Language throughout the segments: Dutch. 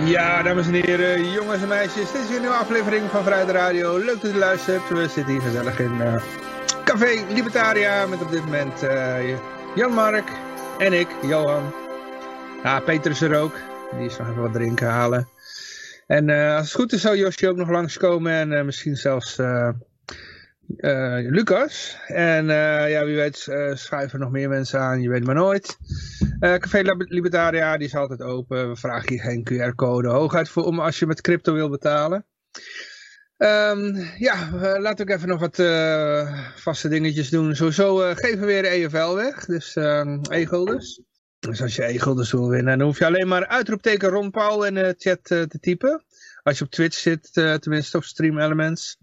Ja, dames en heren, jongens en meisjes, dit is weer een nieuwe aflevering van Vrijheid Radio. Leuk dat u luistert. We zitten hier gezellig in uh, Café Libertaria met op dit moment uh, Jan-Mark en ik, Johan. Ja, Peter is er ook. Die is nog even wat drinken halen. En uh, als het goed is zou Josje ook nog langskomen en misschien zelfs Lucas. En ja, wie weet schuiven nog meer mensen aan, je weet maar nooit. Café Libertaria, die is altijd open. We vragen hier geen QR-code. Hooguit voor om als je met crypto wil betalen. Um, ja, laten we ook even nog wat vaste dingetjes doen. Sowieso geven we weer EFL weg, dus e-gulders. Dus als je e-gulders wil winnen, dan hoef je alleen maar uitroepteken Ron Paul in de chat te typen. Als je op Twitch zit, tenminste op Stream Elements.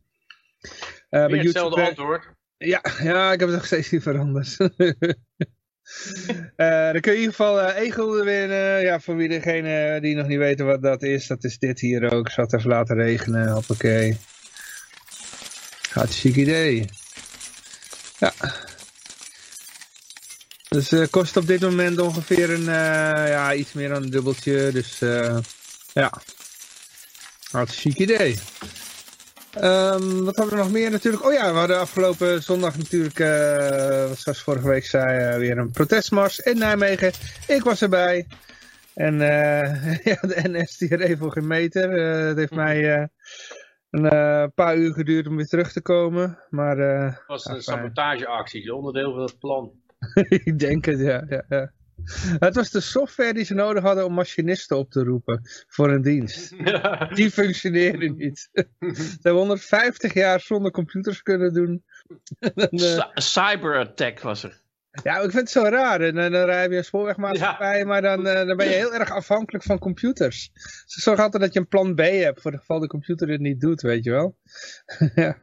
Uh, bij hetzelfde antwoord. Ja, ja, ik heb het nog steeds niet veranderd. uh, dan kun je in ieder geval uh, e-gulden winnen. Ja, voor wie degene die nog niet weten wat dat is, dat is dit hier ook. Ik zal het even laten regenen. Hoppakee. Hartstikke idee. Ja. Dus uh, kost op dit moment ongeveer een, ja, iets meer dan een dubbeltje. Dus ja. Hartstikke idee. Um, wat hadden we nog meer natuurlijk? Oh ja, we hadden afgelopen zondag natuurlijk, uh, zoals vorige week zei, uh, weer een protestmars in Nijmegen. Ik was erbij. En uh, ja, de NS die reed voor geen meter. het heeft mij een paar uur geduurd om weer terug te komen. Maar, het was een sabotageactie, onderdeel van het plan. Ik denk het, ja. ja, ja. Het was de software die ze nodig hadden om machinisten op te roepen voor een dienst. Die functioneerde niet. Ze hebben 150 jaar zonder computers kunnen doen. Eh, cyberattack was er. Ja, ik vind het zo raar. En dan, dan rij je een spoorwegmaatschappij, ja. maar dan, uh, dan ben je heel erg afhankelijk van computers. Ze zorgen altijd dat je een plan B hebt, voor het geval de computer het niet doet, weet je wel. ja.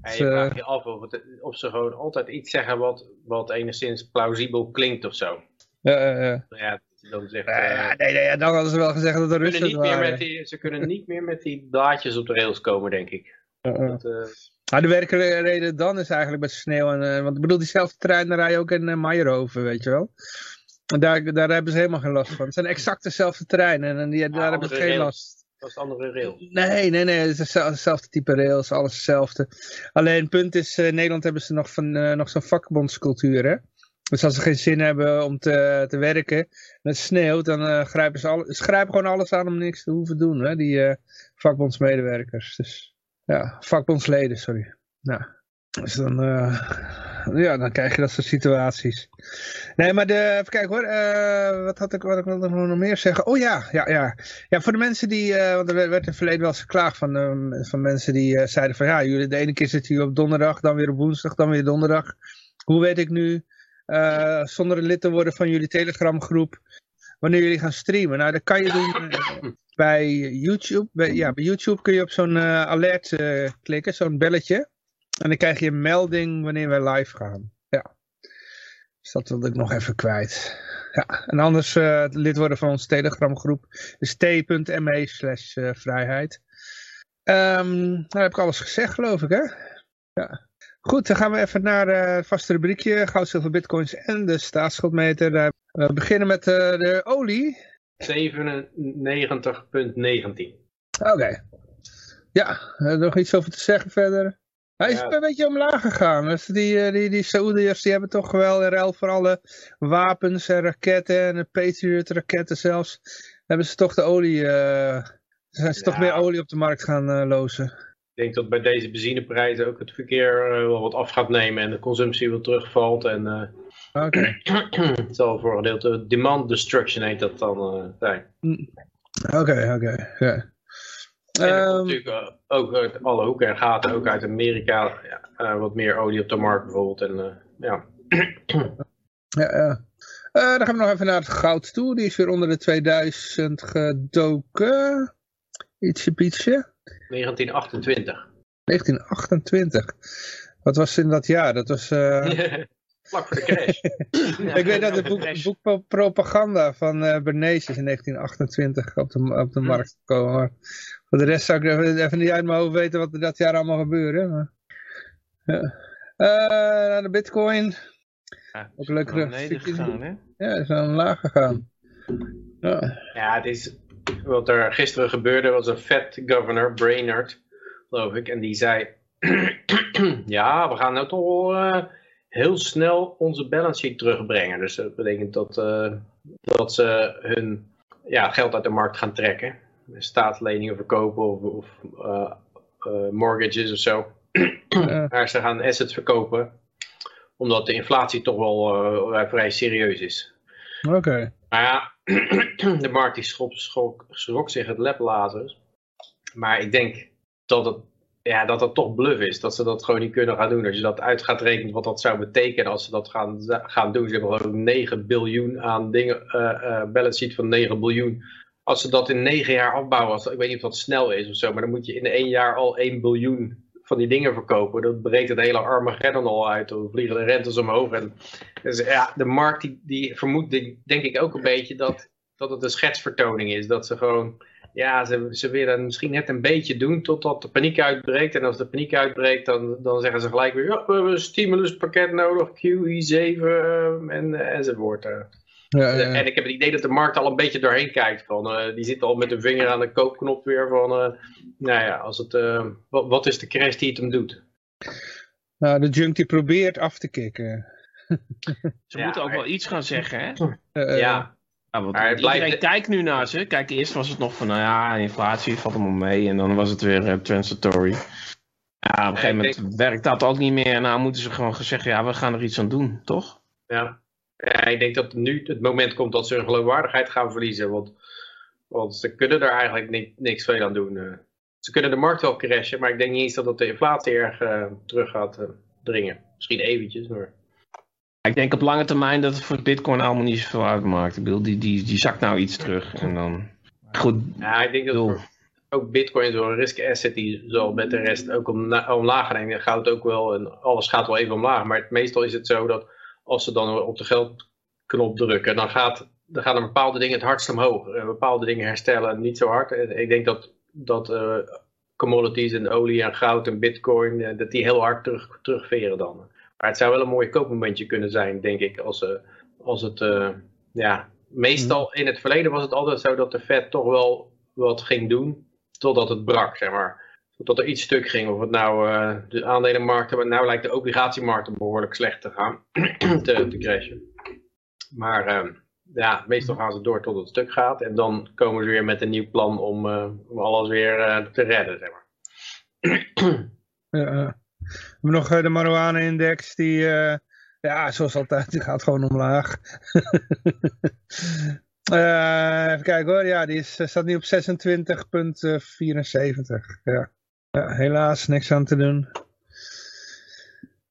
En je vraagt je af of, het, of, ze gewoon altijd iets zeggen wat, wat enigszins plausibel klinkt of zo. Ja, ja, ja. dan zegt, uh, nee, nee, dan hadden ze wel gezegd dat de Russen niet meer met die, Ze kunnen niet meer met die blaadjes op de rails komen, denk ik. Uh -uh. Dat, uh... de werkelijke reden dan is eigenlijk met sneeuw. En, uh, want ik bedoel, diezelfde trein rij je ook in uh, Meijerhoven, weet je wel. En daar, daar hebben ze helemaal geen last van. Het zijn exact dezelfde treinen en die, daar hebben ze geen last. Dat is de andere rail. Nee, nee, nee. Het is hetzelfde type rails, alles hetzelfde. Alleen het punt is, in Nederland hebben ze nog, van, nog zo'n vakbondscultuur, hè. Dus als ze geen zin hebben om te, te werken en het sneeuwt, dan uh, grijpen ze, al, ze gewoon alles aan om niks te hoeven doen, hè, die uh, vakbondsmedewerkers. Dus ja, vakbondsleden, sorry. Nou, dus dan, uh, ja, dan krijg je dat soort situaties. Nee, maar de, even kijken hoor, wat had ik, wat ik wilde nog meer zeggen? Oh ja, ja, ja. Ja, voor de mensen die, want er werd in het verleden wel eens geklaagd van, van mensen die zeiden van, ja, jullie, de ene keer zitten jullie op donderdag, dan weer op woensdag, dan weer donderdag. Hoe weet ik nu uh, zonder lid te worden van jullie Telegram groep. Wanneer jullie gaan streamen. Nou, dat kan je doen uh, bij YouTube. Bij, ja, bij YouTube kun je op zo'n uh, alert klikken, zo'n belletje. En dan krijg je een melding wanneer we live gaan. Ja. Dus dat wilde ik nog even kwijt. Ja, en anders lid worden van onze Telegram groep. Dus t.me slash vrijheid. Um, nou heb ik alles gezegd geloof ik hè. Ja. Goed, dan gaan we even naar uh, het vaste rubriekje. Goud, zilver, bitcoins en de staatsschuldmeter. We beginnen met uh, de olie. 97,19. Oké. Ja, nog iets over te zeggen verder? Hij is ja. een beetje omlaag gegaan. Dus die, die, die Saoediërs die hebben toch wel in ruil voor alle wapens en raketten en de Patriot raketten zelfs. Hebben ze toch de olie, zijn ze ja. toch meer olie op de markt gaan lozen. Ik denk dat bij deze benzineprijzen ook het verkeer uh, wel wat af gaat nemen en de consumptie wel terugvalt. En, uh, Oké. het zal voor een deel demand destruction heet dat dan uh, zijn. Oké, oké. Ja. En komt natuurlijk ook uit alle hoeken en gaten, ook uit Amerika, ja, wat meer olie op de markt bijvoorbeeld. En, ja. ja, ja. dan gaan we nog even naar het goud toe. Die is weer onder de 2000 gedoken. Ietsje pietje. 1928. 1928. Wat was in dat jaar? Dat was... Uh... Vlak voor de crash. ik weet dat het boek, boek Propaganda van uh, Bernays is in 1928 op de, op de hm. markt gekomen. Maar voor de rest zou ik even, even niet uit mijn hoofd weten wat er dat jaar allemaal gebeurde. Maar, ja. uh, de bitcoin. Ja, ook leuk. Gegaan, hè? Ja, is naar laag gegaan. Ja. ja, het is wat er gisteren gebeurde was een Fed governor, Brainerd, geloof ik. En die zei, ja, we gaan nou toch wel uh, heel snel onze balance sheet terugbrengen. Dus dat betekent dat, uh, dat ze hun ja, geld uit de markt gaan trekken. Staatsleningen verkopen of, of uh, mortgages of zo. maar ze gaan assets verkopen omdat de inflatie toch wel vrij serieus is. Oké. Maar ja, de markt schrok, zich het leplazen. Maar ik denk dat het, ja, dat het toch bluff is. Dat ze dat gewoon niet kunnen gaan doen. Als je dat uit gaat rekenen wat dat zou betekenen als ze dat gaan, gaan doen. Ze hebben gewoon 9 biljoen aan dingen, uh, balance sheet van 9 biljoen. Als ze dat in 9 jaar afbouwen, als, ik weet niet of dat snel is of zo. Maar dan moet je in 1 jaar al 1 biljoen van die dingen verkopen. Dat breekt het hele Armageddon al uit. Dan vliegen de rentes omhoog. En, dus ja, de markt die, die vermoedt denk ik ook een beetje dat, dat het een schetsvertoning is. Dat ze gewoon, ja, ze, ze willen misschien net een beetje doen totdat de paniek uitbreekt. En als de paniek uitbreekt, dan, dan zeggen ze gelijk weer, ja, we hebben een stimuluspakket nodig, QE7 uh, en, enzovoort. Ja, ja, En ik heb het idee dat de markt al een beetje doorheen kijkt. Van, uh, die zit al met een vinger aan de koopknop weer van, uh, nou ja, als het, uh, wat, wat, is de crash die het hem doet? Nou, de junk die probeert af te kicken. ze moeten ook wel iets gaan zeggen, hè? ja. Ja, want maar iedereen kijkt nu naar ze. Kijk, eerst was het nog van, nou ja, inflatie valt hem mee. En dan was het weer transitory. Ja, op een gegeven moment denk... werkt dat ook niet meer. En nou moeten ze gewoon zeggen, ja, we gaan er iets aan doen, toch? Ja, ik denk dat nu het moment komt dat ze hun geloofwaardigheid gaan verliezen. Want, want ze kunnen er eigenlijk niks veel aan doen. Eh. Ze kunnen de markt wel crashen, maar ik denk niet eens dat het de inflatie erg uh, terug gaat uh, dringen. Misschien eventjes, maar... Ik denk op lange termijn dat het voor Bitcoin allemaal niet zoveel uitmaakt. Ik bedoel, die, die, die zakt nou iets terug en dan... Goed. Ja, ik denk dat voor, ook Bitcoin zo'n risk asset die zal met de rest ook om, omlaag gaan. En goud ook wel en alles gaat wel even omlaag. Maar het, meestal is het zo dat als ze dan op de geldknop drukken, dan, gaat, dan gaan er bepaalde dingen het hardst omhoog. En bepaalde dingen herstellen niet zo hard. En ik denk dat, dat uh, commodities en olie en goud en bitcoin, uh, dat die heel hard terug, terugveren dan. Maar het zou wel een mooi koopmomentje kunnen zijn, denk ik, als, uh, als het, ja, meestal in het verleden was het altijd zo dat de Fed toch wel wat ging doen, totdat het brak, zeg maar dat er iets stuk ging. Of het nou uh, de aandelenmarkten, maar nou lijkt de obligatiemarkten behoorlijk slecht te gaan, te, crashen. Maar uh, ja, meestal gaan ze door tot het stuk gaat. En dan komen ze weer met een nieuw plan om, uh, om alles weer te redden, zeg maar. ja, nog de marijuana-index, die, ja, zoals altijd, die gaat gewoon omlaag. even kijken hoor, ja, die is, staat nu op 26,74. Ja. Ja, helaas, niks aan te doen.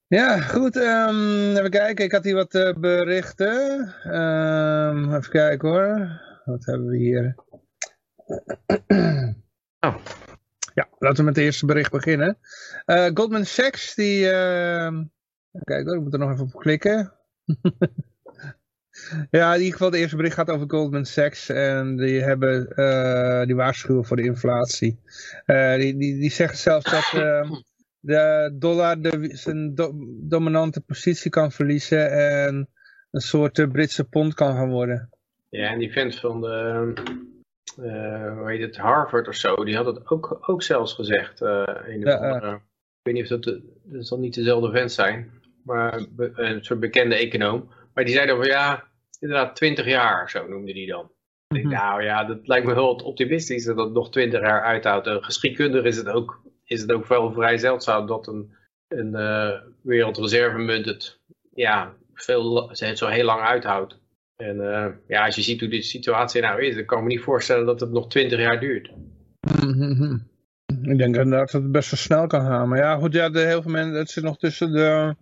Ja, goed. Um, even kijken. Ik had hier wat uh, berichten. Um, even kijken hoor. Wat hebben we hier? Oh. Ja, laten we met het eerste bericht beginnen. Uh, Goldman Sachs, die... Uh, even kijken hoor, ik moet er nog even op klikken. Ja, in ieder geval, de eerste bericht gaat over Goldman Sachs. En die hebben, uh, die waarschuwen voor de inflatie. Uh, die, die, die zeggen zelfs dat uh, de dollar de, zijn do, dominante positie kan verliezen. En een soort Britse pond kan gaan worden. Ja, en die vent van de, hoe heet het, Harvard of zo, die had het ook, ook zelfs gezegd. in de ja, ik weet niet of dat, dat zal niet dezelfde vent zijn. Maar een soort bekende econoom. Maar die zei dan van ja, inderdaad 20 jaar, zo noemde die dan. Mhm. nou ja, dat lijkt me heel optimistisch dat het nog 20 jaar uithoudt. Uh, geschiedkundig is het ook, is het ook wel vrij zeldzaam dat een, een uh, wereldreservemunt het ja, veel, het zo heel lang uithoudt. En uh, ja, als je ziet hoe de situatie nou is, dan kan ik me niet voorstellen dat het nog 20 jaar duurt. Mhm. Ik denk inderdaad dat het best wel snel kan gaan. Maar ja, goed, ja, de, heel veel mensen, het zit nog tussen de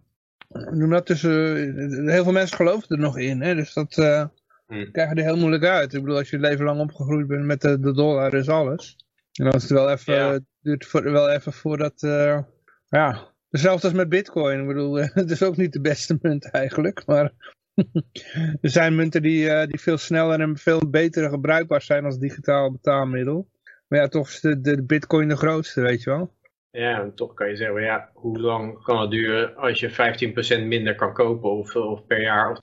noem dat tussen, heel veel mensen geloven er nog in, hè? dus dat uh, hmm. krijg je er heel moeilijk uit. Ik bedoel, als je leven lang opgegroeid bent met de, de dollar is alles. En dan is het wel even, duurt voor, wel even voordat, uh, ja, hetzelfde als met bitcoin. Ik bedoel, het is ook niet de beste munt eigenlijk, maar er zijn munten die, uh, die veel sneller en veel beter gebruikbaar zijn als digitaal betaalmiddel. Maar ja, toch is de, de bitcoin de grootste, weet je wel. Ja, en toch kan je zeggen, ja, hoe lang kan het duren als je 15% minder kan kopen of, of per jaar of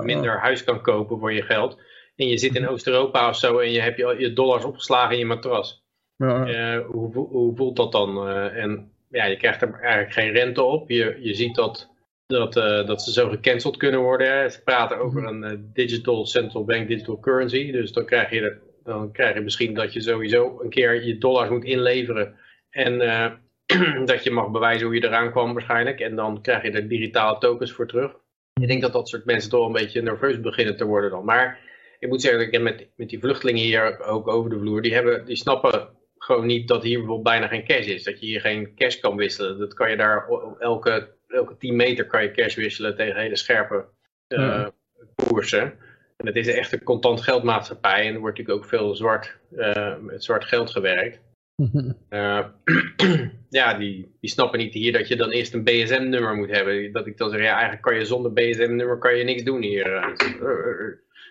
20% minder huis kan kopen voor je geld. en je zit in Oost-Europa of zo en je hebt je, je dollars opgeslagen in je matras. Ja. Eh, hoe, hoe voelt dat dan? Eh, en ja, je krijgt er eigenlijk geen rente op. Je, je ziet dat, dat, eh, dat ze zo gecanceld kunnen worden. Ze praten over een eh, digital central bank digital currency. Dus dan krijg, je, er- dan krijg je misschien dat je sowieso een keer je dollars moet inleveren. En eh, dat je mag bewijzen hoe je eraan kwam waarschijnlijk. En dan krijg je er digitale tokens voor terug. Ik denk dat dat soort mensen toch een beetje nerveus beginnen te worden dan. Maar ik moet zeggen, ik heb met, met die vluchtelingen hier ook over de vloer, die, hebben, die snappen gewoon niet dat hier bijvoorbeeld bijna geen cash is. Dat je hier geen cash kan wisselen. Dat kan je daar elke, elke 10 meter kan je cash wisselen tegen hele scherpe eh, koersen. En het is echt een contant geldmaatschappij. En er wordt natuurlijk ook veel zwart, eh, met zwart geld gewerkt. Eh, ja, die, die snappen niet hier dat je dan eerst een BSM-nummer moet hebben. Dat ik dan zeg, ja, eigenlijk kan je zonder BSM-nummer kan je niks doen hier. Eh,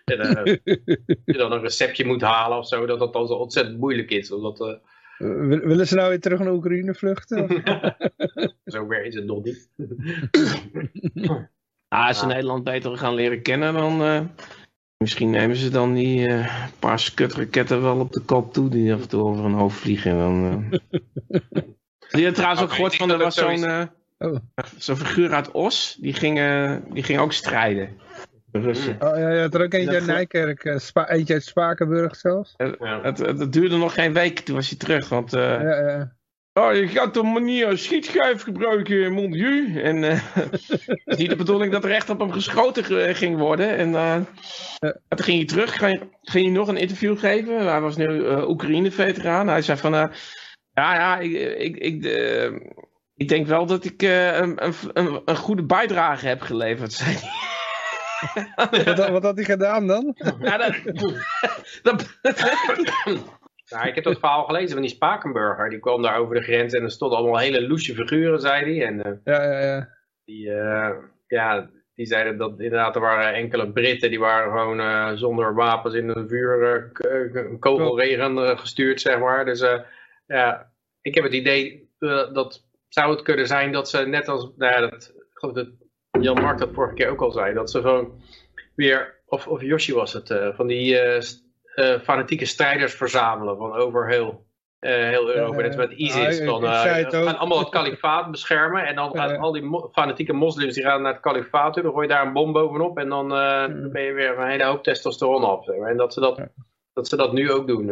En, eh, je dan een receptje moet halen of zo, dat dat dan zo ontzettend moeilijk is. Omdat, eh, Wil- Willen ze nou weer terug naar Oekraïne vluchten? zover is het nog niet. Ah, als ze Ja. Nederland beter gaan leren kennen, dan eh, misschien nemen ze dan die eh, paar skutraketten wel op de kop toe die af en toe over hun hoofd vliegen. Dan, eh. Die had trouwens ook gehoord van, er dat was zo'n zo eh, Oh. zo'n figuur uit Os, die ging, eh, die ging ook strijden. De Russen. Oh, ja, je had er ook eentje uit Nijkerk, eh, Spa- eentje uit Spakenburg zelfs. Ja. Het, het, het duurde nog geen week, toen was hij terug. Want eh, Ja, ja. Oh, je gaat een manier schietschijf gebruiken, mon dieu. En eh, het is niet de bedoeling dat er echt op hem geschoten ge- ging worden. En eh, toen ging hij terug, ging, ging hij nog een interview geven. Hij was nu eh, Oekraïne-veteraan. Hij zei van, ja, ja, ik, ik, ik, ik denk wel dat ik een, een, een, goede bijdrage heb geleverd, zei hij. Wat, had- wat had hij gedaan dan? Ja, dat, dat, Nou, ik heb dat verhaal gelezen van die Spakenburger. Die kwam daar over de grens en er stonden allemaal hele loesje figuren, zei hij. En eh, Ja, ja, ja. die, eh, ja, die zeiden dat inderdaad er waren enkele Britten die waren gewoon eh, zonder wapens in een vuur, een kogelregen gestuurd, zeg maar. Dus ja, ik heb het idee dat zou het kunnen zijn dat ze net als, nou ja, dat, ik geloof dat Jan Mark dat vorige keer ook al zei, dat ze gewoon weer, of, of Yoshi was het, van die eh, fanatieke strijders verzamelen van over heel, eh, heel Europa. Net met ISIS. van, ik eh, gaan allemaal het kalifaat beschermen en dan gaan al die mo- fanatieke moslims die gaan naar het kalifaat toe, dan gooi je daar een bom bovenop en dan, dan ben je weer een hele hoop testosteron af. zeg maar. En dat ze dat, dat ze dat nu ook doen.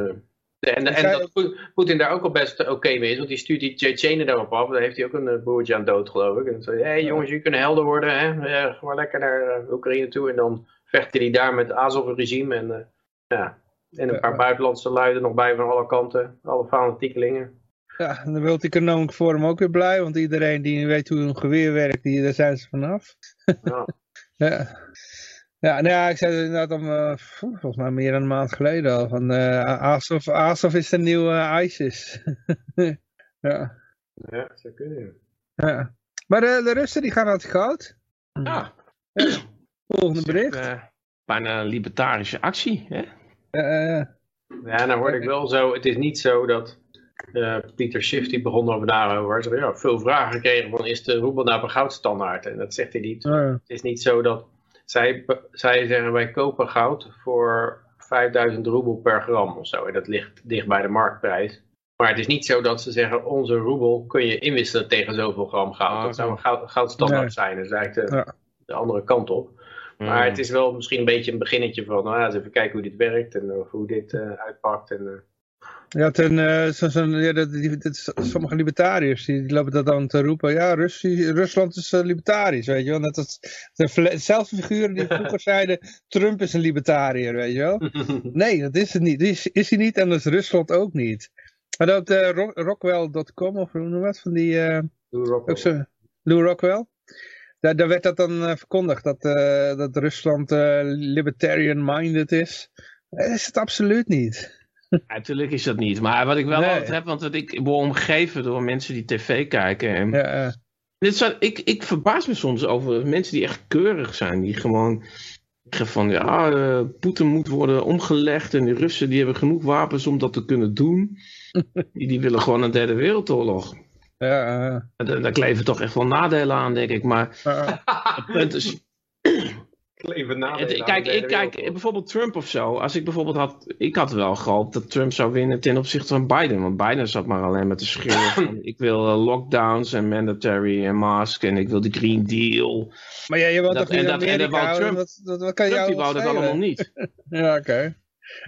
En, en dat Poe- Poetin daar ook al best oké mee is, want die stuurt die Tsjetsjenen daarop af. Daar heeft hij ook een broertje aan dood, geloof ik. En dan zei hij, hey, jongens, jullie kunnen helder worden, hè? Ja, maar lekker naar Oekraïne toe. En dan vechten die daar met het Azov-regime. En, ja. En een Ja. paar buitenlandse luiden nog bij van alle kanten. Alle fanatiekelingen. Ja, en dan wil het Economic Forum ook weer blij, want iedereen die weet hoe een geweer werkt, die, daar zijn ze vanaf. Ja. Ja. Ja, nou ja, ik zei het inderdaad om, eh, volgens mij meer dan een maand geleden al, van eh Azov, Azov is de nieuwe eh, ISIS. ja, ja, zou kunnen. ja. Maar de, de Russen die gaan het goud. ja, Volgende bericht. eh, bijna een libertarische actie. Hè? Ja, nou word ik wel zo. Het is niet zo dat eh, Pieter Schiff die begon over daarover. Zei, ja, veel vragen gekregen van is de roebel nou een goudstandaard? En dat zegt hij niet. Het is niet zo dat zij, zij zeggen wij kopen goud voor 5000 roebel per gram of zo. En dat ligt dicht bij de marktprijs. Maar het is niet zo dat ze zeggen onze roebel kun je inwisselen tegen zoveel gram goud. Ah, dat zou een goud, goudstandaard Nee. zijn. Dat is eigenlijk de, Ja. de andere kant op. Maar het is wel misschien een beetje een beginnetje van, nou, eens even kijken hoe dit werkt en of hoe dit eh, uitpakt. En, eh, een, eh, zo- zo'n, ja, dat, die, dat- sommige libertariërs die, die lopen dat dan te roepen. Ja, Russie, Rusland is eh, libertarisch, weet je wel. Net als dezelfde figuren die vroeger zeiden, Trump is een libertariër, weet je wel. Nee, dat is het niet. Is, is hij niet en dat is Rusland ook niet. Maar dat Rockwell.com of hoe noem je dat? Van die, eh, Lou Rockwell. ook zo, Lou Rockwell. Daar, daar werd dat dan eh, verkondigd, dat, eh, dat Rusland eh, libertarian-minded is. Dat is het absoluut niet. Ja, natuurlijk is dat niet. Maar wat ik wel Nee. altijd heb, want ik word omgeven door mensen die tv kijken. En Ja, dit zijn, ik, ik verbaas me soms over mensen die echt keurig zijn. Die gewoon zeggen van, ja, Poetin moet worden omgelegd. En de Russen die hebben genoeg wapens om dat te kunnen doen. die, die willen gewoon een derde wereldoorlog. Ja, eh, Daar, daar kleven toch echt wel nadelen aan, denk ik. Maar het punt is... Kleven nadelen aan de Kijk, ik kijk bijvoorbeeld Trump of zo. Als ik bijvoorbeeld had, ik had wel gehoopt dat Trump zou winnen ten opzichte van Biden. Want Biden zat maar alleen maar te schreeuwen van ik wil eh, lockdowns en mandatory en mask en ik wil de Green Deal. Maar ja, je woont Dat- toch niet dat- en dat wou Amerika? Trump- dat, dat, wat kan Trump jou die wou dat allemaal niet. Ja, oké.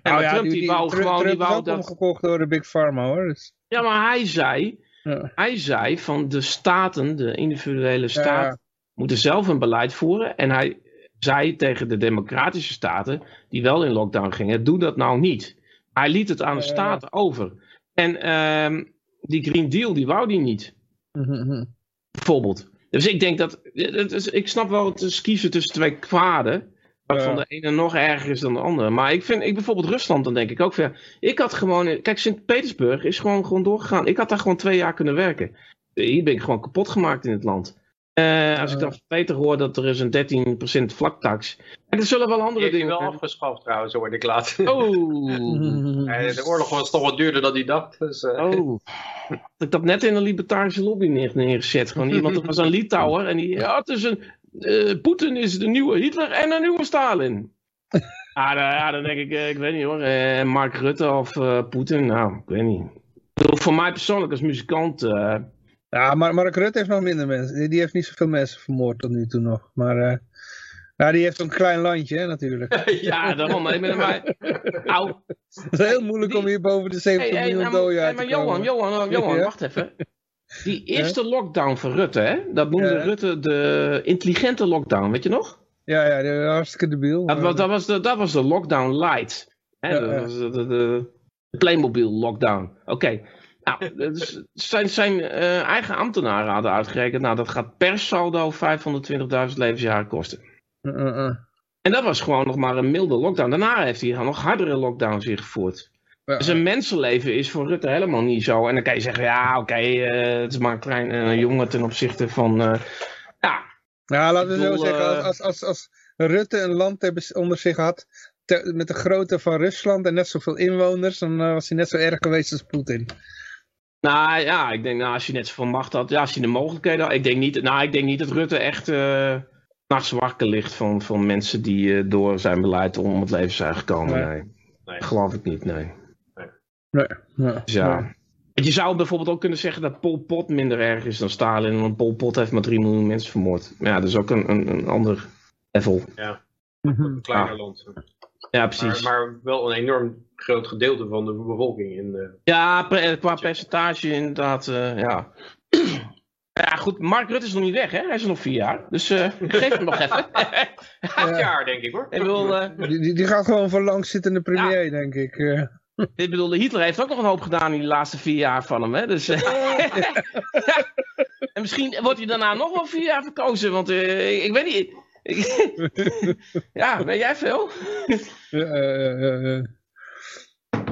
En Nou Trump die, wou Trump- gewoon, die Trump is wou dat... omgekocht door de Big Pharma hoor. Dus, Ja, maar hij zei, ja. hij zei van de staten, de individuele Ja, staten, moeten zelf een beleid voeren. En hij zei tegen de democratische staten, die wel in lockdown gingen, doe dat nou niet. Hij liet het aan de Ja. staten over. En ehm, die Green Deal, die wou die niet, Mhm. bijvoorbeeld. Dus ik denk dat, is, ik snap wel het is kiezen tussen twee kwaden. Waarvan Ja. de ene nog erger is dan de andere. Maar ik vind, ik bijvoorbeeld Rusland, dan denk ik ook ver. Ik had gewoon, kijk, Sint-Petersburg is gewoon, gewoon doorgegaan. Ik had daar gewoon twee jaar kunnen werken. Hier ben ik gewoon kapot gemaakt in het land. Eh, als ik dan van Peter hoor dat er is een 13% vlaktax. Kijk, er zullen wel Die andere heeft hij dingen wel afgeschaft trouwens, hoorde ik laatst. Oh, Eh, De oorlog was toch wat duurder dan hij dacht. Dus, eh, oh. Had ik dat net in een libertarische lobby neer, neergezet. Gewoon iemand, er was een Litouwer en die, ja, het is een, eh, Poetin is de nieuwe Hitler en een nieuwe Stalin. Ah, dan, ja, dan denk ik, eh, ik weet niet hoor, eh, Mark Rutte of eh, Poetin, nou, ik weet niet. Ik bedoel, voor mij persoonlijk als muzikant, eh, Ja, maar Mark Rutte heeft nog minder mensen. Die- heeft niet zoveel mensen vermoord tot nu toe nog. Maar eh, ja, die heeft een klein landje hè, natuurlijk. ja, daarom. Ik ben maar, au, Het is heel moeilijk om hier boven de 70 Hey, hey, miljoen nou, doden hey, uit te maar Johan, komen. Johan, oh, Johan, Ja? wacht even. Die eerste lockdown van Rutte, hè? Dat noemde Ja. Rutte de intelligente lockdown, weet je nog? Ja, ja, was hartstikke debiel. Dat was, dat was, de, dat was de lockdown light. Hè? Ja, dat ja. was de, de, de Playmobil lockdown. Oké. Nou, dus zijn, zijn eh, eigen ambtenaren hadden uitgerekend, nou dat gaat per saldo 520.000 levensjaren kosten. Uh, uh, uh. En dat was gewoon nog maar een milde lockdown. Daarna heeft hij nog hardere lockdowns ingevoerd. Dus een mensenleven is voor Rutte helemaal niet zo. En dan kan je zeggen, ja oké, eh, het is maar een klein eh, jongen ten opzichte van... eh, ja, Nou, laten we zo zeggen, als, als, als Rutte een land hebben onder zich had te- met de grootte van Rusland en net zoveel inwoners, dan was hij net zo erg geweest als Poetin. nou ja, ik denk nou, als je net zoveel macht had, ja, als je de mogelijkheden had. Ik denk niet, nou, ik denk niet dat Rutte echt nachts wakker ligt van, van mensen die door zijn beleid om het leven zijn gekomen. Nee. Nee, Nee. geloof ik niet, nee. Nee. Ja. Dus ja. Je zou bijvoorbeeld ook kunnen zeggen dat Pol Pot minder erg is dan Stalin, want Pol Pot heeft maar 3 miljoen mensen vermoord. Maar ja, dat is ook een, een, een ander level. Mhm. Een kleiner land. Ja, Maar, precies. maar wel een enorm groot gedeelte van de bevolking. In, eh, Ja, pre- qua percentage inderdaad, eh, ja. Ja, goed, Mark Rutte is nog niet weg, hè? Hij is er nog vier jaar. Dus eh, geef hem nog even. acht jaar, denk ik hoor. ik bedoel, eh, Die, die, die gaat gewoon voor langzittende premier, denk ik. Ik bedoel, Hitler heeft ook nog een hoop gedaan in die laatste vier jaar van hem, hè? Dus, eh, en misschien wordt hij daarna nog wel vier jaar verkozen, want eh, ik, ik weet niet. ja, weet jij veel? Eh,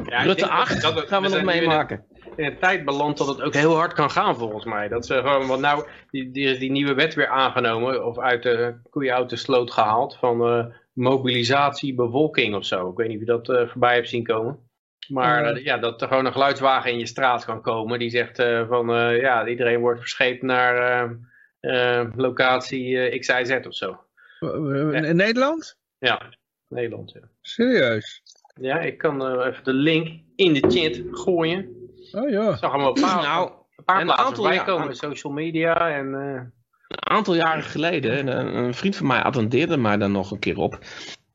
Ja, Rutte denk 8 dat- dat gaan we nog in een- meemaken. in een tijd beland dat het ook heel hard kan gaan volgens mij. Dat ze gewoon, want nou, die, die, die nieuwe wet weer aangenomen, of uit de koeien uit de sloot gehaald, van eh, mobilisatie bevolking of zo. Ik weet niet of je dat eh, voorbij hebt zien komen. Maar Ja. eh, ja, dat er gewoon een geluidswagen in je straat kan komen, die zegt eh, van, eh, ja, iedereen wordt verscheept naar eh, eh, locatie eh, X, Y, Z of zo. In Nederland? Ja, Nederland, ja. Serieus? Ja, ik kan eh, even de link in de chat gooien. Oh ja. Ik zag hem op een paar, Nou, een paar een plaatsen aantal komen, social media en... eh, een aantal jaren geleden, een, een vriend van mij attendeerde mij daar nog een keer op.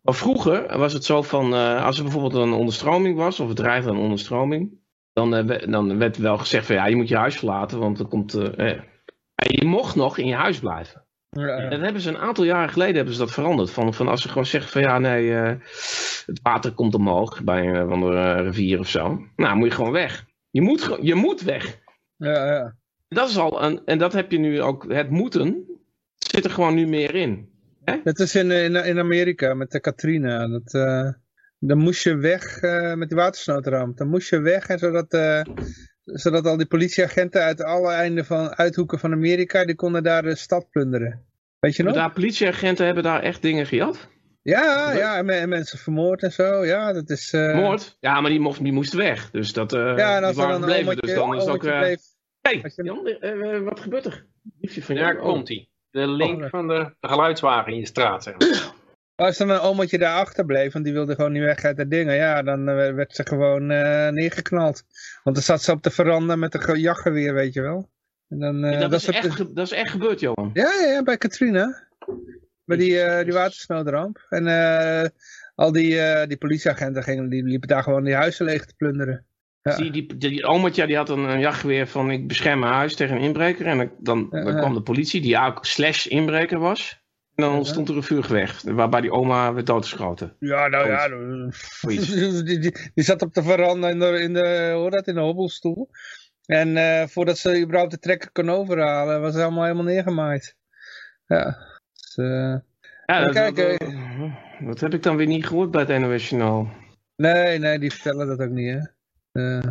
Maar vroeger was het zo van, eh, als er bijvoorbeeld een onderstroming was, of het dreigde een onderstroming, dan, eh, dan werd wel gezegd van ja, je moet je huis verlaten, want er komt... eh, en je mocht nog in je huis blijven. Ja, ja. En dat hebben ze een aantal jaren geleden hebben ze dat veranderd. Van, van als ze gewoon zeggen van ja, nee, het water komt omhoog bij een van de rivier of zo. Nou, moet je gewoon weg. Je moet, je moet weg. ja, ja. Dat is al een, en dat heb je nu ook, het moeten, zit er gewoon nu meer in. Dat is in, in, in Amerika met de Katrina. Dat, eh, dan moest je weg eh, met die watersnoodramp. Dan moest je weg en zodat, eh, zodat al die politieagenten uit alle einden van uithoeken van Amerika, die konden daar de stad plunderen. Weet je nog? Daar politieagenten hebben daar echt dingen gejat. Ja, ja, en, me- en mensen vermoord en zo. Ja, dat is... eh, Moord. Ja, maar die, mocht, die moest weg. Dus dat, eh Ja, en die als waren dan een omaatje, Dus dan is het ook... eh bleef... hey, Jan, eh, eh, wat gebeurt er? Daar komt hij. De link Oh, ja. van de, de geluidswagen in je straat. Zeg maar. Als dan een omaatje daar achterbleef, want die wilde gewoon niet weg uit de dingen, ja, dan eh, werd ze gewoon uh, neergeknald. Want dan zat ze op de veranda met een jachtgeweer, weet je wel. En dan, uh, dat, dat, is echt, dat is echt gebeurd, Johan? Ja, ja, bij Katrina. Bij die, die watersnoodramp. En al die, die politieagenten gingen, die liepen daar gewoon die huizen leeg te plunderen. Ja. Die, die, die omertje die had een, een, jachtgeweer van ik bescherm mijn huis tegen een inbreker. En dan, dan kwam de politie, die ook slash inbreker was. En dan stond er een vuurgevecht, waarbij die oma werd doodgeschoten. Ja, nou ja, die, die, die, zat op de veranda in de, in de, hoor dat, in de hobbelstoel. En uh, voordat ze überhaupt de trekker kon overhalen, was ze allemaal helemaal neergemaaid. Ja, dus, uh, ja dat, kijk, dat, dat, heb ik dan weer niet gehoord bij het NOS Nee, nee, die vertellen dat ook niet, hè. Uh,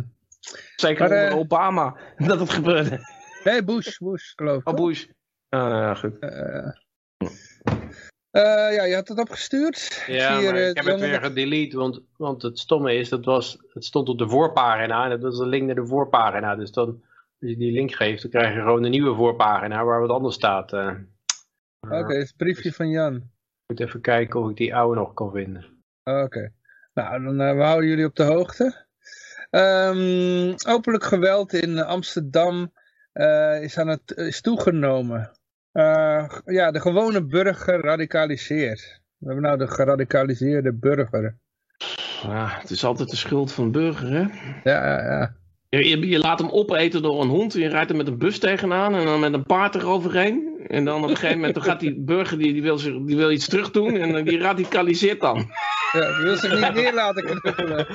Zeker maar, onder Obama dat het gebeurde. Nee, Bush, Bush geloof ik. Oh, Bush. Ah, nou ja, goed. Uh, ja, je had het opgestuurd. Ja, ik, maar ik heb het weer gedelete, want, want het stomme is, dat was, het stond op de voorpagina en dat was een link naar de voorpagina. Dus dan, als je die link geeft, dan krijg je gewoon een nieuwe voorpagina waar wat anders staat. Uh, Oké, okay, het briefje van Jan. Ik moet even kijken of ik die oude nog kan vinden. Oké. Nou, dan uh, we houden jullie op de hoogte. Um, openlijk geweld in Amsterdam is, aan het, is toegenomen. Uh, ja, de gewone burger radicaliseert. We hebben nou de geradicaliseerde burger. Ja, het is altijd de schuld van de burger, hè? Ja, ja, ja. Je, je, laat hem opeten door een hond. Je rijdt er met een bus tegenaan en dan met een paard eroverheen. En dan op een gegeven moment dan gaat die burger die, die, wil, zich, die wil iets terug doen en die radicaliseert dan. Ja, die wil zich niet neer laten knuppelen.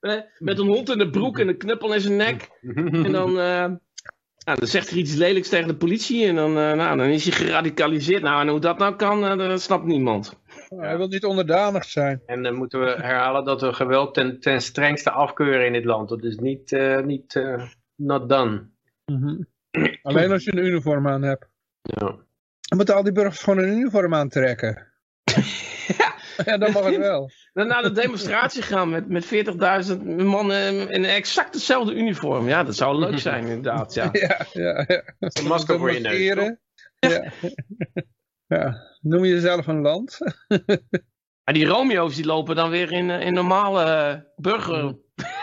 Met een hond in de broek en een knuppel in zijn nek. En dan, uh, nou, dan zegt hij iets lelijks tegen de politie en dan, uh, nou, dan is hij geradicaliseerd. Nou, en hoe dat nou kan, uh, dat snapt niemand. Hij wil niet onderdanig zijn. En dan moeten we herhalen dat we geweld ten, ten strengste afkeuren in dit land. Dat is niet, uh, niet not done. Mm -hmm. Alleen als je een uniform aan hebt. Ja. Dan moeten al die burgers gewoon een uniform aantrekken. ja. ja, dan mag het wel. Dan naar de demonstratie gaan met, met 40.000 mannen in exact hetzelfde uniform. Ja, dat zou leuk zijn inderdaad. Ja, ja, ja. ja. Een masker voor je neus. Ja. ja. Noem je jezelf een land? ja, die Romeo's die lopen dan weer in, in normale burger...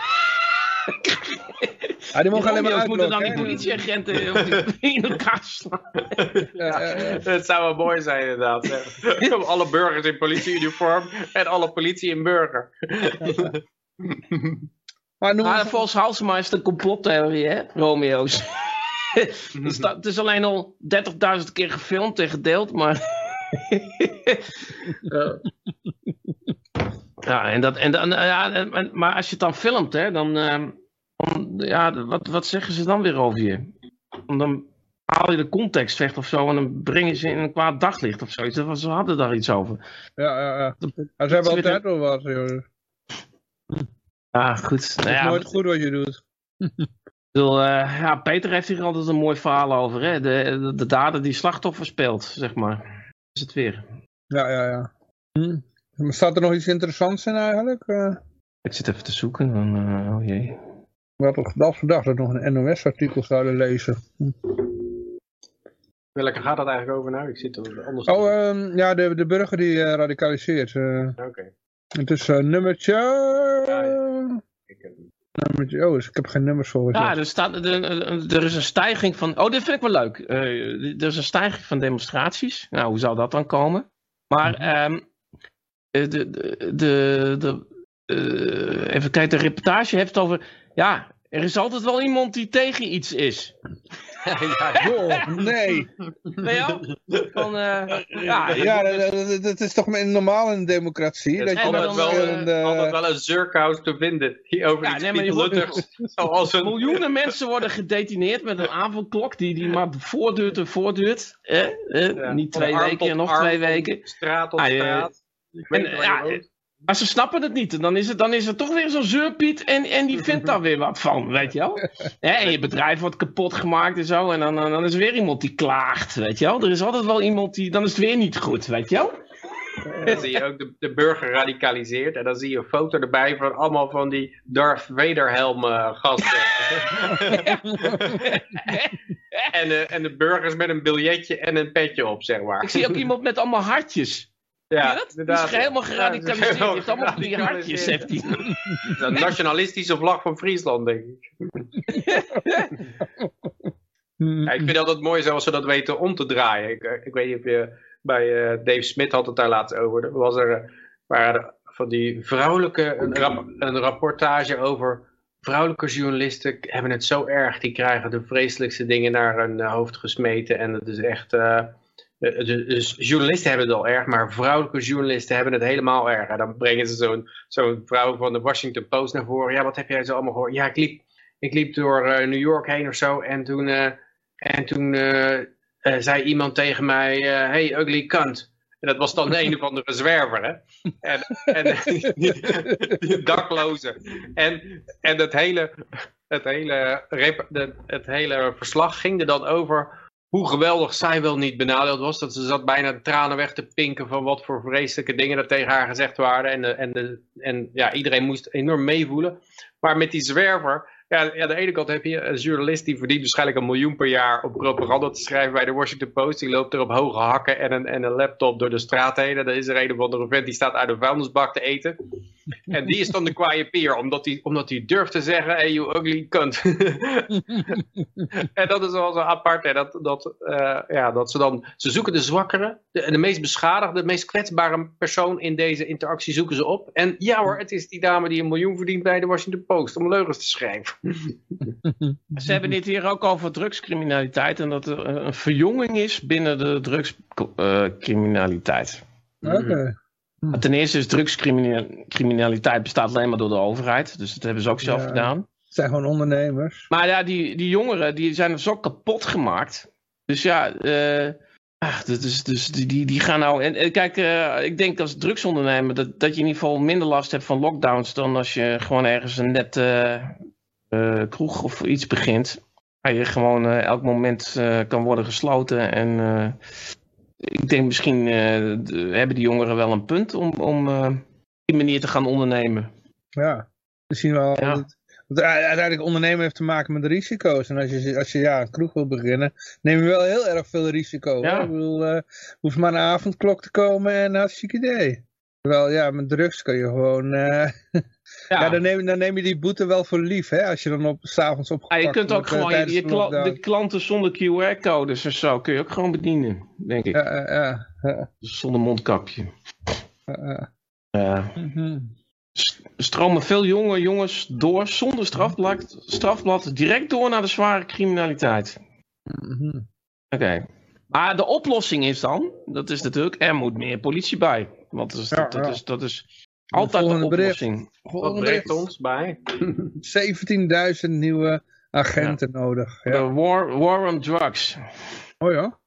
Ah, die mogen alleen maar moeten dan die politieagenten in elkaar slaan. Ja, ja, ja. Het zou wel mooi zijn inderdaad. alle burgers in politieuniform en alle politie in burger. Maar noem... ah, volgens Halsema is het een complottheorie, hè, Romeo's. het is alleen al 30.000 keer gefilmd en gedeeld, maar... ja, en dat, en, ja, maar als je het dan filmt, hè, dan... Uh, ja, wat, wat zeggen ze dan weer over je? Dan haal je de context weg of zo en dan brengen ze in een kwaad daglicht of zoiets. Ze hadden daar iets over. Ja, ja, ja. ze hebben altijd wel wat, joh. Ja, goed. Het is nou nooit goed wat je doet. bedoel, uh, ja, Peter heeft hier altijd een mooi verhaal over. Hè? De, de, de dader die slachtoffer speelt, zeg maar. Is het weer. Ja, ja, ja. Hm. Maar staat er nog iets interessants in eigenlijk? Uh... Ik zit even te zoeken. Dan, uh, oh jee. We hadden gedacht vandaag dat we nog een NOS-artikel zouden lezen. Hm. Welke gaat dat eigenlijk over nou? Ik zit er anders. Oh, um, ja, de, de burger die uh, radicaliseert. Uh, Oké. Okay. Het is uh, nummertje... Ja, ja. Ik nummertje... Oh, dus ik heb geen nummers voor. Ja, er, staat, er, er is een stijging van... Oh, dit vind ik wel leuk. er is een stijging van demonstraties. Nou, hoe zou dat dan komen? Maar um, de, de, de, de even kijken, de reportage heeft over ja, er is altijd wel iemand die tegen iets is. ja, joh, nee. Van, uh, ja, ja dat, dat, is toch normaal in een democratie. dat je altijd, wel, uh, altijd wel een zurkhuis te vinden. Die over ja, nee, maar wordt, zoals een... Miljoenen mensen worden gedetineerd met een avondklok die, die maar voortduurt en voortduurt. Eh, eh, ja, niet twee weken en nog twee weken. Straat op ah, straat. En, ja, maar ze snappen het niet. Dan is het, dan is het toch weer zo'n zeurpiet en, en die vindt daar weer wat van, weet je wel. en je bedrijf wordt kapot gemaakt en zo. En dan, dan is er weer iemand die klaagt, weet je wel. Er is altijd wel iemand die, dan is het weer niet goed, weet je wel. Dan zie je ook de, de burger radicaliseert. En dan zie je een foto erbij van allemaal van die Darth Vader helm uh, gasten. en, uh, en de burgers met een biljetje en een petje op, zeg maar. Ik zie ook iemand met allemaal hartjes. Ja, dat inderdaad. is helemaal geradicaliseerd. Hij heeft allemaal die hartjes, heeft hij. Een nationalistische vlag van Friesland, denk ik. ja, ik vind altijd mooi zoals ze dat weten om te draaien. Ik, eh, ik weet niet of je bij uh, Dave Smith had het daar laatst over. Er was er, waren van die vrouwelijke, een, rap, een rapportage over vrouwelijke journalisten hebben het zo erg. Die krijgen de vreselijkste dingen naar hun hoofd gesmeten. En het is echt... Uh, dus journalisten hebben het al erg, maar vrouwelijke journalisten hebben het helemaal erg. En dan brengen ze zo'n zo'n vrouw van de Washington Post naar voren. Ja, wat heb jij zo allemaal gehoord? Ja, ik liep, ik liep door uh, New York heen of zo. En toen, uh, en toen uh, zei iemand tegen mij, hey, ugly cunt. En dat was dan een of andere zwerver, hè. En, en die, dakloze. En, en hele, het, hele, het hele verslag ging er dan over hoe geweldig zij wel niet benadeeld was. Dat ze zat bijna de tranen weg te pinken van wat voor vreselijke dingen er tegen haar gezegd waren. En, de, en, de, en ja, iedereen moest enorm meevoelen. Maar met die zwerver, ja, ja, de ene kant heb je een journalist die verdient waarschijnlijk een miljoen per jaar op propaganda te schrijven bij de Washington Post. Die loopt er op hoge hakken en een, en een laptop door de straat heen. En dan is er een of andere vent die staat uit de vuilnisbak te eten. En die is dan de kwaaie peer, omdat hij omdat hij durft te zeggen, hey you ugly cunt. en dat is wel zo apart, hè, dat, dat, uh, ja, dat ze dan, ze zoeken de zwakkere, de, de meest beschadigde, de meest kwetsbare persoon in deze interactie zoeken ze op. En ja hoor, het is die dame die een miljoen verdient bij de Washington Post om leugens te schrijven. Ze hebben dit hier ook over drugscriminaliteit en dat er een verjonging is binnen de drugscriminaliteit. Oké. Ten eerste is drugscriminaliteit bestaat alleen maar door de overheid. Dus dat hebben ze ook zelf gedaan. Het zijn gewoon ondernemers. Maar ja, die, die jongeren die zijn zo kapot gemaakt. Dus ja, uh, dus, dus die, die gaan nou... En, kijk, uh, ik denk als drugsondernemer dat, dat je in ieder geval minder last hebt van lockdowns... dan als je gewoon ergens een net uh, kroeg of iets begint. Waar je gewoon elk moment kan worden gesloten en ik denk misschien uh, hebben die jongeren wel een punt om, om uh, die manier te gaan ondernemen. Ja, misschien wel. Ja. Dat, want uiteindelijk ondernemen heeft te maken met de risico's. En als je, als je ja, een kroeg wil beginnen, neem je wel heel erg veel risico. Ja. Ik bedoel, uh, hoeft maar een avondklok te komen en hartstikke idee. Terwijl ja, met drugs kan je gewoon... Uh, ja. dan, neem, dan neem je die boete wel voor lief, hè? Als je dan op s'avonds op. Ja, je kunt ook gewoon je, je kla de klanten zonder QR-codes en zo kun je ook gewoon bedienen, denk ik. Ja, ja, ja. Zonder mondkapje. Ja. Mm stromen veel jonge jongens door zonder strafblad, strafblad direct door naar de zware criminaliteit. Mm Oké. Maar de oplossing is dan, dat is natuurlijk, er moet meer politie bij. Want dat is, dat, dat is, dat is altijd de oplossing. Wat brengt ons bij? 17.000 nieuwe agenten nodig. Ja. De war, war on drugs. Oh ja?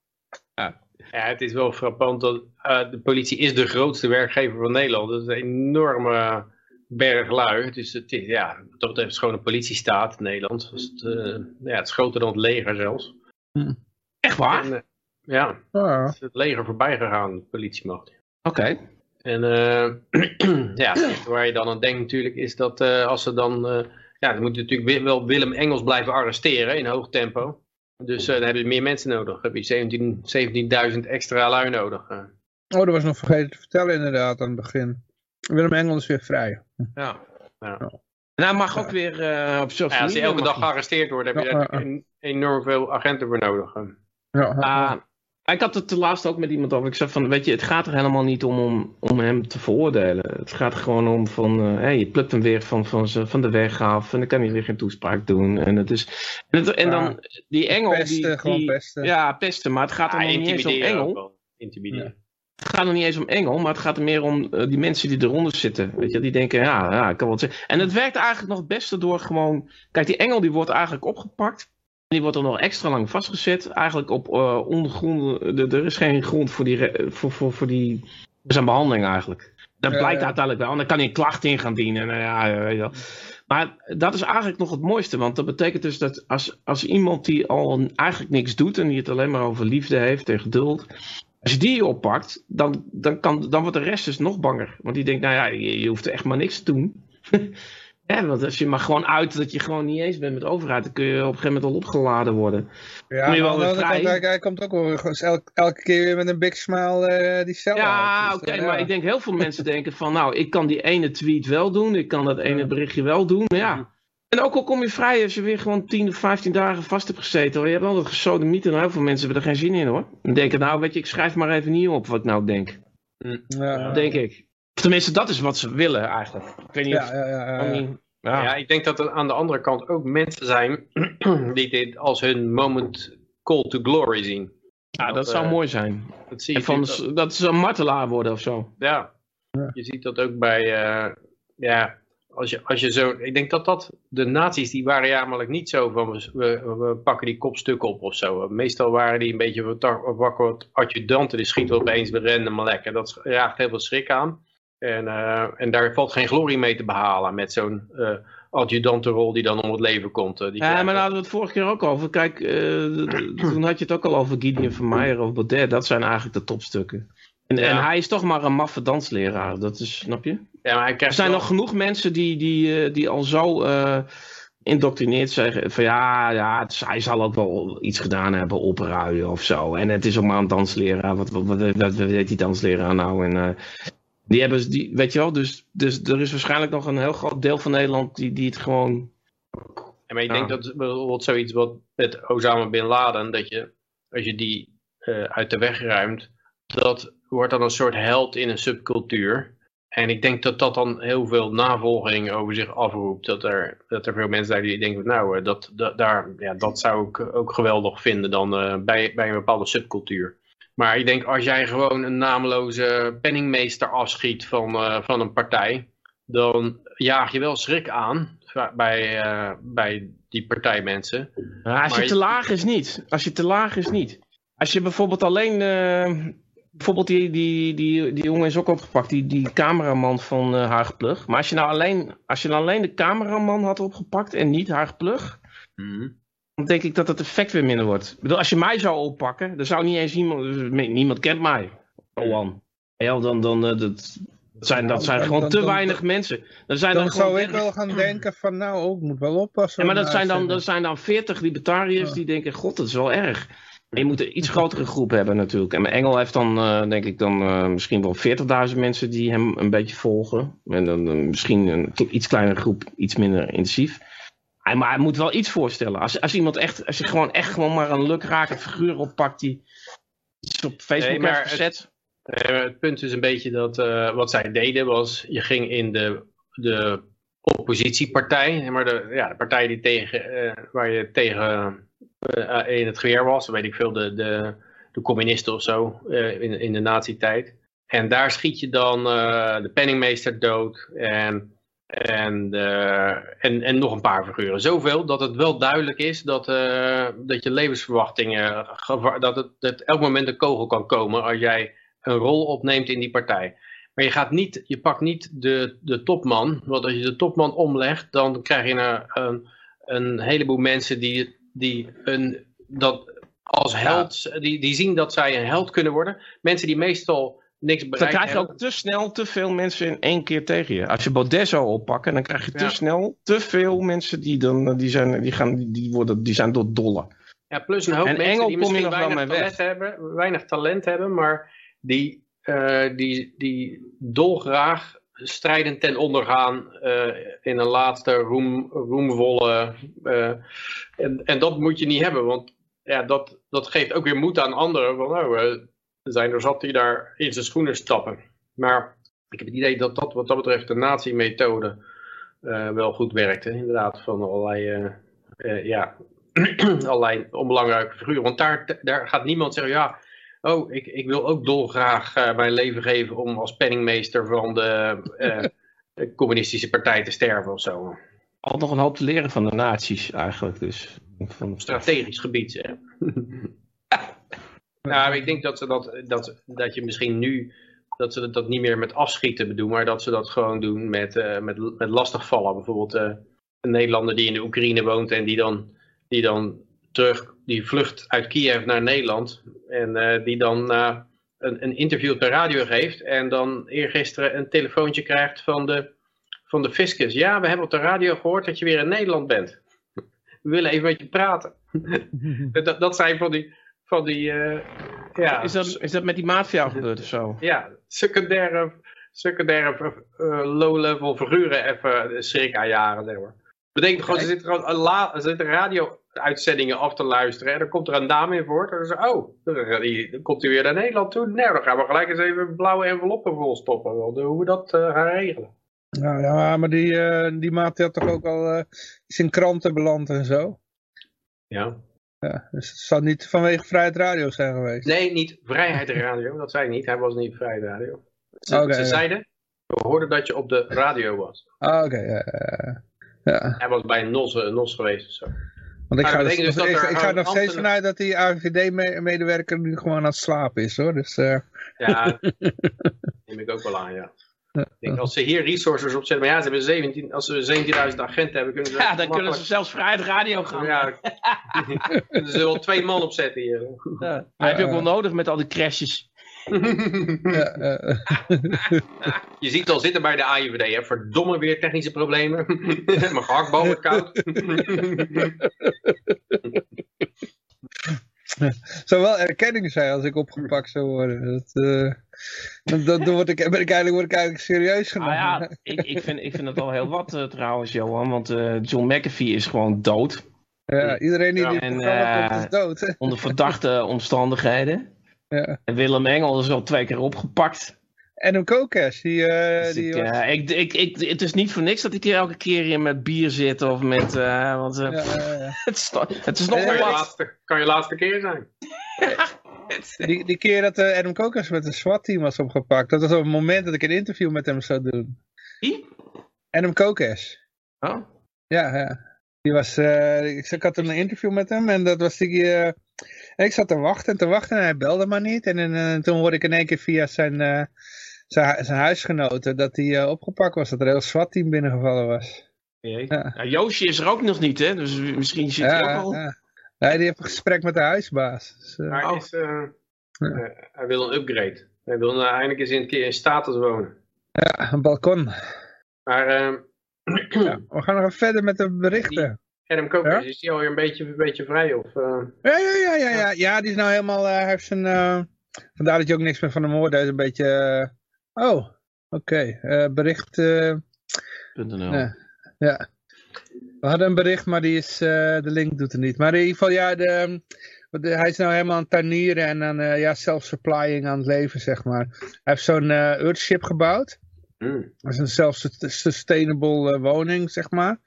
Ja, ja het is wel frappant dat uh, de politie is de grootste werkgever van Nederland. Dat is een enorme berg lui. Dus het is, ja, dat heeft gewoon een politiestaat in Nederland. Dus het, uh, ja, het is groter dan het leger zelfs. Hm. Echt waar? En, uh, ja, oh. het, het leger voorbij gegaan, de politiemacht. Oké. Okay. En uh, ja, waar je dan aan denkt natuurlijk is dat uh, als ze dan... Uh, ja, dan moet je natuurlijk wel Willem Engels blijven arresteren in hoog tempo. Dus dan hebben ze meer mensen nodig. Dan heb je 17.000 extra lui nodig. Oh, dat was nog vergeten te vertellen inderdaad aan het begin. Willem Engels is weer vrij. Ja. ja. En hij mag ook weer op social ja, Als hij elke dag gearresteerd wordt, heb je ja, enorm veel agenten voor nodig. Ja, ah, ik had het de laatst ook met iemand over. Ik zei van, weet je, het gaat er helemaal niet om om, om hem te veroordelen. Het gaat er gewoon om van, uh, hey, je plukt hem weer van, van, van de weg af en dan kan hij weer geen toespraak doen. En, het is, en, het, en dan, die engel, pesten, die, die pesten. ja, pesten, maar het gaat er nog niet eens om engel. Intimideren. Het gaat er niet eens om engel, maar het gaat er meer om uh, die mensen die eronder zitten. Weet je, die denken, ja, ja, ik kan wat zeggen. En het werkt eigenlijk nog het beste door gewoon, kijk, die engel die wordt eigenlijk opgepakt die wordt er nog extra lang vastgezet. Eigenlijk op uh. Er is geen grond voor die, voor, voor, voor die zijn behandeling eigenlijk. Dat blijkt uiteindelijk wel. En dan kan hij een klacht in gaan dienen. Nou ja, weet je wel. Maar dat is eigenlijk nog het mooiste. Want dat betekent dus dat als, als iemand die al eigenlijk niks doet. En die het alleen maar over liefde heeft en geduld. Als je die oppakt, dan, dan, kan, dan wordt de rest dus nog banger. Want die denkt, nou ja, je, je hoeft echt maar niks te doen. Ja, want als je maar gewoon uit dat je gewoon niet eens bent met de overheid, dan kun je op een gegeven moment al opgeladen worden. Ja, Kom je wel maar weer hij, vrij? hij komt ook wel gewoon elke, elke keer weer met een big smile eh, die cel Ja, uit. oké, Dus, eh, maar ik denk heel veel mensen denken van, nou, ik kan die ene tweet wel doen, ik kan dat ene berichtje wel doen, maar ja. En ook al kom je vrij als je weer gewoon 10 of 15 dagen vast hebt gezeten, hoor. je hebt altijd gesodemiet en heel veel mensen hebben er geen zin in hoor. Dan denken, nou weet je, ik schrijf maar even niet op wat ik nou denk. Ja, Denk ik. Of tenminste, dat is wat ze willen eigenlijk. Ik weet niet ja, of... ja, ja, ja. Ja. Ja, ik denk dat er aan de andere kant ook mensen zijn die dit als hun moment call to glory zien. Ja, dat eh, zou mooi zijn. Dat zie je En van, dat ze een martelaar worden of zo. Ja. Je ziet dat ook bij, eh, ja, als je, als je zo, ik denk dat dat, de nazi's die waren namelijk niet zo van, we, we, we pakken die kopstukken op of zo. Meestal waren die een beetje wat, wat, adjudanten, die schieten opeens weer random lekker. Dat raakt heel veel schrik aan. En, eh, en daar valt geen glorie mee te behalen met zo'n eh adjudantenrol die dan om het leven komt. eh, die Ja, maar daar hadden we het vorige keer ook over. Kijk, toen had je het ook al over Gideon van Meijer of Baudet. Dat zijn eigenlijk de topstukken. En, Ja. en hij is toch maar een maffe dansleraar. Dat is, snap je? ja, maar hij Er zijn wel- nog genoeg mensen die, die, die al zo indoctrineerd zeggen van ja, ja het, hij zal ook wel iets gedaan hebben, opruien of zo. En het is ook maar een dansleraar. Wat, wat, wat, weet die dansleraar nou? En, die hebben, die, weet je wel, dus, dus er is waarschijnlijk nog een heel groot deel van Nederland die, die het gewoon... Ja, maar ik Ja. denk dat bijvoorbeeld zoiets wat met Osama Bin Laden, dat je, als je die eh, uit de weg ruimt, dat wordt dan een soort held in een subcultuur. En ik denk dat dat dan heel veel navolging over zich afroept. Dat er, dat er veel mensen zijn die denken, nou, eh, dat, dat, daar, ja, dat zou ik ook geweldig vinden dan eh, bij, bij een bepaalde subcultuur. Maar ik denk, als jij gewoon een naamloze penningmeester afschiet van, eh, van een partij, dan jaag je wel schrik aan bij, eh, bij die partijmensen. Ja, als Maar je je- te laag is niet. Als je te laag is niet. Als je bijvoorbeeld alleen... eh, bijvoorbeeld die, die, die, die jongen is ook opgepakt. Die, die cameraman van eh Haagplug. Maar als je, nou alleen, als je nou alleen de cameraman had opgepakt en niet Haagplug... dan denk ik dat het effect weer minder wordt. Ik bedoel, als je mij zou oppakken, dan zou niet eens iemand... Niemand kent mij. Johan. Ja, dan, dan, eh, dat, dat zijn, dat zijn gewoon te weinig mensen. Dan, zijn Dan zou ik 30 wel gaan denken van nou, oh, ik moet wel oppassen. ja, maar dat zijn, dan, dat zijn dan 40 libertariërs die denken, god, dat is wel erg. Maar je moet een iets grotere groep hebben natuurlijk. En Engel heeft dan, eh, denk ik, dan eh, misschien wel 40.000 mensen die hem een beetje volgen. En dan misschien een iets kleinere groep, iets minder intensief. Hij- Maar hij moet wel iets voorstellen. Als, als iemand echt, als je gewoon echt gewoon maar een lukrake figuur oppakt die iets op Facebook Nee, heeft gezet. Maar het punt is een beetje dat eh, wat zij deden was, je ging in de, de oppositiepartij, maar de, ja, de partij die tegen, eh, waar je tegen eh, in het geweer was, weet ik veel, de, de, de communisten of zo, in, in de nazi-tijd. En daar schiet je dan de penningmeester dood en, en, de- en, en nog een paar figuren. Zoveel dat het wel duidelijk is dat, eh, dat je levensverwachting, eh, dat het dat elk moment een kogel kan komen als jij een rol opneemt in die partij. Maar je, gaat niet, je pakt niet de, de topman, want als je de topman omlegt, dan krijg je een, een, een heleboel mensen die, die een, dat als held, die, die zien dat zij een held kunnen worden. Mensen die meestal niks Dan krijg je ook te snel te veel mensen in één keer tegen je. Als je Baudet zou oppakken, dan krijg je te Ja. snel te veel mensen die, dan, die, zijn, die, gaan, die, worden, die zijn door dolle. Ja, plus een hoop En mensen Engel die misschien weinig talent, hebben, weinig talent hebben, maar die, eh, die, die dolgraag strijdend ten onder gaan eh, in een laatste roem, roemvolle... eh, en, en dat moet je niet hebben, want ja, dat, dat geeft ook weer moed aan anderen. Van, nou, eh, zijn er zat die daar in zijn schoenen stappen. Maar ik heb het idee dat dat wat dat betreft de nazi-methode eh, wel goed werkte. Inderdaad, van allerlei... eh, eh, ja, allerlei onbelangrijke figuren. Want daar, daar gaat niemand zeggen, ja, oh, ik, ik wil ook dolgraag mijn leven geven om als penningmeester van de communistische partij te sterven of zo. Al nog een hoop te leren van de nazi's eigenlijk. Dus. Van, Strategisch gebied, hè. nou, ik denk dat, ze dat, dat, dat je misschien nu, dat ze dat niet meer met afschieten doen, maar dat ze dat gewoon doen met, eh, met, met lastigvallen. Bijvoorbeeld eh, een Nederlander die in de Oekraïne woont en die dan, die dan terug, die vlucht uit Kiev naar Nederland en eh, die dan een, een interview op de radio geeft en dan eergisteren een telefoontje krijgt van de, van de fiscus. Ja, we hebben op de radio gehoord dat je weer in Nederland bent. We willen even met je praten. dat, dat zijn van die... Van die uh, ja, is, dat, is dat met die maat gebeurd of zo? Ja, secundaire, secundaire uh, low-level figuren even schrik aanjagen, zeg maar. Betekent gewoon, ze zitten gewoon ze zitten radio-uitzendingen af te luisteren. En dan komt er een dame in voor. En dan zeggen oh, dan komt hij weer naar Nederland toe. Nee, dan gaan we gelijk eens even blauwe enveloppen vol stoppen. Hoe we dat uh, gaan regelen. Nou ja, maar die, uh, die maat had toch ook al uh, in kranten beland en zo. Ja. Ja, dus het zou niet vanwege Vrijheid Radio zijn geweest. Nee, niet Vrijheid Radio. Dat zei ik niet. Hij was niet Vrijheid Radio. Ze, okay, ze ja. zeiden, we hoorden dat je op de radio was. Ah, oké. Okay, ja, ja. Hij was bij NOS, NOS geweest of zo. Want ik ga, dus, dus ik, ik ga er nog steeds vanuit dat die AVD-medewerker nu gewoon aan het slapen is hoor. Dus, uh... Ja, neem ik ook wel aan, ja. Denk, als ze hier resources opzetten, maar ja, ze hebben 17, als ze 17.000 agenten hebben, kunnen ze... Ja, dan kunnen ze zelfs vrij de radio gaan. Ja, ze zullen wel twee man opzetten hier. Ja. Maar heb je ook wel nodig met al die crashes. ja, je ziet al zitten bij de AIVD, hè? verdomme weer technische problemen. Mijn gehaktbal wordt koud. zou wel erkenning zijn als ik opgepakt zou worden. Dat, uh, dan, dan, word ik, ben ik eigenlijk, word ik eigenlijk serieus genomen. Ah ja, ik, ik, vind, ik vind het al heel wat uh, trouwens, Johan. Want uh, John McAfee is gewoon dood. Ja, iedereen die ja, dit programma komt is dood. Onder verdachte omstandigheden. Ja. En Willem Engel is al twee keer opgepakt. En een Kokesh. Die, uh, dus die ik, was... uh, ik, ik, ik, het is niet voor niks dat ik hier elke keer hier met bier zit of met... Uh, want, ja, het, is, het is nog je laatste, kan je laatste keer zijn. die, die keer dat Adam Kokesh met een SWAT-team was opgepakt. Dat was op het moment dat ik een interview met hem zou doen. Wie? Adam Kokesh. Oh. Ja, ja. Die was, ik, ik had een interview met hem en dat was die... En ik zat te wachten en te wachten en hij belde maar niet. En, en toen hoorde ik in één keer via zijn, uh, zijn, zijn huisgenoten dat hij uh, opgepakt was. Dat er een heel SWAT-team binnengevallen was. Ja. ja. Joosje is er ook nog niet, hè? Dus misschien zit hij ook al... Ja. Nee, die heeft een gesprek met de huisbaas. Dus, uh... hij, is, hij wil een upgrade. Hij wil nou eindelijk eens een keer in status wonen. Ja, een balkon. Maar... Ehm, we gaan nog even verder met de berichten. Adam Koker, ja? is die alweer een beetje, een beetje vrij? Of, uh... ja, ja, ja, ja, ja, ja, die is nou helemaal, uh, hij heeft zijn, uh... vandaar dat je ook niks meer van hem hoort, hij is een beetje, oh, oké, okay. bericht, .nl. ja, we hadden een bericht, maar die is, de link doet het niet, maar in ieder geval, ja, de, de hij is nou helemaal aan het tuinieren en aan, ja, self-supplying aan het leven, zeg maar. Hij heeft zo'n Earthship gebouwd, mm. dat is een self-sustainable woning, zeg maar.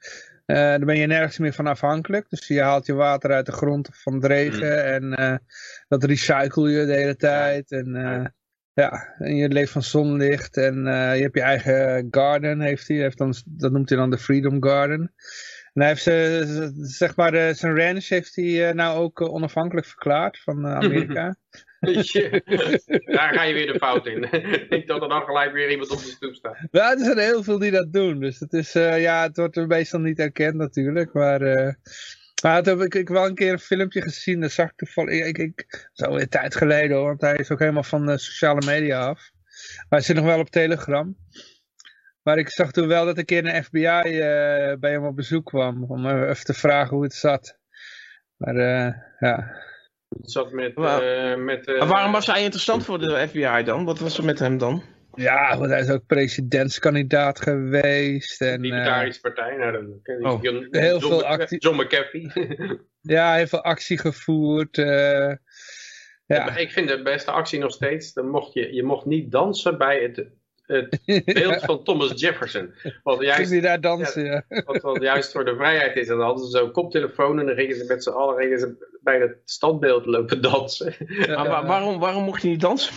Uh, daar ben je nergens meer van afhankelijk. Dus je haalt je water uit de grond van het regen. Mm. En uh, dat recycle je de hele tijd. En, uh, ja, en je leeft van zonlicht. En je hebt je eigen garden. Heeft hij. Heeft dan, dat noemt hij dan de Freedom Garden. En hij heeft ze, zeg maar, zijn ranch heeft hij nou ook onafhankelijk verklaard van Amerika. Daar ga je weer de fout in. ik dat er dan gelijk weer iemand op de stoep staat. Ja, er zijn heel veel die dat doen. Dus het is, ja, het wordt meestal niet erkend natuurlijk. Maar, maar toen heb ik, ik wel een keer een filmpje gezien. Dat zag ik toevallig. Ik, ik, zo een tijd geleden hoor. Want hij is ook helemaal van de sociale media af. Maar hij zit nog wel op Telegram. Maar ik zag toen wel dat een keer een FBI uh, bij hem op bezoek kwam. Om even te vragen hoe het zat. Maar ja... Het zat met... Uh, met uh, maar waarom was hij interessant voor de FBI dan? Wat was er met hem dan? Ja, want hij is ook presidentskandidaat geweest. En, Libertarische uh, partij. Nou, dan ken oh. John, heel John, veel actie. John McAfee. ja, heel veel actie gevoerd. Uh, ja. Ik vind de beste actie nog steeds, dan mocht je, je mocht niet dansen bij het het beeld van Thomas Jefferson. Wat juist, die daar dansen, ja. Wat, wat, juist voor de vrijheid is. En dan hadden ze zo'n koptelefoon en dan gingen ze met z'n allen gingen ze bij het standbeeld lopen dansen. maar waarom, waarom mocht je niet dansen?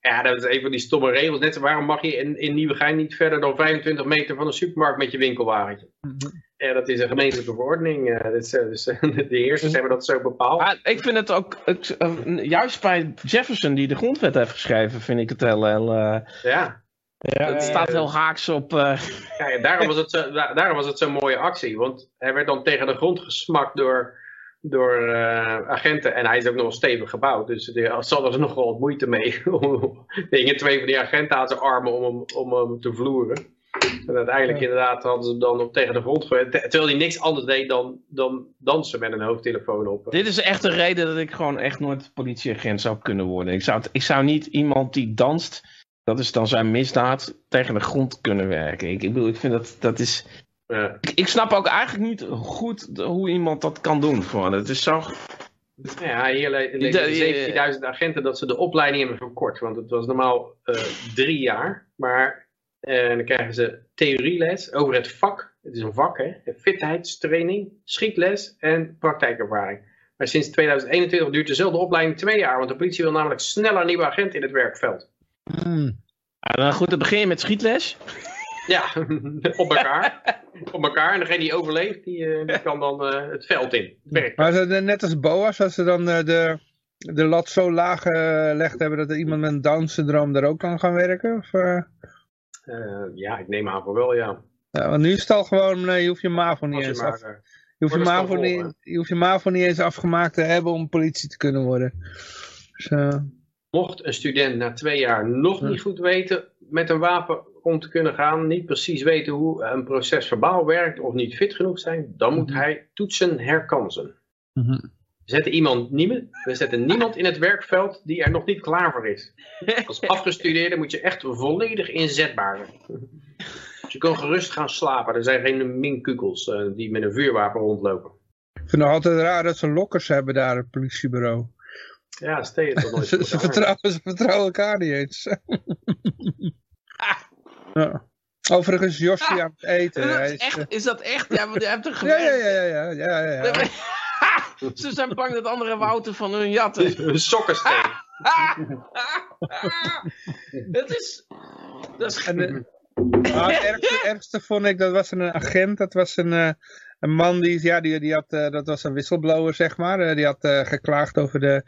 Ja, dat is een van die stomme regels. Net zo, waarom mag je in, in Nieuwegein niet verder dan 25 meter van een supermarkt met je winkelwagentje? Mm Ja, dat is een gemeentelijke verordening. Uh, dus, dus de heersers hebben dat zo bepaald. Ah, ik vind het ook, uh, juist bij Jefferson die de grondwet heeft geschreven, vind ik het heel... heel uh, ja. Ja, het staat heel haaks op... Uh... Ja, daarom, was het zo, daarom was het zo'n mooie actie. Want hij werd dan tegen de grond gesmakt door, door uh, agenten. En hij is ook nog stevig gebouwd. Dus er zat er nog wel wat moeite mee. er hingen twee van die agenten aan zijn armen om hem, om hem te vloeren. En uiteindelijk inderdaad hadden ze dan op tegen de grond gegooid. Terwijl hij niks anders deed dan, dan dansen met een hoofdtelefoon op. Dit is echt de reden dat ik gewoon echt nooit politieagent zou kunnen worden. Ik zou, ik zou niet iemand die danst, dat is dan zijn misdaad, tegen de grond kunnen werken. Ik, ik bedoel, ik vind dat, dat is... Ja. Ik, snap ook eigenlijk niet goed hoe iemand dat kan doen. Gewoon. Het is zo... Ja, hier lezen 17.000 agenten dat ze de opleiding hebben verkort. Want het was normaal eh, drie jaar. Maar eh, dan krijgen ze theorieles over het vak. Het is een vak, hè. Fitheidstraining, schietles en praktijkervaring. Maar sinds 2021 duurt dezelfde opleiding twee jaar. Want de politie wil namelijk sneller nieuwe agenten in het werkveld. Hmm. Ja, dan goed, dan begin je met schietles. Ja, op elkaar. op elkaar. En degene die overleeft, die, eh, die kan dan eh, het veld in. Het. Maar het net als Boas, als ze dan eh, de, de lat zo laag gelegd hebben dat er iemand met een Down-syndroom daar ook kan gaan werken? Of, eh? Eh, ja, ik neem aan voor wel, ja. ja, want nu is het al gewoon, nee, je hoeft je MAVO niet je eens maar, af, je hoeft je, MAVO niet, je hoeft je MAVO niet eens afgemaakt te hebben om politie te kunnen worden. Dus, Mocht een student na twee jaar nog Hm. niet goed weten met een wapen om te kunnen gaan, niet precies weten hoe een proces verbaal werkt of niet fit genoeg zijn, dan moet Mhm. hij toetsen herkansen. mhm. We zetten, iemand, niemand, we zetten niemand in het werkveld die er nog niet klaar voor is. Als afgestudeerde moet je echt volledig inzetbaar zijn. Dus je kan gerust gaan slapen. Er zijn geen minkukels eh, die met een vuurwapen rondlopen. Ik vind het nog altijd raar dat ze lokkers hebben daar, het politiebureau. Ja, stel je toch nooit Ze, vertrouwen, ze vertrouwen elkaar niet eens. ja. Overigens, Josje aan het eten. Is Hij dat is, echt? eh, Is dat echt? Ja, want je hebt er ja, gewerkt. ja, ja, ja, ja, ja, ja. Ze zijn bang dat andere Wouter van hun jatten. Een sokkensteen. Het is... Dat is... En, eh, maar het ergste, ergste vond ik, dat was een agent, dat was een, eh, een man die, ja, die, die had, eh, dat was een whistleblower zeg maar, Eh, die had eh, geklaagd over de,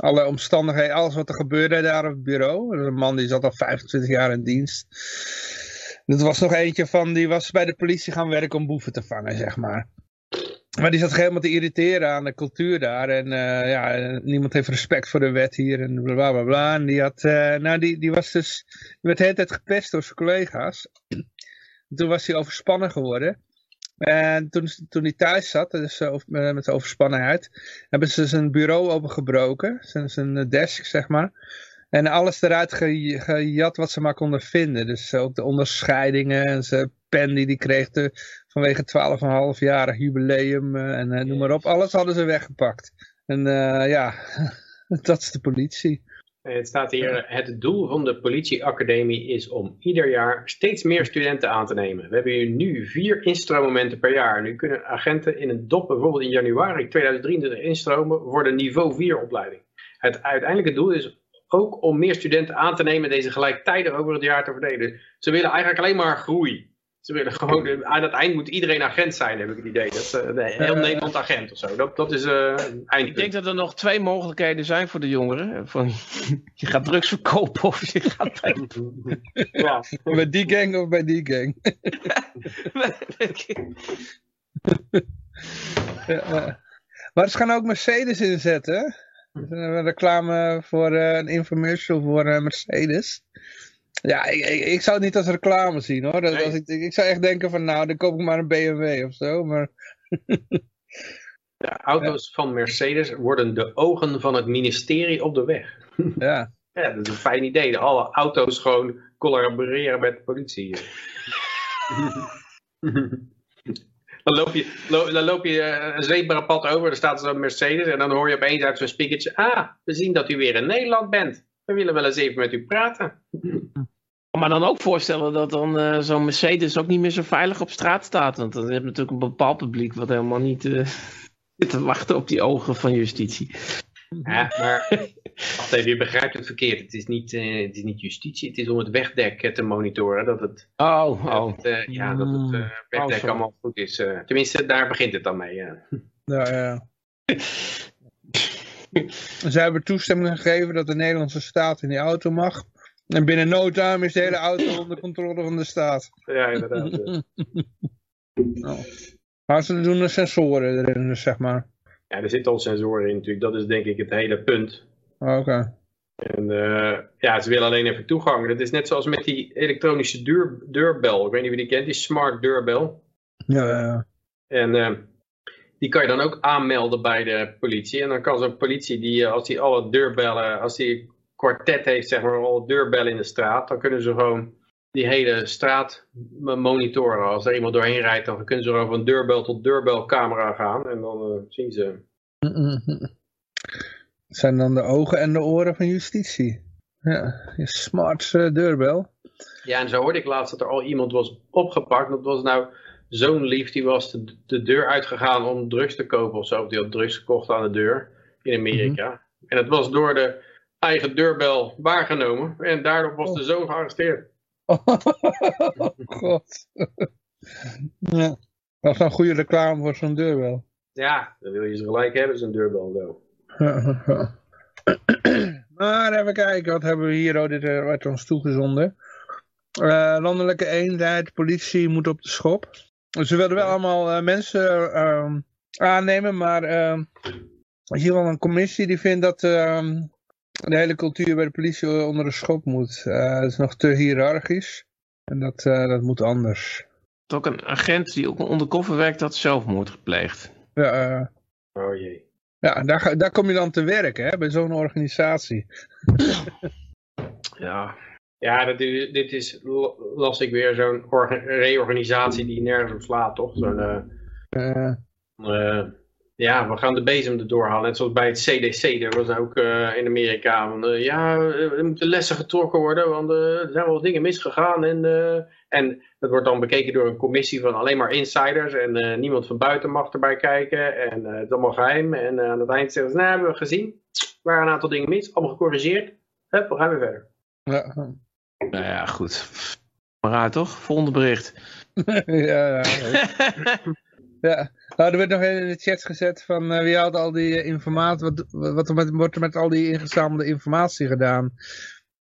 alle omstandigheden, alles wat er gebeurde daar op het bureau. Een man die zat al 25 jaar in dienst. Dat was nog eentje van, die was bij de politie gaan werken om boeven te vangen, zeg maar. Maar die zat helemaal te irriteren aan de cultuur daar. En eh, ja, niemand heeft respect voor de wet hier en bla bla bla. En die had, eh, nou die, die was dus, die werd de hele tijd gepest door zijn collega's. En toen was hij overspannen geworden. En toen, toen hij thuis zat, dus eh, over- eh, met de overspannenheid, hebben ze zijn bureau opengebroken. Zijn, zijn desk, zeg maar. En alles eruit ge- gejat wat ze maar konden vinden. Dus ook de onderscheidingen en zijn pen die hij kreeg te, vanwege 12,5-jarig jubileum eh, en eh, noem maar op. Alles hadden ze weggepakt. En eh, ja, dat is de politie. Het staat hier, het doel van de politieacademie is om ieder jaar steeds meer studenten aan te nemen. We hebben hier nu vier instroommomenten per jaar. Nu kunnen agenten in een dop bijvoorbeeld in januari 2023 instromen voor de niveau 4 opleiding. Het uiteindelijke doel is ook om meer studenten aan te nemen en deze gelijktijdig over het jaar te verdelen. Ze willen eigenlijk alleen maar groei. Ze willen gewoon, aan het eind moet iedereen agent zijn, heb ik het idee. Dat is eh, de- heel Eh. Nederland agent of zo. Dat, dat is eh een Ik denk dat er nog twee mogelijkheden zijn voor de jongeren. Van, je gaat drugs verkopen of je gaat bij... ja. Bij die gang of bij die gang. Ja, maar ze gaan ook Mercedes inzetten. een reclame voor een infomercial voor Mercedes. Ja, ik, ik, ik zou het niet als reclame zien hoor. Dat, Nee. als ik, ik zou echt denken van nou, dan koop ik maar een BMW of zo. Maar auto's van Mercedes worden de ogen van het ministerie op de weg. ja, Ja, dat is een fijn idee. Alle auto's gewoon collaboreren met de politie. dan loop je, lo- dan loop je eh, een zebrapad over, er staat zo'n Mercedes en dan hoor je opeens uit zo'n speakertje, ah, we zien dat u weer in Nederland bent. We willen wel eens even met u praten. Maar dan ook voorstellen dat dan eh, zo'n Mercedes ook niet meer zo veilig op straat staat. Want dan heb je natuurlijk een bepaald publiek wat helemaal niet eh, zit te wachten op die ogen van justitie. Ja, maar wacht even, je begrijpt het verkeerd. Het is, niet, eh, het is niet justitie, het is om het wegdek te monitoren. Dat het, Oh, dat oh. het, eh, ja, dat het Oh, wegdek sorry. allemaal goed is. tenminste, daar begint het dan mee. ja. ja, ja. Ze hebben toestemming gegeven dat de Nederlandse staat in die auto mag. En binnen no time is de hele auto onder controle van de staat. Ja, inderdaad. ja. Maar ze doen de sensoren erin, dus zeg maar. Ja, er zitten al sensoren in natuurlijk. Dat is denk ik het hele punt. Oh, Oké. En uh, ja, ze willen alleen even toegang. Dat is net zoals met die elektronische deur, deurbel. Ik weet niet wie die kent, die smart deurbel. Ja, ja. En uh, die kan je dan ook aanmelden bij de politie. En dan kan zo'n politie, die, als die alle deurbellen, als die kwartet heeft, zeg maar, alle deurbellen in de straat, dan kunnen ze gewoon die hele straat monitoren. Als er iemand doorheen rijdt, dan kunnen ze gewoon van deurbel tot deurbelcamera gaan. En dan uh, zien ze. Zijn dan de ogen en de oren van justitie. Ja, je smart uh, deurbel. Ja, en zo hoorde ik laatst dat er al iemand was opgepakt. Dat was nou zo'n lief, die was de, de, deur uitgegaan om drugs te kopen of zo. Die had drugs gekocht aan de deur in Amerika. Mm -hmm. En het was door de eigen deurbel waargenomen. En daardoor was oh. de zoon gearresteerd. Oh, god. ja. Dat is een goede reclame voor zo'n deurbel. Ja, dan wil je ze gelijk hebben, zo'n deurbel zo. maar even kijken, wat hebben we hier? Oh, dit werd ons toegezonden. Uh, landelijke eenheid, politie moet op de schop. Ze wilden wel allemaal uh, mensen uh, aannemen, maar is hier wel een commissie die vindt dat ehm, de hele cultuur bij de politie onder de schop moet. Uh, het is nog te hiërarchisch. En dat, uh, dat moet anders. Het is ook een agent die ook ondercover werkt dat zelfmoord gepleegd. Ja, uh, oh jee. Ja, daar, daar kom je dan te werken, hè, bij zo'n organisatie. ja. Ja, dat, dit is, las ik weer, zo'n reorganisatie die nergens op slaat, toch? Zo'n... Ja, we gaan de bezem erdoor halen. Net zoals bij het CDC, er was ook uh, in Amerika. Uh, ja, er moeten lessen getrokken worden, want uh, er zijn wel dingen misgegaan. En, en dat wordt dan bekeken door een commissie van alleen maar insiders. En niemand van buiten mag erbij kijken. En het is allemaal geheim. En aan het eind zeggen ze, nou, hebben we gezien. Er waren een aantal dingen mis, allemaal gecorrigeerd. Hup, we gaan weer verder. Ja. Nou ja, goed. Maar raar toch? Volgende bericht. ja, ja. Ja, er werd nog in de chat gezet van uh, wie had al die informatie, wat, wat er met, wordt er met al die ingezamelde informatie gedaan?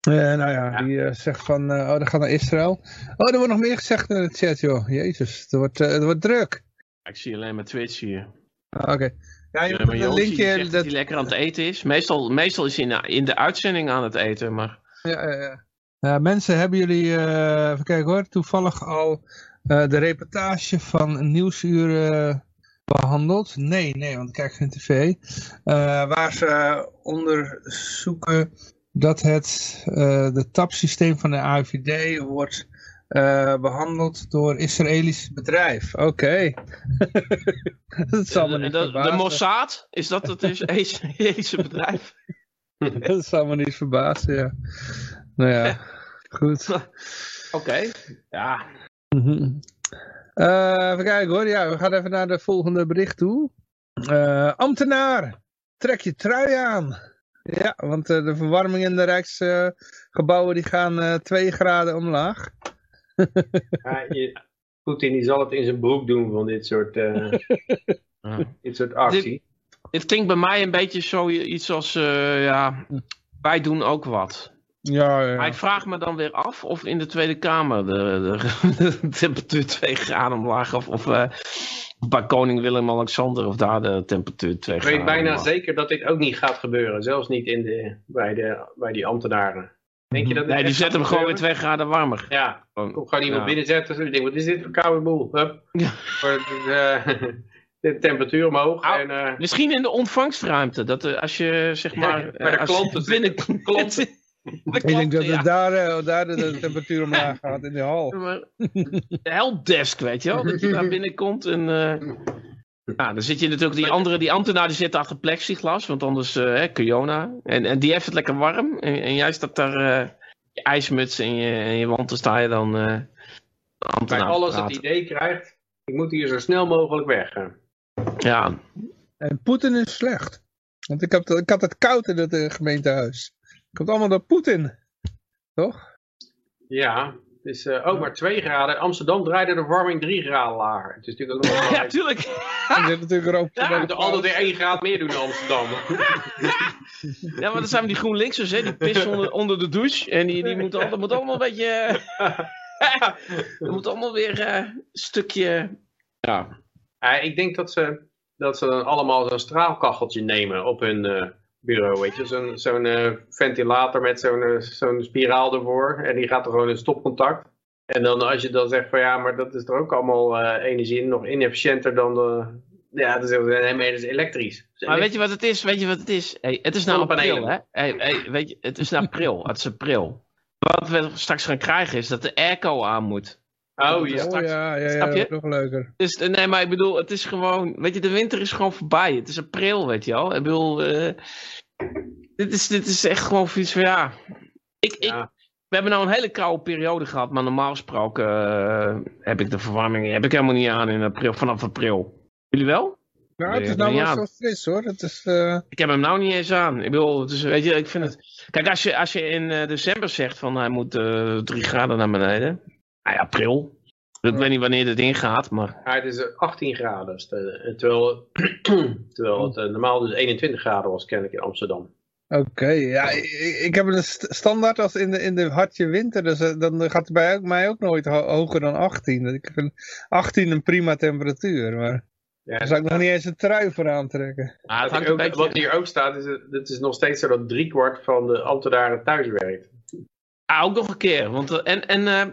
Uh, nou ja, ja. die uh, zegt van, oh, dat gaat naar Israël. Oh, er wordt nog meer gezegd in de chat, joh. Jezus, het wordt, het wordt druk. Ik zie alleen maar Twitch hier. Ah, Oké. Okay. Ja, je een linkje dat... hij lekker aan het eten is. Meestal, meestal is hij in de, in de uitzending aan het eten, maar... Ja, ja, ja. mensen, hebben jullie, even kijken hoor, toevallig al uh, de reportage van Nieuwsuur uh, behandeld? Nee, nee, want ik kijk geen tv. Uh, waar ze onderzoeken dat het de tapsysteem van de AIVD wordt behandeld door Israëlisch bedrijf. Oké. Okay. dat zal me niet de, de, de Mossad, is dat het Israëlische bedrijf? dat zal me niet verbazen, ja. Nou ja, goed. Oké, okay. ja. Uh, even kijken hoor, ja, we gaan even naar de volgende bericht toe. Uh, ambtenaar, trek je trui aan. Ja, want uh, de verwarming in de Rijksgebouwen die gaan 2 graden omlaag. ja, je, Poetin die zal het in zijn broek doen van dit soort, dit soort actie. Dit, dit, klinkt bij mij een beetje zoiets als, ja, wij doen ook wat. Ja, ja. Maar ik vraag me dan weer af of in de Tweede Kamer de, de, de temperatuur 2 graden omlaag of, of uh, bij koning Willem-Alexander of daar de temperatuur 2 graden Ik weet bijna zeker dat dit ook niet gaat gebeuren. Zelfs niet in de, bij, de, bij die ambtenaren. Denk je dat nee, die zetten hem gewoon weer 2 graden warmer. Ja, kom gewoon iemand ja. binnenzetten. Dus ik denk, wat is dit voor koude boel? Hup. Ja. Voor de, de temperatuur omhoog. En, uh, misschien in de ontvangstruimte. Dat uh, als je zeg maar... Ja, bij de klanten. Binnen, klanten ik denk dat het daar, uh, daar de, temperatuur omlaag gaat in de hal. de helpdesk, weet je wel. Dat je daar binnenkomt en... Uh, ja, dan zit je natuurlijk, die andere, die ambtenaar die zit achter plexiglas, want anders, uh, hè, Kiona. En, en die heeft het lekker warm. En, en jij staat daar, uh, je ijsmuts en je, en je wanten sta je dan uh, Bij alles het idee krijgt, ik moet hier zo snel mogelijk weg. Ja. En Poetin is slecht. Want ik, heb, ik had het koud in het gemeentehuis. Komt allemaal door Poetin. Toch? Ja, het is uh, ook maar 2 graden. Amsterdam draaide de verwarming 3 graden lager. Het is natuurlijk ook nog Ja, tuurlijk. Er zit natuurlijk ook ja, we moeten altijd weer 1 graad meer doen in Amsterdam. ja, maar dan zijn we die GroenLinksers, hè. Die pissen onder, onder de douche. En die, die moeten allemaal, moet allemaal een beetje... dat moet allemaal weer uh, een stukje... Ja. Uh, ik denk dat ze, dat ze dan allemaal zo'n straalkacheltje nemen op hun... Bureau, weet je. Zo'n zo'n eh, ventilator met zo'n eh, zo'n spiraal ervoor. En die gaat er gewoon in stopcontact. En dan als je dan zegt van ja, maar dat is er ook allemaal eh, energie in, nog inefficiënter dan de... Ja, dat is, nee, maar dat is elektrisch. Dus Maar weet je wat het is? Weet je wat het is? Hey, het is nou april, hè? Hey, hey, weet je, het is nou april. Het is april. Wat we straks gaan krijgen is dat de airco aan moet. Oh ja. Oh straks- ja, ja, ja, snap dat je? is nog leuker. Dus nee, maar ik bedoel, het is gewoon, weet je, de winter is gewoon voorbij. Het is april, weet je wel. Ik bedoel, eh, dit, is, dit is echt gewoon iets van, ja. Ik, ik, Ja. we hebben nou een hele koude periode gehad, maar normaal gesproken eh, heb ik de verwarming heb ik helemaal niet aan in april, vanaf april. Jullie wel? Nou, het is nou wel ja. zo fris hoor. Het is, eh, Ik heb hem nou niet eens aan. Ik bedoel, het is, weet je, ik vind het... Kijk, als je, als je in december zegt van hij moet drie graden naar beneden. Nou ja, april. Ik weet niet wanneer dit ingaat, maar... Ja, het is eh, 18 graden. dus, eh, terwijl terwijl het eh, normaal dus 21 graden was, ken ik in Amsterdam. Oké, ja, ik, ik heb een st- standaard als in de, in de hartje winter, dus eh, dan gaat het bij mij ook nooit ho- hoger dan 18. Ik vind 18 een prima temperatuur, maar Ja, daar zou ik nog niet eens een trui voor aantrekken. Ah, het wat, hangt ook, beetje... wat hier ook staat, is het, het is nog steeds zo dat driekwart van de ambtenaren thuis werkt. Ah, ook nog een keer. Want, eh, en en eh,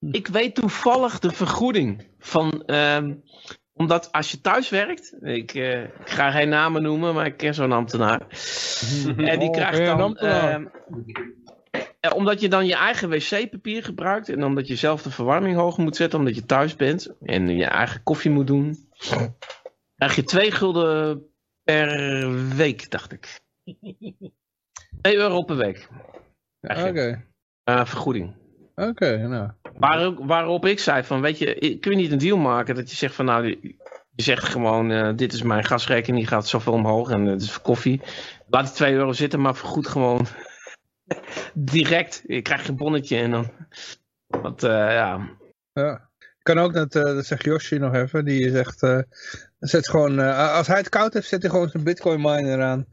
ik weet toevallig de vergoeding van... ehm, omdat als je thuis werkt... Ik, eh, ik ga geen namen noemen, maar ik ken zo'n ambtenaar. En die Oh, krijgt dan... ehm, eh, omdat je dan je eigen wc-papier gebruikt. En omdat je zelf de verwarming hoog moet zetten. Omdat je thuis bent. En je eigen koffie moet doen. Krijg je 2 gulden per week, dacht ik. 2 euro per week. Oké, je. Eh, vergoeding. Oké, nou. Waar, waarop ik zei van, weet je, kun je niet een deal maken dat je zegt van, nou, je zegt gewoon, eh, dit is mijn gasrekening, die gaat zoveel omhoog en het is voor koffie. Laat die 2 euro zitten, maar vergoed gewoon direct. Je krijgt je bonnetje en dan, want eh, ja, Ja. Kan ook, dat, eh, dat zegt Yoshi nog even, die zegt, eh, zet gewoon, eh, als hij het koud heeft, zet hij gewoon zijn bitcoin miner aan.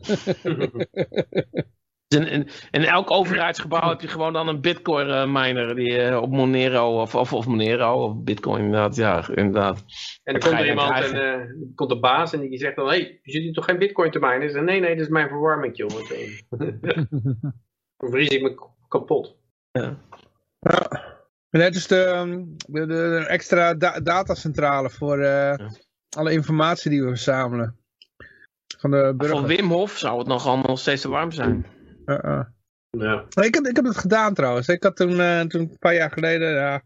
in, in, in elk overheidsgebouw heb je gewoon dan een bitcoin eh, miner die eh, op Monero of, of, of Monero of bitcoin inderdaad, ja, inderdaad. En dan komt er iemand en eh, komt de baas en die zegt dan, hé, hey, je zit hier toch geen bitcoin te minen? Zeg, nee, nee, dat is mijn verwarming, joh. meteen. dan vries ik me kapot. Ja. Net is de, ehm, de, de extra da- datacentrale voor eh, alle informatie die we verzamelen. Van de burger. Voor Wim Hof zou het nog allemaal steeds te warm zijn. Uh, uh. Ja. Ik heb, ik heb het gedaan trouwens. Ik had toen, eh, toen een paar jaar geleden, ja,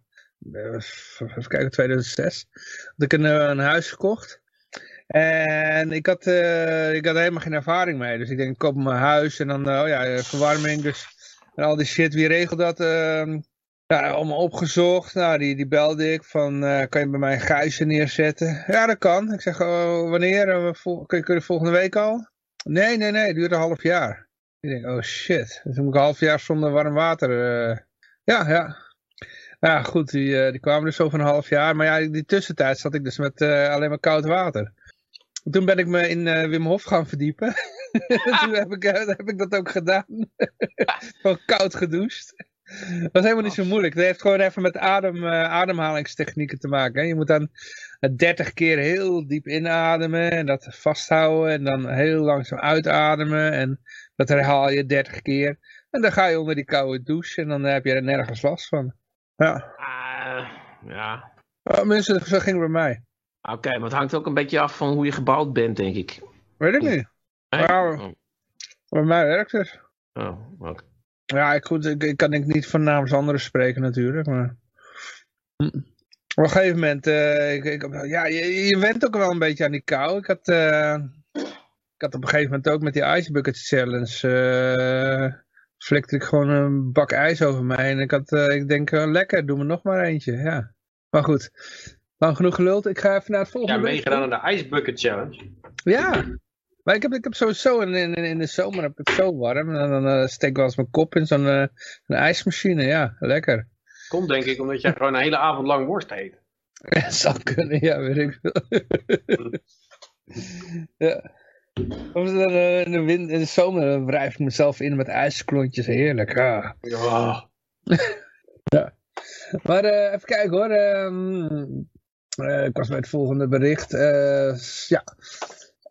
eh, even kijken, 2006, had ik een, eh, een huis gekocht. En ik had, eh, ik had helemaal geen ervaring mee. Dus ik denk, ik koop mijn huis en dan, eh, oh ja, eh, verwarming. Dus, en al die shit, wie regelt dat? Ehm, ja, allemaal opgezocht. Nou, die, die belde ik van, eh, kan je bij mij een guisje neerzetten? Ja, dat kan. Ik zeg, oh, wanneer? Eh, kun, je, kun je volgende week al? Nee, nee, nee, het duurt een half jaar. Ik denk, oh shit. Dus dan moet ik een half jaar zonder warm water. eh. Ja, ja. Ja, goed, die, eh, die kwamen dus over een half jaar. Maar ja, in die tussentijd zat ik dus met eh, alleen maar koud water. Toen ben ik me in Wim Hof gaan verdiepen. Toen heb ik, heb ik dat ook gedaan. Gewoon koud gedoucht. Dat was helemaal niet zo moeilijk. Dat heeft gewoon even met adem, ademhalingstechnieken te maken. Hè. Je moet dan eh, 30 keer heel diep inademen en dat vasthouden. En dan heel langzaam uitademen. En dat herhaal je 30 keer. En dan ga je onder die koude douche en dan heb je er nergens last van. Ja, Ah, ja. Oh, mensen, zo ging het bij mij. Oké, maar het hangt ook een beetje af van hoe je gebouwd bent, denk ik. Weet ik niet. Nee? Nou, Oh, Bij mij werkt het. oh, oké. Ja, ik, goed, ik, ik kan ik niet van namens anderen spreken natuurlijk, maar... Op een gegeven moment, eh, ik, ik, ja, je, je went ook wel een beetje aan die kou. Ik had, eh, ik had op een gegeven moment ook met die Ice Bucket Challenge, eh flikte ik gewoon een bak ijs over mij. En ik had, eh, ik denk, eh, lekker, doe me nog maar eentje, ja. Maar goed, lang genoeg geluld. Ik ga even naar het Ja, volgende. bericht. meegedaan aan de Ice Bucket Challenge. Ja, maar ik heb, ik heb sowieso in, in, in de zomer heb ik het zo warm. En dan steek ik wel eens mijn kop in zo'n een ijsmachine. Ja, lekker. Komt denk ik omdat jij gewoon een hele avond lang worst eet. Ja, zou kunnen, ja, weet ik veel. ja. Of dan, eh, in, de wind, in de zomer dan wrijf ik mezelf in met ijsklontjes. Heerlijk. Ah. Ja. Maar eh, even kijken hoor. ehm, eh, ik was bij het volgende bericht. Eh, ja.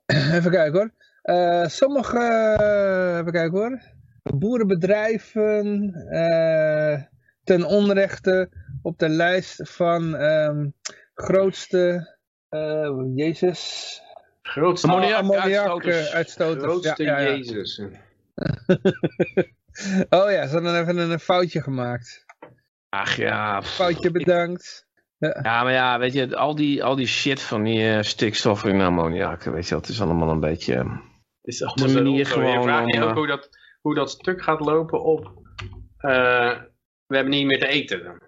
even kijken hoor. Eh, sommige, uh, even kijken hoor, boerenbedrijven uh, ten onrechte op de lijst van um, grootste, uh, jezus... Grootste ammoniak-uitstoters. Grootste ja, ja, ja. Jezus. oh ja, ze hadden even een foutje gemaakt. Ach ja. Foutje bedankt. Ja. ja, maar ja, weet je, al die, al die shit van die uh, stikstof en ammoniak, weet je, dat is allemaal een beetje... Het is allemaal een manier gewoon... vraag je ook hoe dat, hoe dat stuk gaat lopen op... Uh, we hebben niet meer te eten.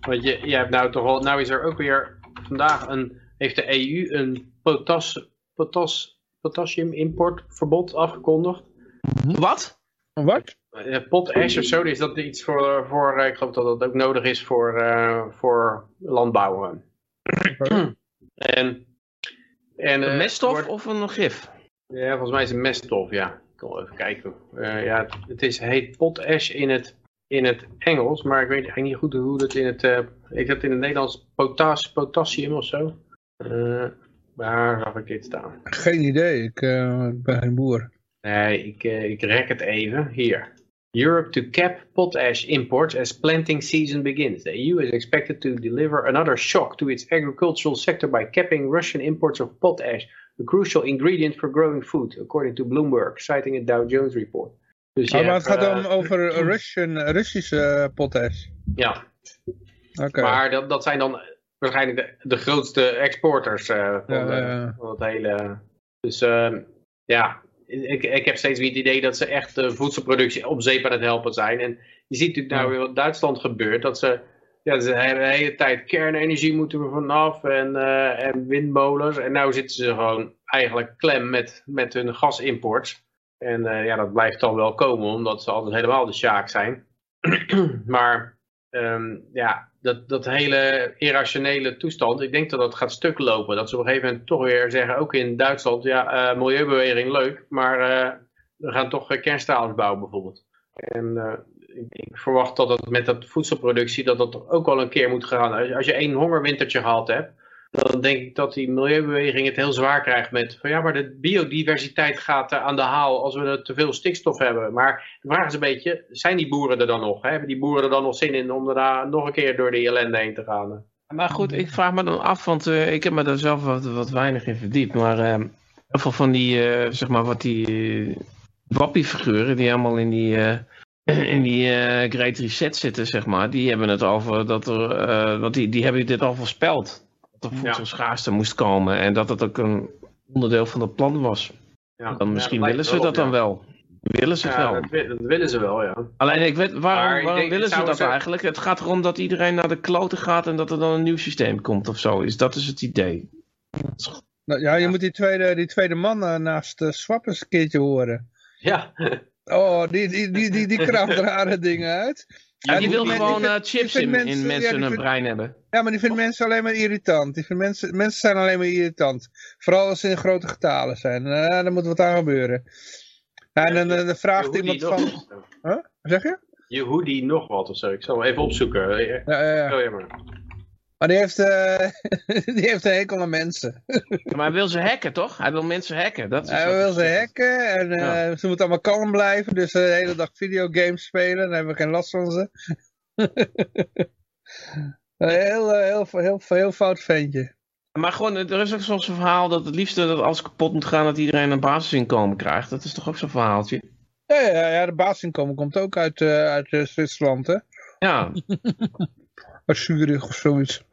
Want je, je hebt nou toch al, nou is er ook weer vandaag een, heeft de EU een potas, potas, potassiumimportverbod afgekondigd. Wat? Wat? Potash of zo, is dat iets voor, voor ik geloof dat dat ook nodig is voor, uh, voor landbouw. en, en, een meststof of een gif? Ja, volgens mij is het een meststof, ja. Ik kan even kijken. Uh, ja, het is, heet potash in het, in het Engels, maar ik weet eigenlijk niet goed hoe dat in het, uh, ik dat in het Nederlands potas, potassium of zo. Waar zag ik dit staan? Geen idee, ik, ik ben geen boer. Nee, ik, ik rek het even. Hier. Europe to cap potash imports as planting season begins. The EU is expected to deliver another shock to its agricultural sector by capping Russian imports of potash, a crucial ingredient for growing food, according to Bloomberg, citing a Dow Jones report. Dus oh, maar het gaat dan uh, over Russian, Russische potash? Ja. Okay. Maar dat, dat zijn dan waarschijnlijk de, de grootste exporters uh, van, ja, van, het hele... Dus uh, ja, ik, ik heb steeds weer het idee dat ze echt de voedselproductie op zeep aan het helpen zijn. En je ziet natuurlijk nou weer wat Duitsland gebeurt. Dat ze, ja, ze hebben de hele tijd kernenergie moeten we vanaf en, uh, en windmolens. En nu zitten ze gewoon eigenlijk klem met, met hun gasimport. En uh, ja, dat blijft dan wel komen, omdat ze altijd helemaal de sjaak zijn. maar um, ja, dat, dat hele irrationele toestand, ik denk dat dat gaat stuk lopen. Dat ze op een gegeven moment toch weer zeggen, ook in Duitsland, ja, uh, milieubeweging leuk, maar uh, we gaan toch kernstralers bouwen bijvoorbeeld. En ik, verwacht dat het met dat voedselproductie, dat dat ook wel een keer moet gaan. Als, als je één hongerwintertje gehad hebt, dan denk ik dat die milieubeweging het heel zwaar krijgt met van ja, maar de biodiversiteit gaat aan de haal als we te veel stikstof hebben. Maar de vraag is een beetje, zijn die boeren er dan nog? Hè? Hebben die boeren er dan nog zin in om daarna nog een keer door die ellende heen te gaan? Maar goed, ik vraag me dan af, want uh, ik heb me daar zelf wat, weinig in verdiept. Maar uh, van die, uh, zeg maar, wat die wappiefiguren die allemaal in die, in die Great Reset zitten, zeg maar, die hebben het over dat er, want die, die hebben dit al voorspeld er voedselschaarste ja. moest komen en dat het ook een onderdeel van het plan was. Ja, dan misschien willen ze dat dan wel. Willen ze wel. Dat, dat, willen ze wel, ja. Alleen ik weet, waarom, waarom willen ze dat eigenlijk? Het gaat erom dat iedereen naar de kloten gaat en dat er dan een nieuw systeem komt of zo. Is dat is het idee? Nou, ja, je moet die tweede, die tweede man uh, naast uh, Swap eens een keertje horen. Ja. Oh, die, die, die, die, die kracht rare dingen uit. Ja, die wil gewoon uh, chips in mensen, in mensen hun brein hebben. Ja, maar die vinden mensen alleen maar irritant. Die vinden mensen, mensen zijn alleen maar irritant. Vooral als ze in grote getalen zijn. Uh, dan moet wat aan gebeuren. en dan, dan, vraagt iemand van... Huh? Wat zeg je? Yehudi nog wat of zo. Ik zal even opzoeken. Ja, ja, ja. Oh. Maar die heeft, uh, die heeft een hekel aan mensen. maar hij wil ze hacken, toch? Hij wil mensen hacken. Dat is hij wil ze hacken en uh, ja. ze moeten allemaal kalm blijven. Dus uh, de hele dag videogames spelen. Dan hebben we geen last van ze. heel, heel, heel, heel, fout ventje. Maar gewoon, er is ook zo'n verhaal dat het liefste dat alles kapot moet gaan, dat iedereen een basisinkomen krijgt. Dat is toch ook zo'n verhaaltje? Ja, ja, ja, de basisinkomen komt ook uit, uit Zwitserland, hè? Ja. uit Zurich of zoiets.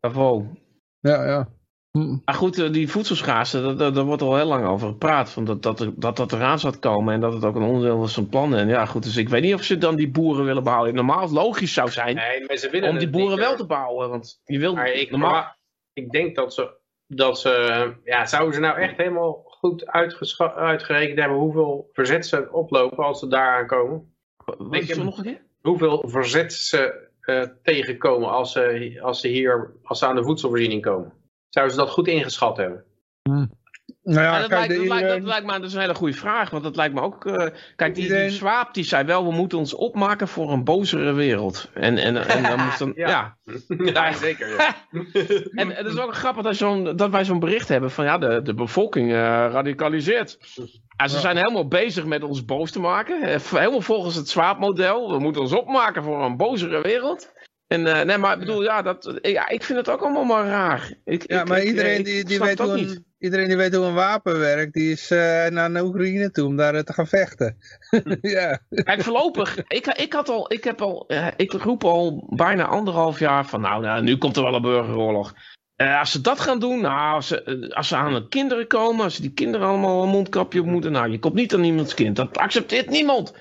Bravo. Ja, ja. Hm. Maar goed, eh, die voedselschaarste, daar, wordt al heel lang over gepraat. Van dat, dat, dat dat eraan zou komen en dat het ook een onderdeel was van plannen. En ja, goed, dus ik weet niet of ze dan die boeren willen bouwen. Normaal logisch zou zijn nee, maar ze willen om die boeren wel te bouwen. Want je wil maar ik, normaal... ik denk dat ze, dat ze, ja, zouden ze nou echt helemaal goed uitgerekend hebben hoeveel verzet ze oplopen als ze daaraan komen? Wat is er nog een keer? Hoeveel verzet ze tegenkomen als ze, als, ze hier, als ze aan de voedselvoorziening komen? Zouden ze dat goed ingeschat hebben? Hm. Nou ja, dat, kijk, lijkt, dat, lijkt, dat iedereen- lijkt me dat is een hele goede vraag. Want dat lijkt me ook. eh, kijk, die, die Swaap die zei wel: we moeten ons opmaken voor een bozere wereld. En, en, en dan moest dan. Ja. ja. ja, zeker. Ja. En het is ook grappig dat, zo'n- dat wij zo'n bericht hebben van ja, de, de bevolking eh, radicaliseert. En ze Ja. zijn helemaal bezig met ons boos te maken. Eh, Helemaal volgens het Swaap-model. We moeten ons opmaken voor een bozere wereld. En eh, nee, maar ik bedoel, ja, dat, ja, ik vind het ook allemaal maar raar. Ik, Ja, ik- maar iedereen ik die, die, weet hoe een, iedereen die weet hoe een wapen werkt, die is eh, naar de Oekraïne toe om daar eh, te gaan vechten. ja. Kijk, voorlopig, ik, ik had al, ik heb al, eh, ik roep al bijna anderhalf jaar van, nou, nou nu komt er wel een burgeroorlog. Eh, als ze dat gaan doen, nou, als ze, eh, als ze aan de kinderen komen, als ze die kinderen allemaal een mondkapje op moeten, nou, je komt niet aan iemands kind. Dat accepteert niemand.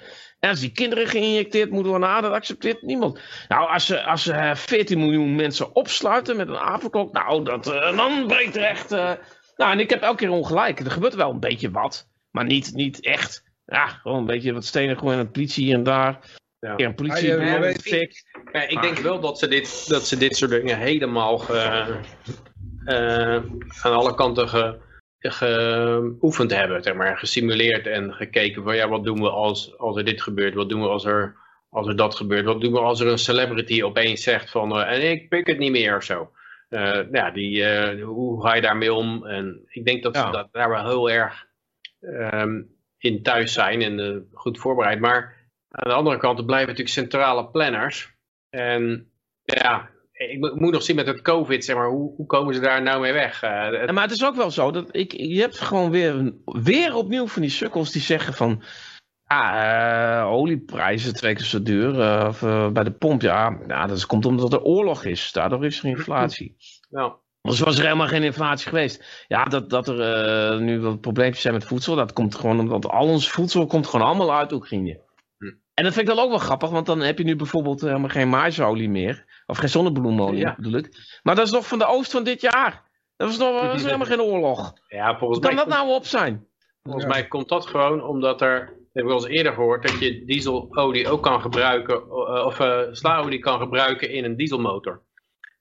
En als die kinderen geïnjecteerd moeten worden, nou, dat accepteert niemand. Nou, als ze, als ze eh, 14 miljoen mensen opsluiten met een apenklok, nou, dat, eh, dan breekt er echt... eh, nou, en ik heb elke keer ongelijk. Er gebeurt wel een beetje wat, maar niet, niet echt. Ja, gewoon een beetje wat stenen gooien aan de politie hier en daar. Ja. Ja, een politie Ah, ja, weet- ik denk wel dat ze dit, dat ze dit soort dingen helemaal ge- eh, aan alle kanten ge- geoefend hebben, zeg maar, gesimuleerd en gekeken van ja, wat doen we als, als er dit gebeurt, wat doen we als er, als er dat gebeurt, wat doen we als er een celebrity opeens zegt van eh, en ik pik het niet meer of zo. Eh, ja, die, eh, hoe ga je daarmee om? En ik denk dat ze Ja. dat, daar wel heel erg ehm, in thuis zijn en goed voorbereid. Maar aan de andere kant, er blijven natuurlijk centrale planners. En ja, ik mo- moet nog zien met het COVID, zeg maar, hoe, hoe komen ze daar nou mee weg? Eh, het- maar het is ook wel zo dat ik, je hebt gewoon weer, weer opnieuw van die sukkels die zeggen van, eh, olieprijzen twee keer zo duur, eh, of bij de pomp, ja, nou, dat komt omdat er oorlog is, daardoor is er inflatie. nou, Dus was er helemaal geen inflatie geweest. Ja, dat, dat er nu wat probleempjes zijn met voedsel, dat komt gewoon omdat al ons voedsel komt gewoon allemaal uit Oekraïne. Hm. En dat vind ik dan ook wel grappig, want dan heb je nu bijvoorbeeld helemaal geen maïsolie meer. Of geen zonnebloemolie Ja. bedoel ik. Maar dat is nog van de oost van dit jaar. Dat was nog dat was helemaal geen oorlog. ja, Hoe kan mij, dat nou op zijn? volgens Ja. mij komt dat gewoon omdat er, dat heb ik wel eens eerder gehoord, dat je dieselolie ook kan gebruiken, eh, of eh slaolie kan gebruiken in een dieselmotor.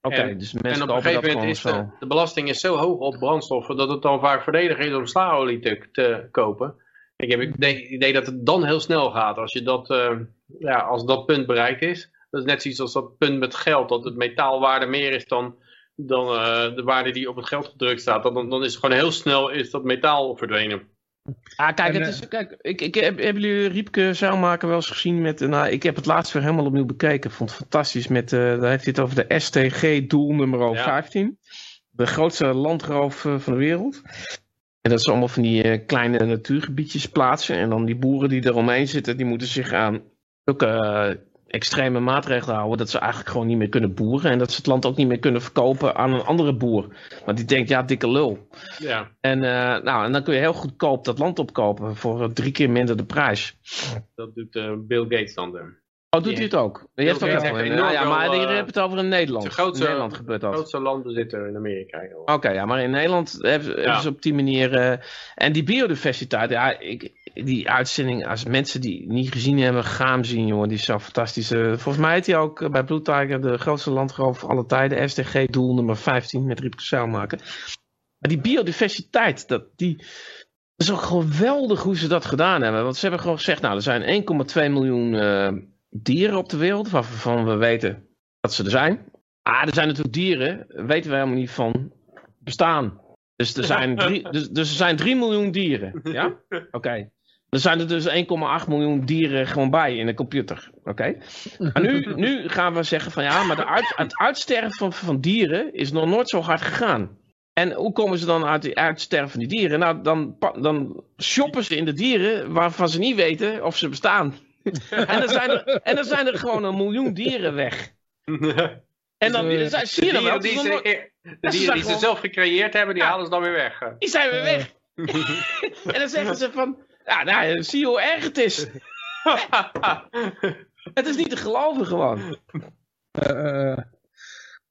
Oké, En- dus En mensen op een gegeven moment is de, de belasting is zo hoog op brandstoffen dat het dan vaak voordeliger is om slaolie te, te kopen. Ik heb het idee, idee dat het dan heel snel gaat als, je dat, eh, ja, als dat punt bereikt is. Dat is net zoiets als dat punt met geld, dat het metaalwaarde meer is dan, dan eh, de waarde die op het geld gedrukt staat. Dan, dan is het gewoon heel snel is dat metaal verdwenen. Ah, kijk, het is, kijk ik, ik, heb, hebben jullie Riepke Zeilmaker wel eens gezien met... eh, Nou, ik heb het laatst weer helemaal opnieuw bekeken. Vond het fantastisch. Met, eh daar heeft hij het over de STG doel nummer Ja. 15. De grootste landroof eh, van de wereld. En dat is allemaal van die eh, kleine natuurgebiedjes plaatsen. En dan die boeren die eromheen zitten, die moeten zich aan zulke eh, extreme maatregelen houden. Dat ze eigenlijk gewoon niet meer kunnen boeren. En dat ze het land ook niet meer kunnen verkopen aan een andere boer. Want die denkt, ja, dikke lul. Ja, En, eh, nou, en dan kun je heel goedkoop dat land opkopen voor eh, drie keer minder de prijs. dat doet eh, Bill Gates dan. De. Oh, doet hij het ook? Je hebt ook wel- enorm ja, maar eh, hebt het over in Nederland. de grootste- in Nederland gebeurt dat. grootste landbezitter in Amerika. Oké, ja, maar in Nederland hebben, ze op die manier... en die biodiversiteit, ja, ik, die uitzending, als mensen die niet gezien hebben, ga hem zien, jongen. Die is zo fantastisch. Eh, volgens mij heet hij ook eh, bij Blue Tiger de grootste landroof van alle tijden. SDG doel nummer 15 met Riepke Zeilmaker. Maar die biodiversiteit, dat, die... Is ook geweldig hoe ze dat gedaan hebben. Want ze hebben gewoon gezegd, nou, er zijn 1,2 miljoen eh, dieren op de wereld, waarvan we weten dat ze er zijn. Ah, er zijn natuurlijk dieren, weten we helemaal niet van bestaan. Dus er zijn 3 dus, dus er zijn 3 miljoen dieren. Ja? Oké. Er zijn er dus 1,8 miljoen dieren gewoon bij in de computer. Oké. Maar nu, nu gaan we zeggen van ja, maar de uit, het uitsterven van, van dieren is nog nooit zo hard gegaan. En hoe komen ze dan uit die uitsterven van die dieren? Nou, dan, dan shoppen ze in de dieren waarvan ze niet weten of ze bestaan. en, dan zijn er, en dan zijn er gewoon een miljoen dieren weg. En dan dan zie je dan wel. het die ze, nog de zijn die ze zelf gecreëerd hebben, die Ja. halen ze dan weer weg. Die zijn weer weg. en dan zeggen ze van, ja, nou, zie je hoe erg het is. Het is niet te geloven gewoon. Eh, eh,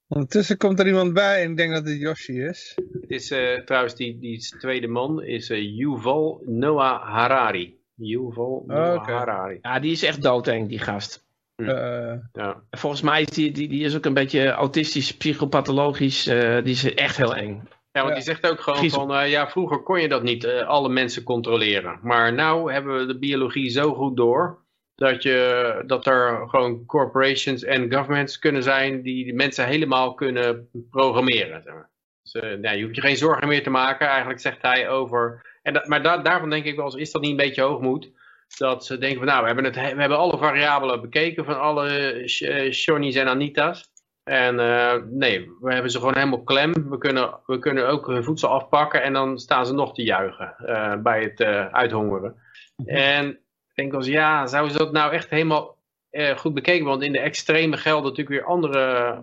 ondertussen komt er iemand bij en ik denk dat het Yoshi is. Het is eh, trouwens, die, die tweede man is eh, Yuval Noah Harari. Yuval Noah oké. Harari. Ja, die is echt doodeng, die gast. Eh, Ja. Volgens mij is die, die, die is ook een beetje autistisch, psychopathologisch. eh, die is echt heel eng. Ja, want die zegt ook gewoon van, uh, ja, vroeger kon je dat niet, uh, alle mensen controleren. Maar nou hebben we de biologie zo goed door, dat, je, dat er gewoon corporations en governments kunnen zijn die de mensen helemaal kunnen programmeren. Zeg maar. Dus uh, nou, je hoeft je geen zorgen meer te maken, eigenlijk zegt hij over... En dat, maar da daarvan denk ik wel eens, is dat niet een beetje hoogmoed? Dat ze denken van, nou, we hebben, het, we hebben alle variabelen bekeken van alle Shonnies en Anita's. En uh, nee, we hebben ze gewoon helemaal klem. We kunnen, we kunnen ook hun voedsel afpakken en dan staan ze nog te juichen uh, bij het uh, uithongeren. En ik denk eens, ja, zouden ze dat nou echt helemaal goed bekeken? Want in de extreme gelden natuurlijk weer andere,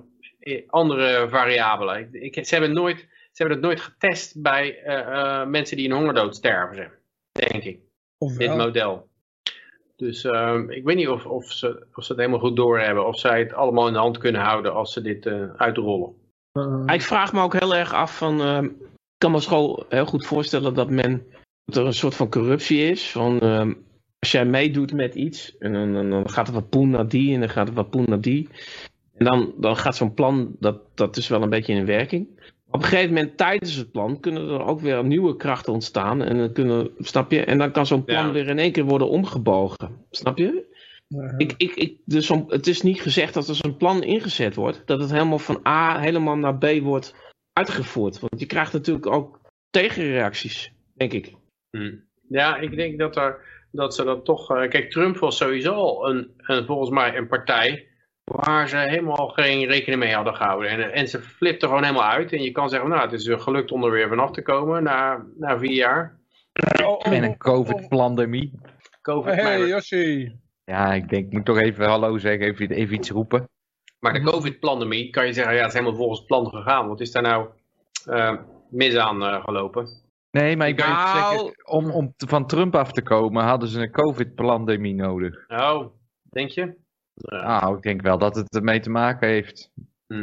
andere variabelen. Ik, ik, ze, hebben nooit, ze hebben het nooit getest bij mensen die in hongerdood sterven, denk ik. Dit model. Dus uh, ik weet niet of, of, ze, of ze het helemaal goed doorhebben. Of zij het allemaal in de hand kunnen houden als ze dit uh, uitrollen. Uh, ik vraag me ook heel erg af van... Uh, ik kan me school heel goed voorstellen dat men... Dat er een soort van corruptie is. Van, ehm, als jij meedoet met iets... En dan, dan, dan, gaat er wat poen naar die en dan gaat er wat poen naar die. En dan, dan gaat zo'n plan... Dat, dat is wel een beetje in werking. Op een gegeven moment tijdens het plan kunnen er ook weer nieuwe krachten ontstaan. En dan kunnen, snap je? En dan kan zo'n plan ja. weer in één keer worden omgebogen. Snap je? Ja. Ik, ik, ik, dus het is niet gezegd dat er zo'n plan ingezet wordt. Dat het helemaal van A helemaal naar B wordt uitgevoerd. Want je krijgt natuurlijk ook tegenreacties, denk ik. Hm. Ja, ik denk dat, er, dat ze dat toch... Uh, kijk, Trump was sowieso al een, een, volgens mij een partij waar ze helemaal geen rekening mee hadden gehouden. En, en ze flipten gewoon helemaal uit. En je kan zeggen, nou, het is gelukt om er weer vanaf te komen na, na vier jaar. En een COVID-pandemie. COVID hey, Jossie. Ja, ik denk, ik moet toch even hallo zeggen, even, even iets roepen. Maar de COVID-pandemie, kan je zeggen, ja, het is helemaal volgens het plan gegaan. Wat is daar nou uh, mis aan uh, gelopen? Nee, maar ik kan nou... zeggen, om, om van Trump af te komen, hadden ze een COVID-pandemie nodig. Oh, denk je? Nou, ik denk wel dat het ermee te maken heeft. Hm.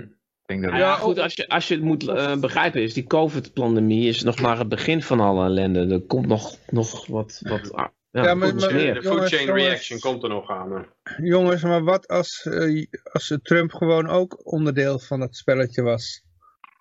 Ik denk dat ja, goed, als je, als je het moet uh, begrijpen, is die COVID-pandemie is nog maar het begin van alle ellende. Er komt nog, nog wat, wat ja, ja maar, maar, de food chain jongens, reaction komt er nog aan. Jongens, maar wat als, uh, als Trump gewoon ook onderdeel van het spelletje was?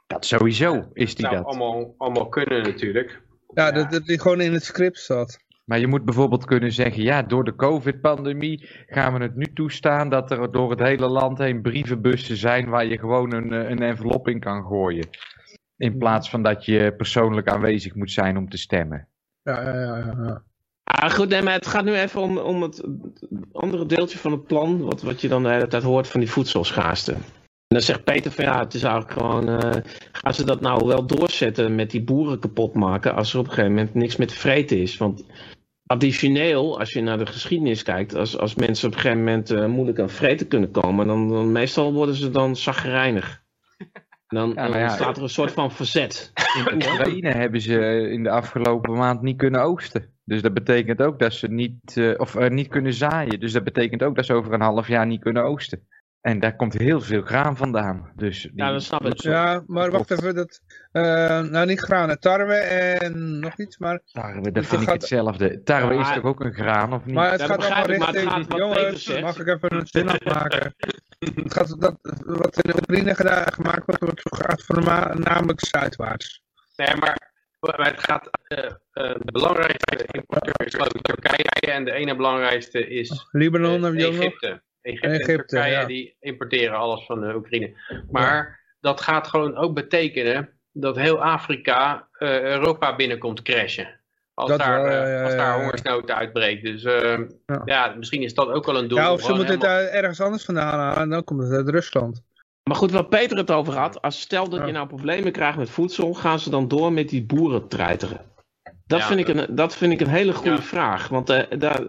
Dat sowieso is die dat. dat. Allemaal, allemaal kunnen natuurlijk. Ja, ja. Dat, dat die gewoon in het script zat. Maar je moet bijvoorbeeld kunnen zeggen, ja, door de COVID-pandemie gaan we het nu toestaan dat er door het hele land heen brievenbussen zijn waar je gewoon een, een envelop in kan gooien. In plaats van dat je persoonlijk aanwezig moet zijn om te stemmen. Ja, ja, ja. ja. Ah, goed, nee, maar het gaat nu even om, om het andere deeltje van het plan, wat, wat je dan de hele tijd hoort van die voedselschaarste. En dan zegt Peter van ja, het is eigenlijk gewoon, uh, gaan ze dat nou wel doorzetten met die boeren kapot maken als er op een gegeven moment niks meer te vreten is? Want additioneel, als je naar de geschiedenis kijkt, als, als mensen op een gegeven moment uh, moeilijk aan vreten kunnen komen, dan, dan meestal worden ze dan zagrijnig. Dan, ja, dan ja, staat er een soort van verzet. In Oekraïne hebben ze in de afgelopen maand niet kunnen oogsten. Dus dat betekent ook dat ze niet, uh, of, uh, niet kunnen zaaien. Dus dat betekent ook dat ze over een half jaar niet kunnen oogsten. En daar komt heel veel graan vandaan. Dus die... Ja, dat snap ik. Ja, maar wacht even. Dat, uh, nou, niet graan, en tarwe en nog iets, maar... Tarwe, dat vind ik gaat... hetzelfde. Tarwe ja, is toch ook een graan, of niet? Maar het gaat allemaal richting... Maar het gaat jongens, mag ik even een zin afmaken? het gaat, dat, wat in de Oekraïne gedaan, gemaakt wordt, wordt gaat voornamelijk zuidwaarts. Nee, maar, maar het gaat... Uh, uh, de belangrijkste importeur is Turkije en de ene belangrijkste is Libanon, uh, Egypte. Egypte, Egypte en Turkije, ja. die importeren alles van de Oekraïne. Maar ja. dat gaat gewoon ook betekenen dat heel Afrika uh, Europa binnenkomt crashen. Als, dat daar, wel, uh, als daar hongersnood uitbreekt. Dus uh, ja. ja. misschien is dat ook wel een doel. Ja, of ze moeten helemaal... het ergens anders vandaan halen en dan komt het uit Rusland. Maar goed, wat Peter het over had, als stel dat je nou problemen krijgt met voedsel, gaan ze dan door met die boeren treiteren? Dat, vind, ik een, dat vind ik een hele goede vraag. Want uh, daar,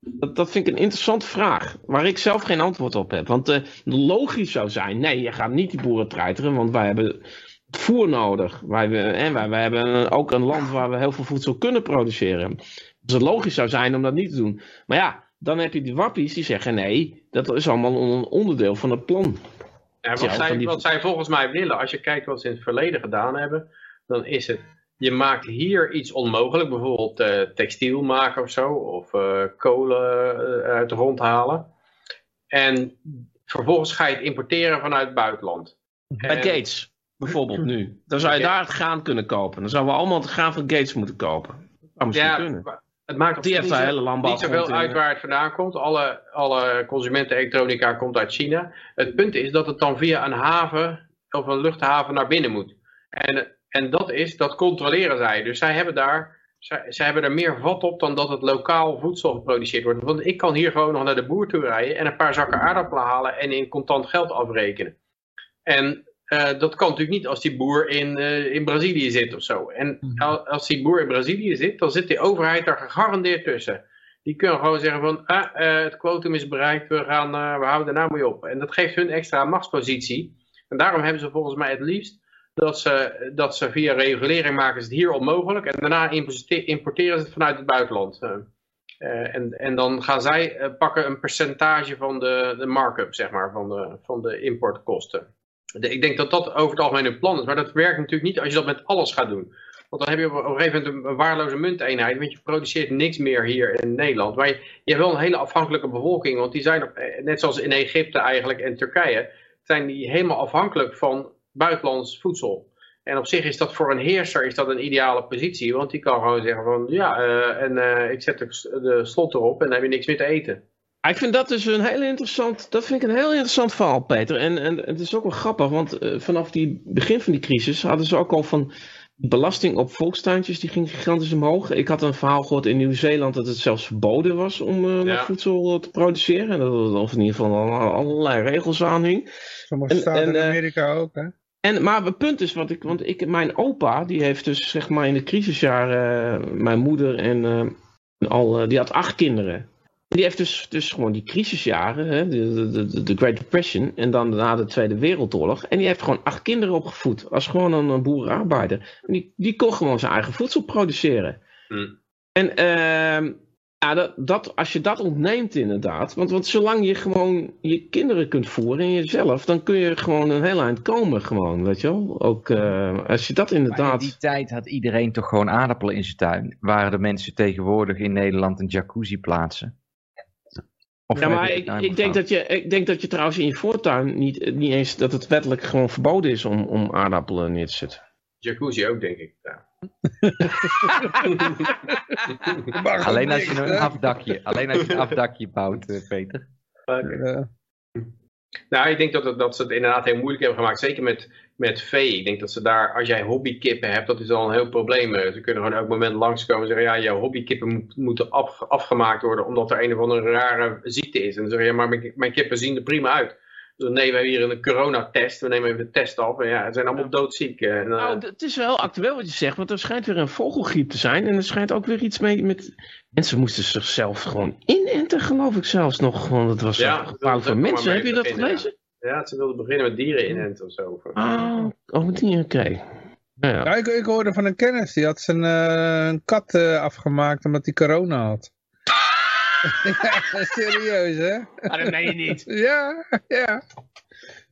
dat, dat vind ik een interessante vraag, waar ik zelf geen antwoord op heb. Want uh, logisch zou zijn, nee, je gaat niet die boeren treiteren, want wij hebben voer nodig. Wij, en wij, wij hebben ook een land waar we heel veel voedsel kunnen produceren. Dus het logisch zou zijn om dat niet te doen. Maar ja, dan heb je die wappies die zeggen nee, dat is allemaal een onderdeel van het plan. Ja, wat, zij, die... wat zij volgens mij willen, als je kijkt wat ze in het verleden gedaan hebben, dan is het je maakt hier iets onmogelijk, bijvoorbeeld uh, textiel maken of zo, of uh, kolen uh, uit de grond halen. En vervolgens ga je het importeren vanuit het buitenland. Bij Gates. Bijvoorbeeld nu. Dan zou je daar het graan kunnen kopen. Dan zouden we allemaal het graan van Gates moeten kopen. Dat zou misschien Ja, kunnen. het maakt Die heeft niet hele niet zoveel uit waar het vandaan komt. Alle, alle consumentenelektronica komt uit China. Het punt is dat het dan via een haven of een luchthaven naar binnen moet. En, en dat is, dat controleren zij. Dus zij hebben daar zij, zij hebben er meer vat op dan dat het lokaal voedsel geproduceerd wordt. Want ik kan hier gewoon nog naar de boer toe rijden en een paar zakken aardappelen halen en in contant geld afrekenen. En eh, dat kan natuurlijk niet als die boer in, eh, in Brazilië zit of zo. En Mhm. al- als die boer in Brazilië zit, dan zit die overheid daar gegarandeerd tussen. Die kunnen gewoon zeggen van, ah, eh, het kwotum is bereikt, we, gaan, we houden er nou mee op. En dat geeft hun extra machtspositie. En daarom hebben ze volgens mij het liefst dat ze, dat ze via regulering maken ze het hier onmogelijk. En daarna importe- importeren ze het vanuit het buitenland. En, en dan gaan zij pakken een percentage van de, de markup, zeg maar, van de, van de importkosten. Ik denk dat dat over het algemeen een plan is. Maar dat werkt natuurlijk niet als je dat met alles gaat doen. Want dan heb je op een gegeven moment een waardeloze munteenheid. Want je produceert niks meer hier in Nederland. Maar je, je hebt wel een hele afhankelijke bevolking. Want die zijn, eh, net zoals in Egypte eigenlijk en Turkije, zijn die helemaal afhankelijk van buitenlands voedsel. En op zich is dat voor een heerser is dat een ideale positie. Want die kan gewoon zeggen van ja, eh, en eh, ik zet de, de slot erop en dan heb je niks meer te eten. Ik vind dat dus een heel interessant, dat vind ik een heel interessant verhaal, Peter. En, en het is ook wel grappig, want eh, vanaf die begin van die crisis hadden ze ook al van belasting op volkstuintjes, die ging gigantisch omhoog. Ik had een verhaal gehoord in Nieuw-Zeeland dat het zelfs verboden was om eh, Ja. voedsel eh, te produceren. En dat er of in ieder geval al- allerlei regels aan hing. Sommige En- staten en, in Amerika ook, hè? En, maar het punt is, wat ik, want ik, mijn opa, die heeft dus zeg maar in de crisisjaren, eh, mijn moeder en eh, al, die had acht kinderen. Die heeft dus, dus gewoon die crisisjaren, hè, de, de, de, de Great Depression en dan na de Tweede Wereldoorlog. En die heeft gewoon acht kinderen opgevoed, als gewoon een, een boerenarbeider. En die, die kon gewoon zijn eigen voedsel produceren. Hm. En ehm, ja, dat, dat, als je dat ontneemt inderdaad, want, want zolang je gewoon je kinderen kunt voeren en jezelf, dan kun je gewoon een heel eind komen gewoon, weet je wel. Ook eh, als je dat Maar in inderdaad... die tijd had iedereen toch gewoon aardappelen in zijn tuin. Waren de mensen tegenwoordig in Nederland een jacuzzi plaatsen? Of Ja, maar ik, ik, denk dat je, ik denk dat je trouwens in je voortuin niet, niet eens, dat het wettelijk gewoon verboden is om, om aardappelen neer te zetten. Jacuzzi ook, denk ik. Ja. Alleen als je een afdakje, alleen als je een afdakje bouwt, eh, Peter. Nou, ik denk dat, het- dat ze het inderdaad heel moeilijk hebben gemaakt. Zeker met, met vee. Ik denk dat ze daar, als jij hobbykippen hebt, dat is al een heel probleem. Eh, Ze kunnen gewoon elk moment langskomen en zeggen, ja, jouw hobbykippen moet, moeten af, afgemaakt worden omdat er een of andere rare ziekte is. En dan zeggen ja, maar mijn, mijn kippen zien er prima uit. Dus nee, we hebben hier een coronatest. We nemen even de test af. En ja, ze zijn allemaal doodziek. En, eh, Nou, het is wel actueel wat je zegt, want er schijnt weer een vogelgriep te zijn. En er schijnt ook weer iets mee met... Mensen moesten zichzelf gewoon inenten, geloof ik zelfs nog. Gewoon, dat was Ja, is ook mensen. Heb je dat gelezen? ja, ze wilden beginnen met dieren inenten of zo. Ah, oh, die, oké. Ja, ja. Ja, ik, ik hoorde van een kennis, die had zijn eh, een kat eh, afgemaakt omdat hij corona had. ja, serieus hè? Ah, dat meen je niet. Ja, ja.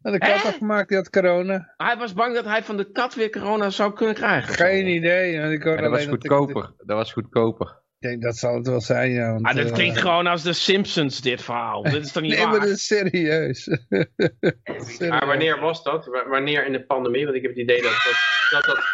Had een kat Hè? afgemaakt, die had corona. Hij was bang dat hij van de kat weer corona zou kunnen krijgen. Geen idee. Want ik hoorde dat was goedkoper. Dat was goedkoper. Denk dat zal het wel zijn, ja. Want, Ah, dat eh, klinkt gewoon als de Simpsons, dit verhaal. Dit is toch niet Nee, waar? maar dat is serieus. Serieus. Maar wanneer was dat? Wa- Wanneer in de pandemie? Want ik heb het idee dat dat, dat, dat,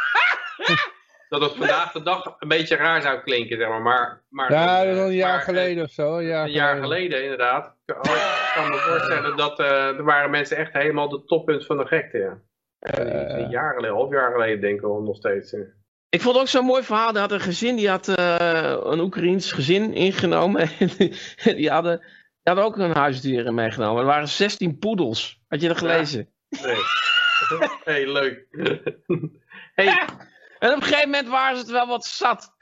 dat het vandaag de dag een beetje raar zou klinken, zeg maar. maar, maar Ja, eh, dat is al een jaar maar, eh, geleden of zo. Een jaar, Een jaar geleden, inderdaad. Ik kan- ik kan me voorstellen dat eh, er waren mensen echt helemaal de toppunt van de gekte. Ja. Eh, een jaar geleden, half jaar geleden denk ik nog steeds. Ik vond het ook zo'n mooi verhaal. Er had een gezin, die had eh, een Oekraïens gezin ingenomen. En die, die hadden, die hadden ook een huisdieren meegenomen. Er waren 16 poedels. Had je dat gelezen? Nee. hey, leuk. hey, En op een gegeven moment waren ze het wel wat zat.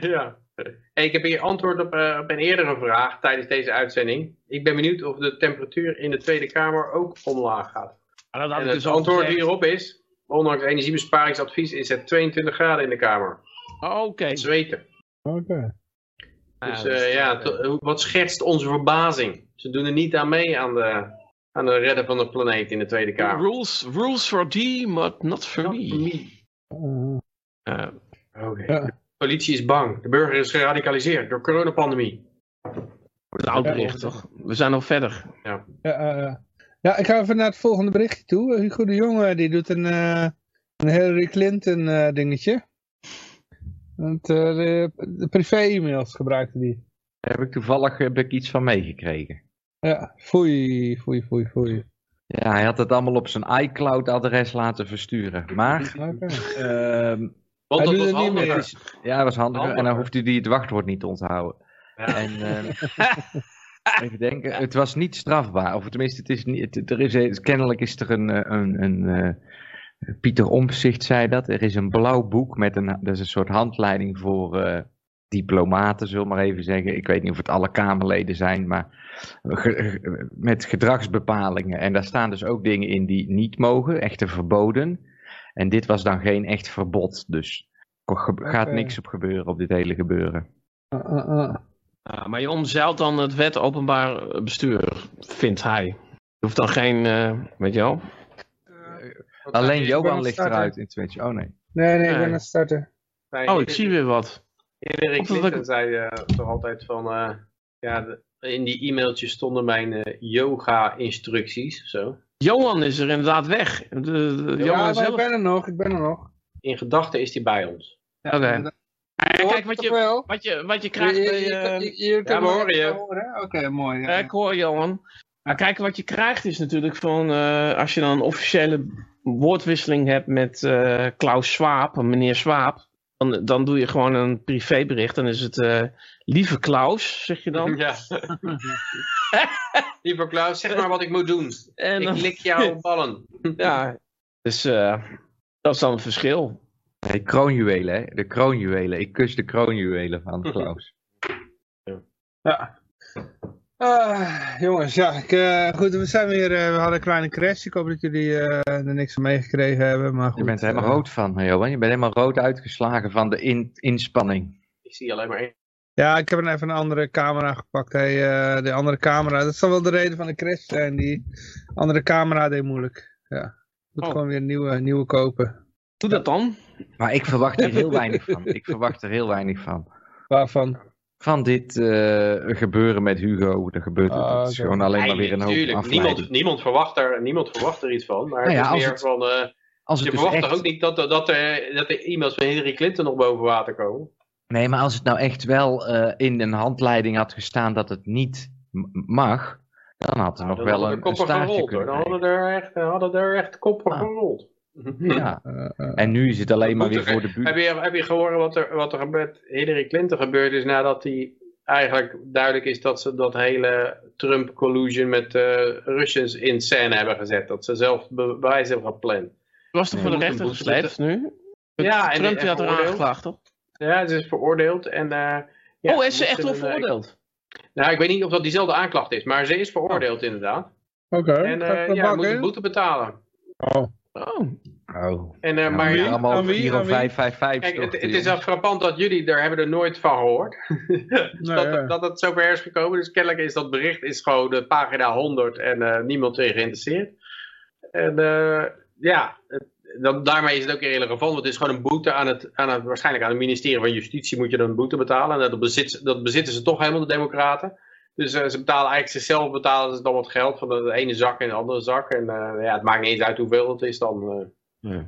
ja. Hey, ik heb hier antwoord op, eh, op een eerdere vraag tijdens deze uitzending. Ik ben benieuwd of de temperatuur in de Tweede Kamer ook omlaag gaat. En dat had En ik het dus antwoord gezegd. hierop is, ondanks energiebesparingsadvies is het 22 graden in de Kamer. Oh, Oké. Zweten. Oké. Dus Ja, dat eh, ja, to- wat schetst onze verbazing? Ze doen er niet aan mee aan de, aan de redden van de planeet in de Tweede Kamer. Rules, rules for thee, but not for me. Eh, Eh, Oké. Ja. De politie is bang. De burger is geradicaliseerd door coronapandemie. het oud bericht, toch? We zijn nog verder. ja, eh, Ja, ik ga even naar het volgende berichtje toe. Hugo de Jonge, die doet een, uh, een Hillary Clinton uh, dingetje. Want, uh, de, de privé-e-mails gebruikte die. Daar heb ik toevallig heb ik iets van meegekregen. Ja, foei, foei, foei, foei. Ja, hij had het allemaal op zijn iCloud-adres laten versturen. Maar... Okay. Uh, Want dat was handiger. Ja, dat was handiger. En dan hoefde hij het wachtwoord niet te onthouden. Ja. En, uh, even denken, het was niet strafbaar. Of tenminste, het is niet, het, er is, kennelijk is er een, een, een, een Pieter Omzicht zei dat. Er is een blauw boek met een, dat is een soort handleiding voor uh, diplomaten, zullen we maar even zeggen. Ik weet niet of het alle Kamerleden zijn, maar ge, met gedragsbepalingen. En daar staan dus ook dingen in die niet mogen, echte verboden. En dit was dan geen echt verbod, dus er gaat niks op gebeuren, op dit hele gebeuren. Uh. Ja, maar je omzeilt dan het wet openbaar bestuur, vindt hij. Je hoeft dan geen, uh, weet je wel. Alleen ben Johan ligt starten. eruit in Twitch. Oh nee. Nee, nee, ik ben aan het starten. Nee, Oh, ik zie weer wat. Dat Clinton ik- zei eh, toch altijd van, eh, ja, de- in die e-mailtjes stonden mijn eh, yoga-instructies of zo. Johan is er inderdaad weg. De, de- Ja, Johan maar ik ben er nog, ik ben er nog. In gedachten is die bij ons. Oké. Ja, kijk wat je, wat je, wat je krijgt Je- je- bij... je- eh, je- je ja, horen je. Oké, mooi. ja. Ik hoor Johan. Maar kijk, wat je krijgt is natuurlijk van, eh, als je dan een officiële woordwisseling hebt met eh, Klaus Schwab, meneer Schwab, dan, dan doe je gewoon een privébericht. Dan is het, eh, lieve Klaus, zeg je dan. Ja. Lieve Klaus, zeg maar wat ik moet doen. En Ik lik jouw ballen. ja, dus eh, dat is dan het verschil. Nee, kroonjuwelen, hè? De kroonjuwelen. Ik kus de kroonjuwelen van Klaus. Ja. Ah, jongens, ja, ik, eh, goed, we zijn weer, eh, we hadden een kleine crash. Ik hoop dat jullie eh, er niks van meegekregen hebben, maar goed. Je bent er helemaal rood van, Johan. Je bent helemaal rood uitgeslagen van de in- inspanning. Ik zie alleen maar één. Ja, ik heb een even een andere camera gepakt. Hey, de andere camera, dat zal wel de reden van de crash zijn. Die andere camera deed moeilijk. Ja, moet Oh. gewoon weer een nieuwe, nieuwe kopen. Doe dat dan. Maar ik verwacht er heel weinig van. Ik verwacht er heel weinig van. Waarvan? Van dit eh, gebeuren met Hugo. Er gebeurt Ah, het is gewoon alleen maar weer een hoop Tuurlijk, niemand, niemand, verwacht er, niemand verwacht er iets van. Maar Nou ja, het is als meer het- van, eh, Als je dus verwacht echt... toch ook niet dat, dat, dat, er, dat de e-mails van Hillary Clinton nog boven water komen? Nee, maar als het nou echt wel eh, in een handleiding had gestaan dat het niet mag, dan had er Nou, nog dan wel een, een gerold kunnen Dan hadden er echt, hadden er echt koppen Ah. gerold. Ja. Eh, eh, En nu is het alleen maar weer voor de Heb buurt. je, heb je gehoord wat er, wat er met Hillary Clinton gebeurd is nadat die eigenlijk duidelijk is dat ze dat hele Trump collusion met eh Russians in scène hebben gezet. Dat ze zelf be- bewijs hebben gepland. Was toch voor de rechter gesleept nu? Ja, en- Trump en die had er aangeklaagd, toch? Ja, ze is veroordeeld en... eh, ja, oh, is ze echt wel een, veroordeeld? Nou, ik weet niet of dat diezelfde aanklacht is, maar ze is veroordeeld inderdaad. Oké, En eh wat ja, moet een boete betalen. Oh. Oh. Oh. En, eh, Ja, maar ja, allemaal aan wie? 4 Aan of wie? 5, 5, 5 Kijk, het, het is wel frappant dat jullie daar hebben er nooit van gehoord. dus Nee, dat, ja. dat het zover is gekomen. Dus kennelijk is dat bericht is gewoon de pagina 100 en eh, niemand erin geïnteresseerd. En eh, ja, het- dan, daarmee is het ook irrelevant. Want het is gewoon een boete aan het, aan het, waarschijnlijk aan het ministerie van Justitie moet je dan een boete betalen. En dat, bezit, dat bezitten ze toch helemaal, de democraten. Dus eh, ze betalen eigenlijk zichzelf betalen ze dan wat geld van de ene zak in de andere zak. En eh, ja, het maakt niet eens uit hoeveel het is dan. eh.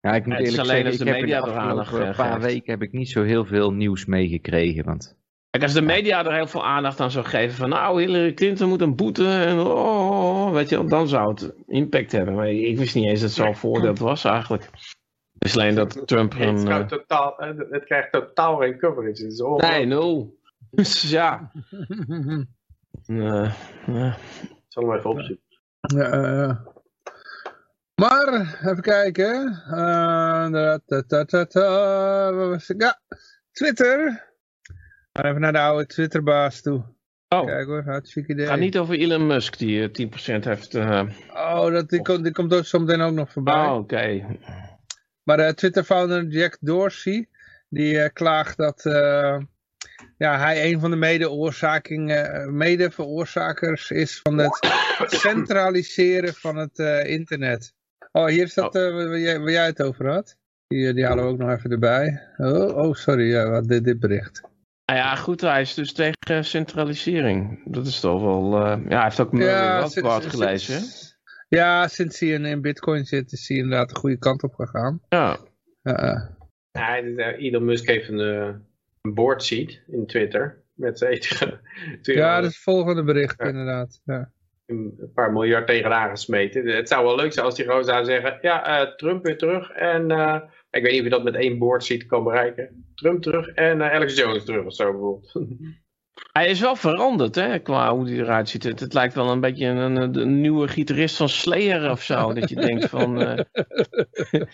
Ja, ik moet Het eerlijk alleen zeggen, als ik de heb in de media er aandacht afgelopen aan paar weken heb ik niet zo heel veel nieuws meegekregen. Want Kijk, als de media er heel veel aandacht aan zou geven van nou, Hillary Clinton moet een boete en oh, weet je, dan zou het impact hebben. Maar ik wist niet eens dat het zo veroordeeld was eigenlijk. Dus alleen dat Trump Het, een... eh, totaal, het krijgt totaal geen coverage. Het is ongelooflijk. nee, nul. Dus ja. Eh. Ik zal hem even opzoeken. Ja, eh, maar, even kijken. Eh, da, da, da, da, da, waar was ik? Ja, Twitter. Maar even naar de oude Twitterbaas toe. Oh, Kijk hoor, hartstikke idee. het gaat niet over Elon Musk die eh, 10% heeft... eh, Oh, dat, die, komt, die komt ook zo meteen ook nog voorbij. Oh, oké. Maar de Twitter-founder Jack Dorsey, die eh, klaagt dat eh, ja, hij een van de mede-oorzakingen- mede-veroorzakers is van het centraliseren van het eh, internet. Oh, hier is dat eh, waar, jij, waar jij het over had. Die, die halen we ook nog even erbij. Oh, oh sorry, ja, wat dit, dit bericht. Nou ja, goed, hij is dus tegen centralisering. Dat is toch wel... eh, ja, hij heeft ook Ja, Rothbard sinds- gelezen, hè? Ja, sinds hij in, in bitcoin zit, is hij inderdaad de goede kant op gegaan. Ja. Ja, ja. Eh, Elon Musk heeft een, eh, een board seat in Twitter. Met tegen, ja, dat is het volgende bericht inderdaad. Ja. een paar miljard tegenaan gesmeten. Het zou wel leuk zijn als die gewoon zou zeggen, ja, eh, Trump weer terug. En eh, ik weet niet of je dat met één board seat kan bereiken. Trump terug en eh, Alex Jones terug of zo bijvoorbeeld. Hij is wel veranderd, hè, qua hoe hij eruit ziet. Het, het lijkt wel een beetje een, een, een nieuwe gitarist van Slayer of zo. dat je denkt van... eh, je,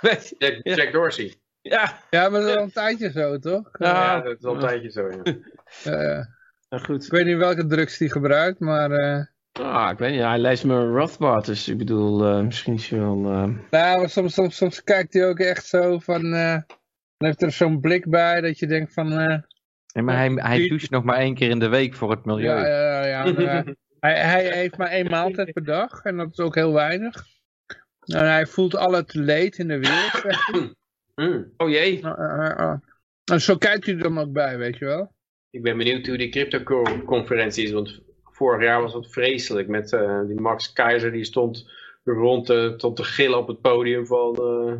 Jack, Jack Dorsey. Ja, ja, maar dat is al een tijdje zo, toch? Ja. Ja, dat is al een tijdje zo. Ja. Ja. nou goed. ik weet niet welke drugs hij gebruikt, maar... eh, Ah, ik weet niet, hij leest me Rothbard, dus ik bedoel, eh, misschien is hij wel... eh, Nou, maar soms, soms, soms kijkt hij ook echt zo van... eh, dan heeft er zo'n blik bij dat je denkt van... eh, Ja, maar hij, hij doucht nog maar één keer in de week voor het milieu. ja, ja, ja. maar, hij, hij heeft maar één maaltijd per dag en dat is ook heel weinig. En hij voelt al het leed in de wereld. Hmm. Oh jee, Eh, eh, eh. En zo kijkt hij er dan ook bij, weet je wel. ik ben benieuwd hoe die crypto-conferentie is. Want vorig jaar was het vreselijk met eh, die Max Keizer. Die stond rond eh, tot te gillen op het podium van... eh,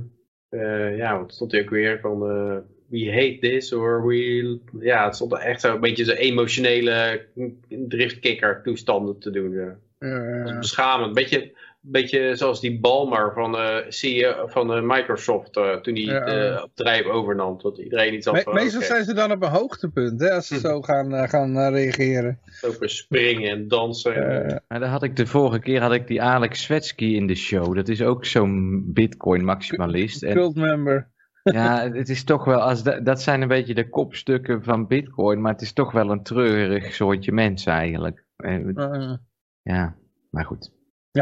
eh, ja, wat stond hij ook weer? Van eh, we hate this or we... Ja, het stond er echt zo een beetje zo'n emotionele driftkikker toestanden te doen. Ja. Dat is beschamend. Beetje, beetje zoals die Balmer van, eh CEO van eh, Microsoft eh, toen hij Ja, eh, ja. het bedrijf overnam. Dat iedereen iets had me- van, meestal zijn ze dan op een hoogtepunt, hè, als ze zo gaan, gaan reageren. over springen en dansen. Maar daar had ik de vorige keer had ik die Alex Svetsky in de show. Dat is ook zo'n bitcoin maximalist. En cult member. ja, het is toch wel, als dat, dat zijn een beetje de kopstukken van bitcoin. Maar het is toch wel een treurig soortje mens eigenlijk. En, Eh, ja, maar goed.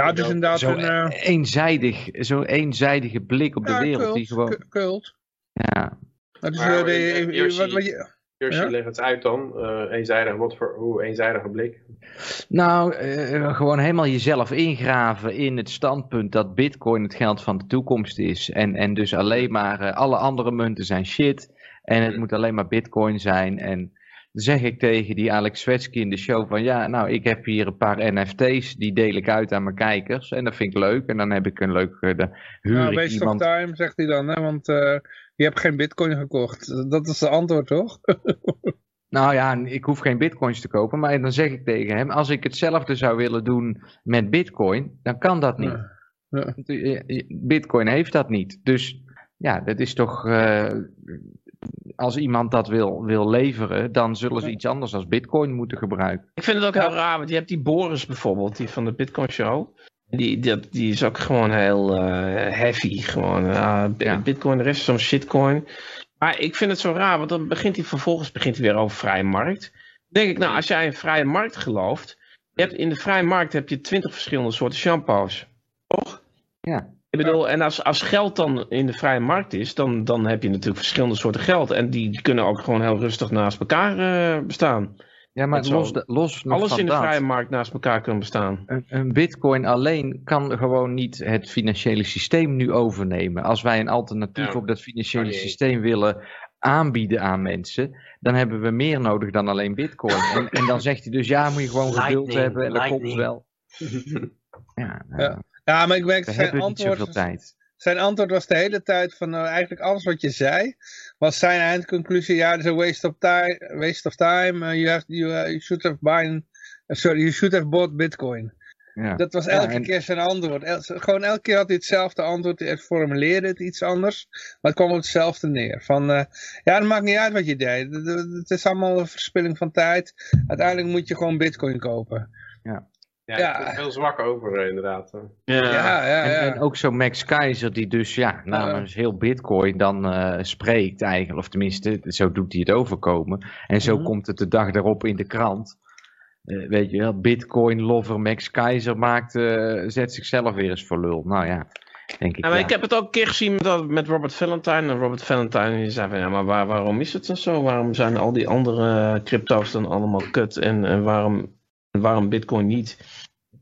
Ja, het is inderdaad Zo een... eh, eenzijdig, zo'n eenzijdige blik op de wereld. cult, Die gewoon, cu- cult. ja, Dat is, Maar, eh, de- eh, Yoshi- wat, wat je, Jersey, Ja? leg het uit dan. Eh, eenzijdig, wat voor hoe eenzijdige blik? Nou, eh, gewoon helemaal jezelf ingraven in het standpunt dat bitcoin het geld van de toekomst is. En, en dus alleen maar alle andere munten zijn shit. En het moet alleen maar bitcoin zijn. En zeg ik tegen die Alex Svetsky in de show van ja, nou ik heb hier een paar NFT's, die deel ik uit aan mijn kijkers. En dat vind ik leuk. En dan heb ik een leuk, eh, de, huur nou, waste iemand. of time, zegt hij dan, hè, want eh, je hebt geen bitcoin gekocht. Dat is de antwoord, toch? Nou ja, ik hoef geen bitcoins te kopen, maar dan zeg ik tegen hem, als ik hetzelfde zou willen doen met bitcoin, dan kan dat niet. Ja. Ja. Bitcoin heeft dat niet. Dus ja, dat is toch, eh, als iemand dat wil, wil leveren, dan zullen ze iets anders als bitcoin moeten gebruiken. Ik vind het ook heel raar, want je hebt die Boris bijvoorbeeld, die van de Bitcoin Show. Die, die, die is ook gewoon heel eh, heavy. Gewoon, bi- Ja. Bitcoin, de rest is zo'n shitcoin. Maar ik vind het zo raar, want dan begint hij vervolgens begint hij weer over vrije markt. Dan denk ik, nou, als jij in vrije markt gelooft, je hebt, in de vrije markt heb je twintig verschillende soorten shampoos. Toch? Ja. Ik bedoel, en als, als geld dan in de vrije markt is, dan, dan heb je natuurlijk verschillende soorten geld. En die, die kunnen ook gewoon heel rustig naast elkaar eh, bestaan. Ja, maar los, de- los nog Alles van in de dat, vrije markt naast elkaar kunnen bestaan. een, een bitcoin alleen kan gewoon niet het financiële systeem nu overnemen. Als wij een alternatief Ja. op dat financiële systeem willen aanbieden aan mensen, dan hebben we meer nodig dan alleen bitcoin. En, en dan zegt hij dus, ja, moet je gewoon geduld Lightning, hebben en dat komt wel. Ja, nou, Ja. Ja, maar ik merk we zijn niet antwoord, tijd. zijn antwoord was de hele tijd van nou, eigenlijk alles wat je zei, was zijn eindconclusie, ja, het is een waste of time, waste of time, uh, you, have, you, uh, you should have buying, sorry, you should have bought bitcoin. Ja. Dat was Ja, elke en- keer zijn antwoord. El- gewoon elke keer had hij hetzelfde antwoord, hij formuleerde het iets anders, maar het kwam op hetzelfde neer. Van, eh, ja, het maakt niet uit wat je deed, het is allemaal een verspilling van tijd, uiteindelijk moet je gewoon bitcoin kopen. Ja, Ja. heel zwak over eh, inderdaad. Ja, ja, ja. En, en ook zo'n Max Keizer die dus ja, namens heel Bitcoin dan eh, spreekt eigenlijk. Of tenminste, zo doet hij het overkomen. En zo Mhm. komt het de dag daarop in de krant. Eh, weet je wel, Bitcoin lover Max Keizer maakt, eh, zet zichzelf weer eens voor lul. Nou ja, denk ik. Ja, maar ja. ik heb het ook een keer gezien met, met Robert Valentine. En Robert Valentine die zei van, ja, maar waar, waarom is het dan zo? Waarom zijn al die andere crypto's dan allemaal kut? En, en waarom, waarom bitcoin niet?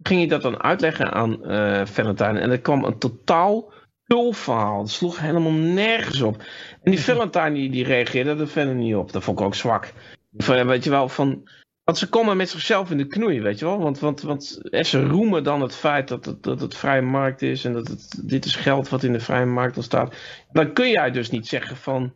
Ging hij dat dan uitleggen aan eh Valentine? En er kwam een totaal lulverhaal. Het sloeg helemaal nergens op. En die Valentine die, die reageerde er verder niet op. Dat vond ik ook zwak. Van, weet je wel, van... Want ze komen met zichzelf in de knoei, weet je wel. Want, want, want en ze roemen dan het feit dat het, dat het vrije markt is. En dat het, dit is geld wat in de vrije markt al staat. Dan kun jij dus niet zeggen van...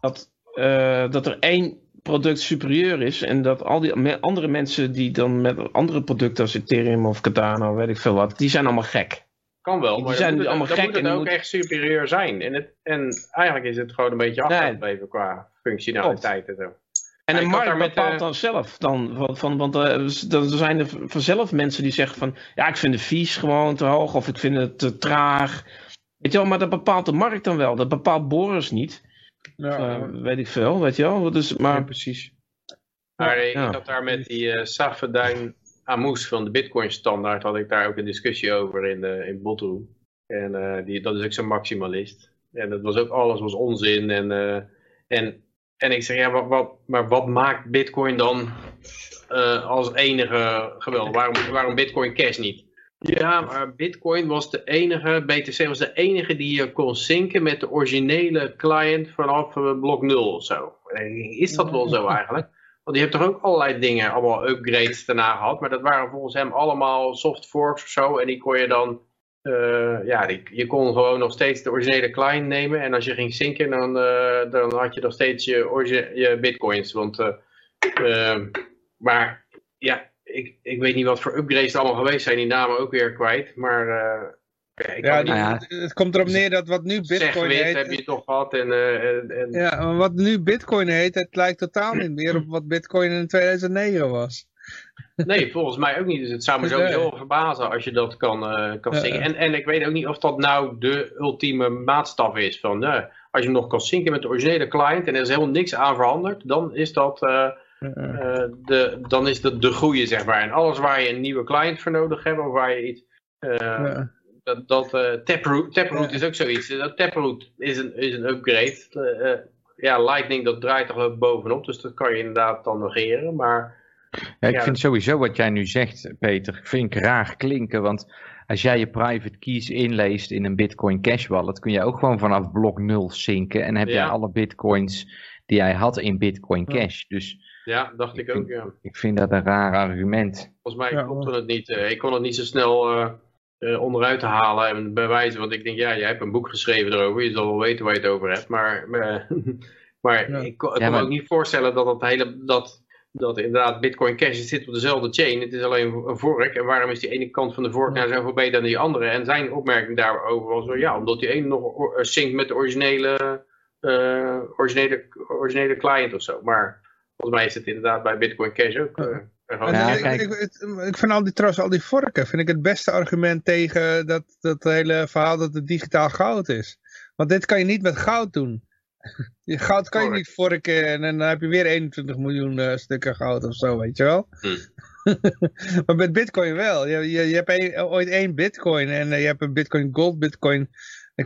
Dat, eh, dat er één product superieur is. En dat al die andere mensen die dan met andere producten als Ethereum of Cardano, weet ik veel wat. Die zijn allemaal gek. Kan wel, Die maar zijn dan moet het, allemaal dan gek moet het en ook moet- echt superieur zijn. En, het, en eigenlijk is het gewoon een beetje afgebleven qua functionaliteit en zo. En de markt met, bepaalt eh, dan zelf. Dan, van, van, want eh, dan zijn er vanzelf mensen die zeggen van... Ja, ik vind de fees gewoon te hoog of ik vind het te traag. Weet je wel, maar dat bepaalt de markt dan wel. Dat bepaalt Boris niet. Ja, Eh, weet ik veel, weet je wel. Dus, maar, precies. Maar eh, Ja. ik had daar met die eh Safedijn Amous van de Bitcoin standaard had ik daar ook een discussie over in, de in Botroom. En eh, die, dat is ook zo'n maximalist. En dat was ook alles was onzin. En, eh, en, en ik zeg, ja, wat, wat, maar wat maakt Bitcoin dan eh, als enige geweldig? Waarom, waarom Bitcoin Cash niet? Ja, maar Bitcoin was de enige, BTC was de enige die je kon synken met de originele client vanaf eh, blok 0 of zo. Is dat wel zo eigenlijk? Want die heeft toch ook allerlei dingen, allemaal upgrades daarna gehad. Maar dat waren volgens hem allemaal soft forks of zo. En die kon je dan, eh, ja, je kon gewoon nog steeds de originele client nemen. En als je ging synken, dan, eh, dan had je nog steeds je, je bitcoins. Want, eh, eh, maar ja, ik, ik weet niet wat voor upgrades er allemaal geweest zijn. Die namen ook weer kwijt. Maar eh, ja, ik ja, kan die- niet Nou ja. het, komt erop neer dat wat nu Bitcoin Segwit heet... heb je toch gehad. En, eh, en, Ja, maar wat nu Bitcoin heet, het lijkt totaal niet meer op wat Bitcoin in 2009 was. Nee, volgens mij ook niet. Dus het zou me Nee. sowieso verbazen als je dat kan, eh, kan Ja. zingen. En, en ik weet ook niet of dat nou de ultieme maatstaf is. Van, eh, als je hem nog kan zinken met de originele client en er is helemaal niks aan veranderd, dan is dat, eh, eh, de, dan is dat de goede, zeg maar. En alles waar je een nieuwe client voor nodig hebt, of waar je iets... eh, Ja. Dat, dat eh, Taproot, Taproot is ook zoiets. Dat Taproot is een, is een upgrade. Eh, eh, ja, Lightning dat draait er ook bovenop, dus dat kan je inderdaad dan negeren. Maar Ja, ik Ja. vind sowieso wat jij nu zegt, Peter, vind ik raar klinken. Want als jij je private keys inleest in een Bitcoin Cash wallet, kun je ook gewoon vanaf blok 0 zinken. En heb Ja. jij alle bitcoins die jij had in Bitcoin Ja. Cash. Dus ja, dacht ik ook, ja. ik vind dat een raar argument. Volgens mij Ja, klopte het niet. eh, ik kon het niet zo snel eh, eh, onderuit halen en bewijzen. Want ik denk, ja, jij hebt een boek geschreven erover. Je zal wel weten waar je het over hebt. Maar, maar, maar Ja. ik, kon- ik Ja, kon me maar- ook niet voorstellen dat, dat, hele, dat, dat inderdaad Bitcoin Cash zit op dezelfde chain. Het is alleen een vork. En waarom is die ene kant van de vork nou zoveel beter dan die andere? En zijn opmerking daarover was, wel, ja, omdat die ene nog synct met de originele, eh, originele, originele client of zo. Maar volgens mij is het inderdaad bij Bitcoin Cash ook. eh, Ja, ik, ik, ik, ik vind al die, trouwens al die vorken vind ik het beste argument tegen dat, dat hele verhaal dat het digitaal goud is. Want dit kan je niet met goud doen. Je goud kan je niet vorken en dan heb je weer 21 miljoen eh, stukken goud of zo, weet je wel. Hm. maar met bitcoin wel. Je, je, je hebt één- ooit één bitcoin en eh, je hebt een bitcoin gold, bitcoin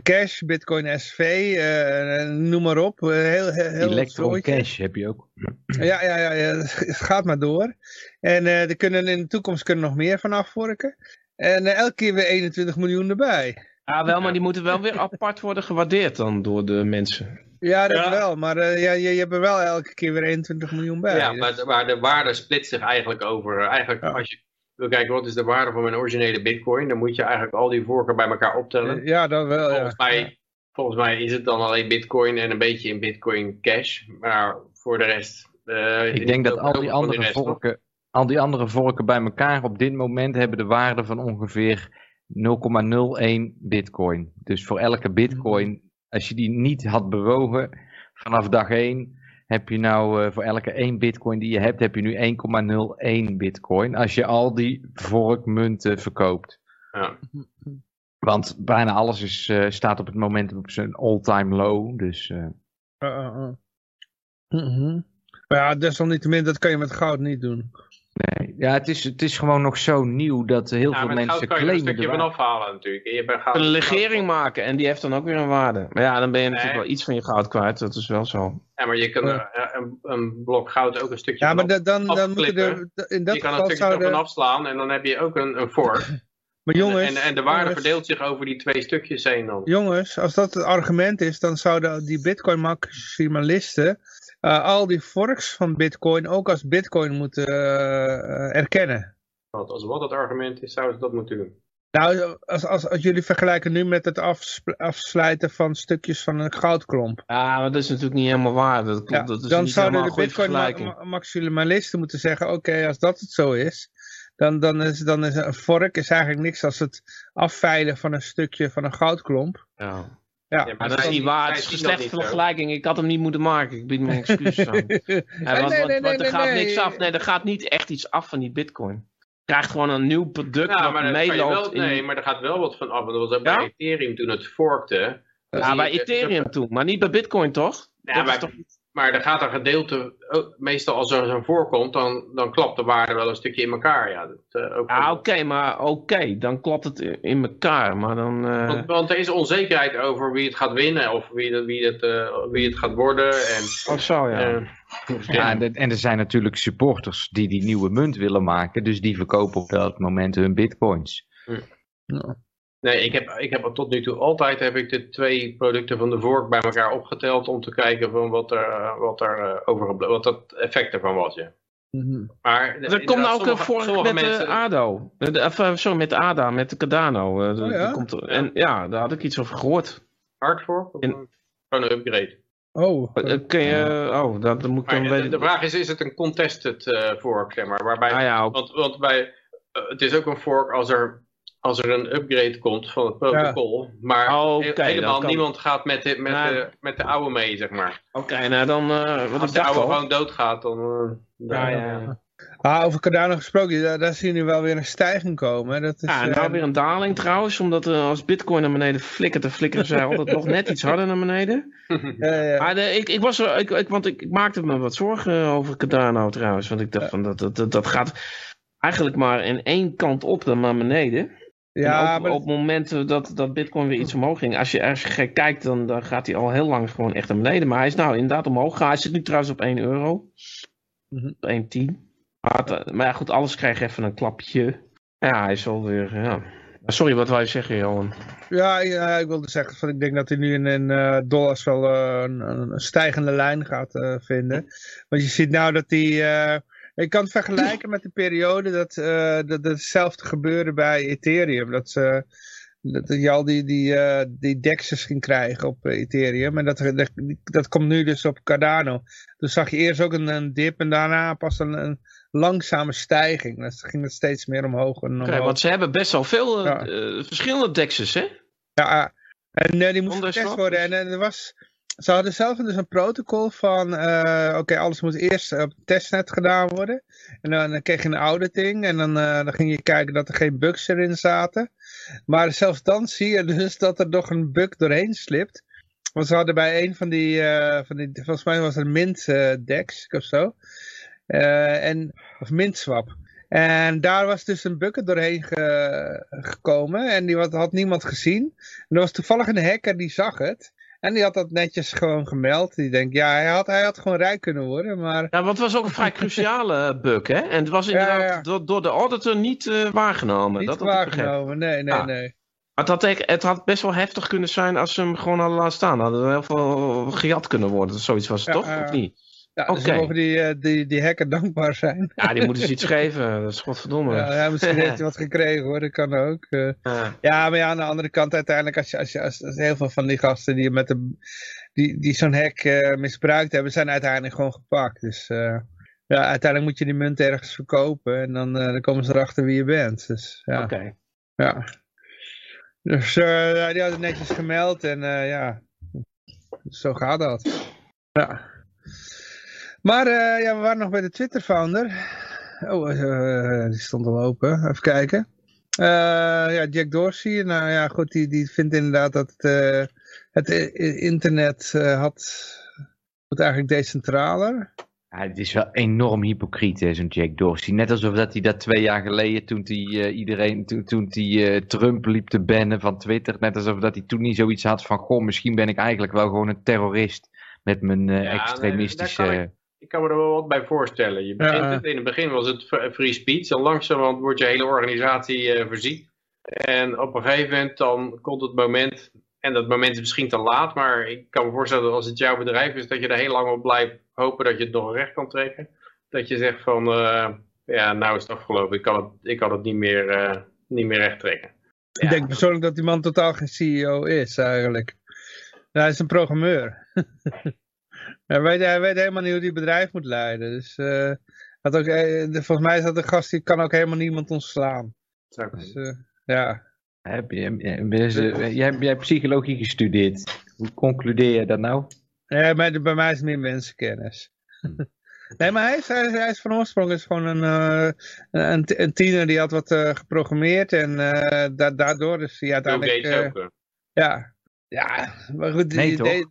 cash, bitcoin SV, eh, noem maar op. Eh, heel, heel, Electron. Cash heb je ook. Ja, ja, ja, ja, het gaat maar door. En eh, er kunnen in de toekomst kunnen nog meer van afvorken. En eh, elke keer weer 21 miljoen erbij. ja, wel, maar die moeten wel weer apart worden gewaardeerd dan door de mensen. Ja, dat Ja. wel. Maar eh, ja, je, je hebt er wel elke keer weer 21 miljoen bij. Ja, Dus- maar, de- maar de waarde splitst zich eigenlijk over. Eigenlijk, Ja. als je wil kijken wat is de waarde van mijn originele bitcoin, dan moet je eigenlijk al die vorken bij elkaar optellen. ja, dat wel. Ja. volgens, mij, volgens mij is het dan alleen bitcoin en een beetje in bitcoin cash. Maar voor de rest... eh, Ik denk dat al die andere rest vorken, al die andere vorken bij elkaar op dit moment hebben de waarde van ongeveer 0,01 bitcoin. Dus voor elke bitcoin, als je die niet had bewogen vanaf dag 1, heb je nou eh, voor elke 1 bitcoin die je hebt, heb je nu 1,01 bitcoin. Als je al die vorkmunten verkoopt. Ja. Want bijna alles is, eh, staat op het moment op zijn all-time low. Dus eh, Uh, uh, uh. Mhm. Maar ja, desalniettemin, dat kan je met goud niet doen. Nee. ja, het is, het is gewoon nog zo nieuw dat heel Ja, veel mensen kan je er een claimen. stukje de van waarde. afhalen natuurlijk. Je bent goud- Een legering maken en die heeft dan ook weer een waarde. Maar ja, dan ben je natuurlijk wel iets van je goud kwijt, dat is wel zo. Ja, maar je kan Ja. eh, een, een blok goud ook een stukje Ja, van maar dan, dan moeten afklippen. er... In dat Je kan een stukje ervan afslaan en dan heb je ook een, een fork. Maar jongens, en, en de waarde jongens, verdeelt zich over die twee stukjes heen dan. jongens, als dat het argument is, dan zouden die bitcoin eh, al die forks van bitcoin ook als bitcoin moeten eh, erkennen. Want als wat het argument is, zouden ze dat moeten doen. Nou, als, als, als jullie vergelijken nu met het afsp- afsluiten van stukjes van een goudklomp. Ja, maar dat is natuurlijk niet helemaal waar. Dat, Ja, dat is dan niet zouden de een goede bitcoin ma- vergelijking. ma- maximalisten moeten zeggen, oké, als dat het zo is, dan, dan, is, dan is een fork is eigenlijk niks als het afveilen van een stukje van een goudklomp. Ja. Ja, Ja, Maar dat is niet waar. Het is een dat slechte vergelijking. Ik had hem niet moeten maken. Ik bied mijn excuses aan. Ja, want, nee, want- nee, want er nee, gaat nee. niks af. Nee, er gaat niet echt iets af van die bitcoin. Je krijgt gewoon een nieuw product Ja, maar, je meeloopt. wel, in- nee, maar er gaat wel wat van af. Want dat was ook Ja? bij Ethereum toen het forkte. Ja, bij je- Ethereum toen. Maar niet bij bitcoin, toch? Ja, Dat is bij- toch- Maar er gaat een gedeelte, ook meestal als er zo'n voorkomt, dan, dan klapt de waarde wel een stukje in elkaar. Ja, dat, eh, ook Ja, oké, maar oké. dan klopt het in elkaar. Maar dan... eh, want, want er is onzekerheid over wie het gaat winnen of wie, het- wie, het, eh, wie het gaat worden. En, Oh zo, ja. Ja, en, er zijn natuurlijk supporters die die nieuwe munt willen maken. Dus die verkopen op dat moment hun bitcoins. Nee, ik heb, ik heb tot nu toe altijd heb ik de twee producten van de vork bij elkaar opgeteld om te kijken van wat er, eh, wat er eh, overgebleven, wat het effect ervan was. Ja. Mhm. Maar Er komt nou ook een sommige, vork sommige met mensen, de ADO. Eh, de- of, eh, sorry, met de ADA, met de Cardano. Eh, Oh ja? die komt en ja, daar had ik iets over gehoord. hard In- Gewoon een upgrade. Oh, Eh, eh, kun je... Oh, dat, dat moet ik dan de, weten. de vraag is, is het een contested eh fork, zeg maar, waarbij, Ah ja, ook. want, want bij, eh, het is ook een fork als er, als er een upgrade komt van het protocol, maar helemaal kan- niemand gaat met de, met, Nou, de, met de oude mee, zeg maar. Oké, nou dan... eh wat Als de oude al. gewoon doodgaat, dan... eh, Ja, dan- ja, ja. ah, over Cardano gesproken, daar, daar zie je nu wel weer een stijging komen. hè. Dat is, Ja, en nou weer een daling trouwens, omdat als bitcoin naar beneden flikkert, dan flikkeren zij altijd nog net iets harder naar beneden. ja, ja. Maar de, ik, ik was er, ik, ik, want ik, ik maakte me wat zorgen over Cardano trouwens, want ik dacht van dat, dat, dat, dat gaat eigenlijk maar in één kant op dan naar beneden. Ja, ook maar op momenten dat, dat bitcoin weer iets omhoog ging, als je ergens gek kijkt, dan, dan gaat hij al heel lang gewoon echt naar beneden. Maar hij is nou inderdaad omhoog gegaan, hij zit nu trouwens op 1 euro, Mhm. op 1,10. Maar, het- maar ja goed, alles krijgt even een klapje. Ja, hij is alweer, ja. Sorry, wat wou je zeggen Johan? Ja, ja, ik wilde zeggen, van, ik denk dat hij nu in, in eh, dollars wel eh, een, een stijgende lijn gaat eh, vinden. Want je ziet nou dat die... eh, je kan het vergelijken met de periode dat, eh, dat, hetzelfde gebeurde bij Ethereum. Dat, ze, dat je al die, die, eh, die dexes ging krijgen op eh, Ethereum. En dat, dat, dat komt nu dus op Cardano. Dus zag je eerst ook een, een dip en daarna pas een, een langzame stijging. Dan ging het steeds meer omhoog en omhoog. Want ze hebben best wel veel eh, Ja. eh, verschillende dexes, hè? Ja, en eh, die moest Onder getest worden. En eh, er was, ze hadden zelf dus een protocol van, eh, oké, alles moet eerst op testnet gedaan worden. En dan, kreeg je een auditing en dan, eh, dan ging je kijken dat er geen bugs erin zaten. Maar zelfs dan zie je dus dat er nog een bug doorheen slipt. Want ze hadden bij een van die, eh, van die volgens mij was het Mint Dex of zo. En, of Mint Swap. En daar was dus een bucket doorheen ge- gekomen en die had niemand gezien. En er was toevallig een hacker die zag het. En die had dat netjes gewoon gemeld. Die denkt, ja, hij had, hij had gewoon rijk kunnen worden, maar... Ja, want het was ook een vrij cruciale bug, hè? En het was inderdaad ja. Door, door de auditor niet eh, waargenomen. Niet dat waargenomen, nee, nee, nee. Maar het had, het had best wel heftig kunnen zijn als ze hem gewoon hadden laten staan. Dan had er heel veel gejat kunnen worden. Zoiets was het Ja, toch? Of niet? Ja, dus mogen die, eh, die, die hacker dankbaar zijn. Ja, die moeten ze iets geven. Dat is godverdomme. Ja, ja, misschien heeft hij wat gekregen hoor, dat kan ook. eh. Ja. Ja, maar ja, aan de andere kant uiteindelijk, als je, als je, als, als heel veel van die gasten die, met de, die, die zo'n hack eh, misbruikt hebben, zijn uiteindelijk gewoon gepakt. Dus ja, uiteindelijk moet je die munt ergens verkopen en dan, dan komen ze erachter wie je bent. Dus ja, Oké. ja. Dus die had het netjes gemeld en ja, zo gaat dat. Ja. Maar eh, ja, we waren nog bij de Twitter-founder. Oh, eh, die stond al open. Even kijken. Eh, ja, Jack Dorsey. Nou ja, goed, die, die vindt inderdaad dat het, eh, het internet eh, had, moet eigenlijk decentraler. Ja, het is wel enorm hypocriet, hè, zo'n Jack Dorsey. Net alsof dat hij dat twee jaar geleden, toen hij eh, iedereen, toen, toen hij eh, Trump liep te bannen van Twitter, net alsof dat hij toen niet zoiets had van, goh, misschien ben ik eigenlijk wel gewoon een terrorist met mijn eh, Ja, nee, extremistische... daar kan Ik kan me er wel wat bij voorstellen. Je begint Ja. het, in het begin was het free speech. Dan langzamerhand wordt je hele organisatie eh verziekt. En op een gegeven moment dan komt het moment, en dat moment is misschien te laat, maar ik kan me voorstellen dat als het jouw bedrijf is, dat je er heel lang op blijft hopen dat je het nog recht kan trekken. Dat je zegt van, uh, ja, nou is het afgelopen, ik kan het, ik kan het niet, meer, uh, niet meer recht trekken. Ja. Ik denk persoonlijk dat die man totaal geen CEO is eigenlijk. Hij is een programmeur. hij, weet, hij weet helemaal niet hoe hij bedrijf moet leiden. Dus uh, had ook, volgens mij is dat een gast die kan ook helemaal niemand ontslaan. Dus, ja. Heb je, jij, jij hebt psychologie gestudeerd. Hoe concludeer je dat nou? Ja, bij, bij mij is het meer mensenkennis. Hm. Nee, maar hij is, hij is, van oorsprong is gewoon een, uh, een, een, tiener die had wat uh, geprogrammeerd en uh, da daardoor is hij uiteindelijk... Ook, ja, ja, maar goed. Nee, toch?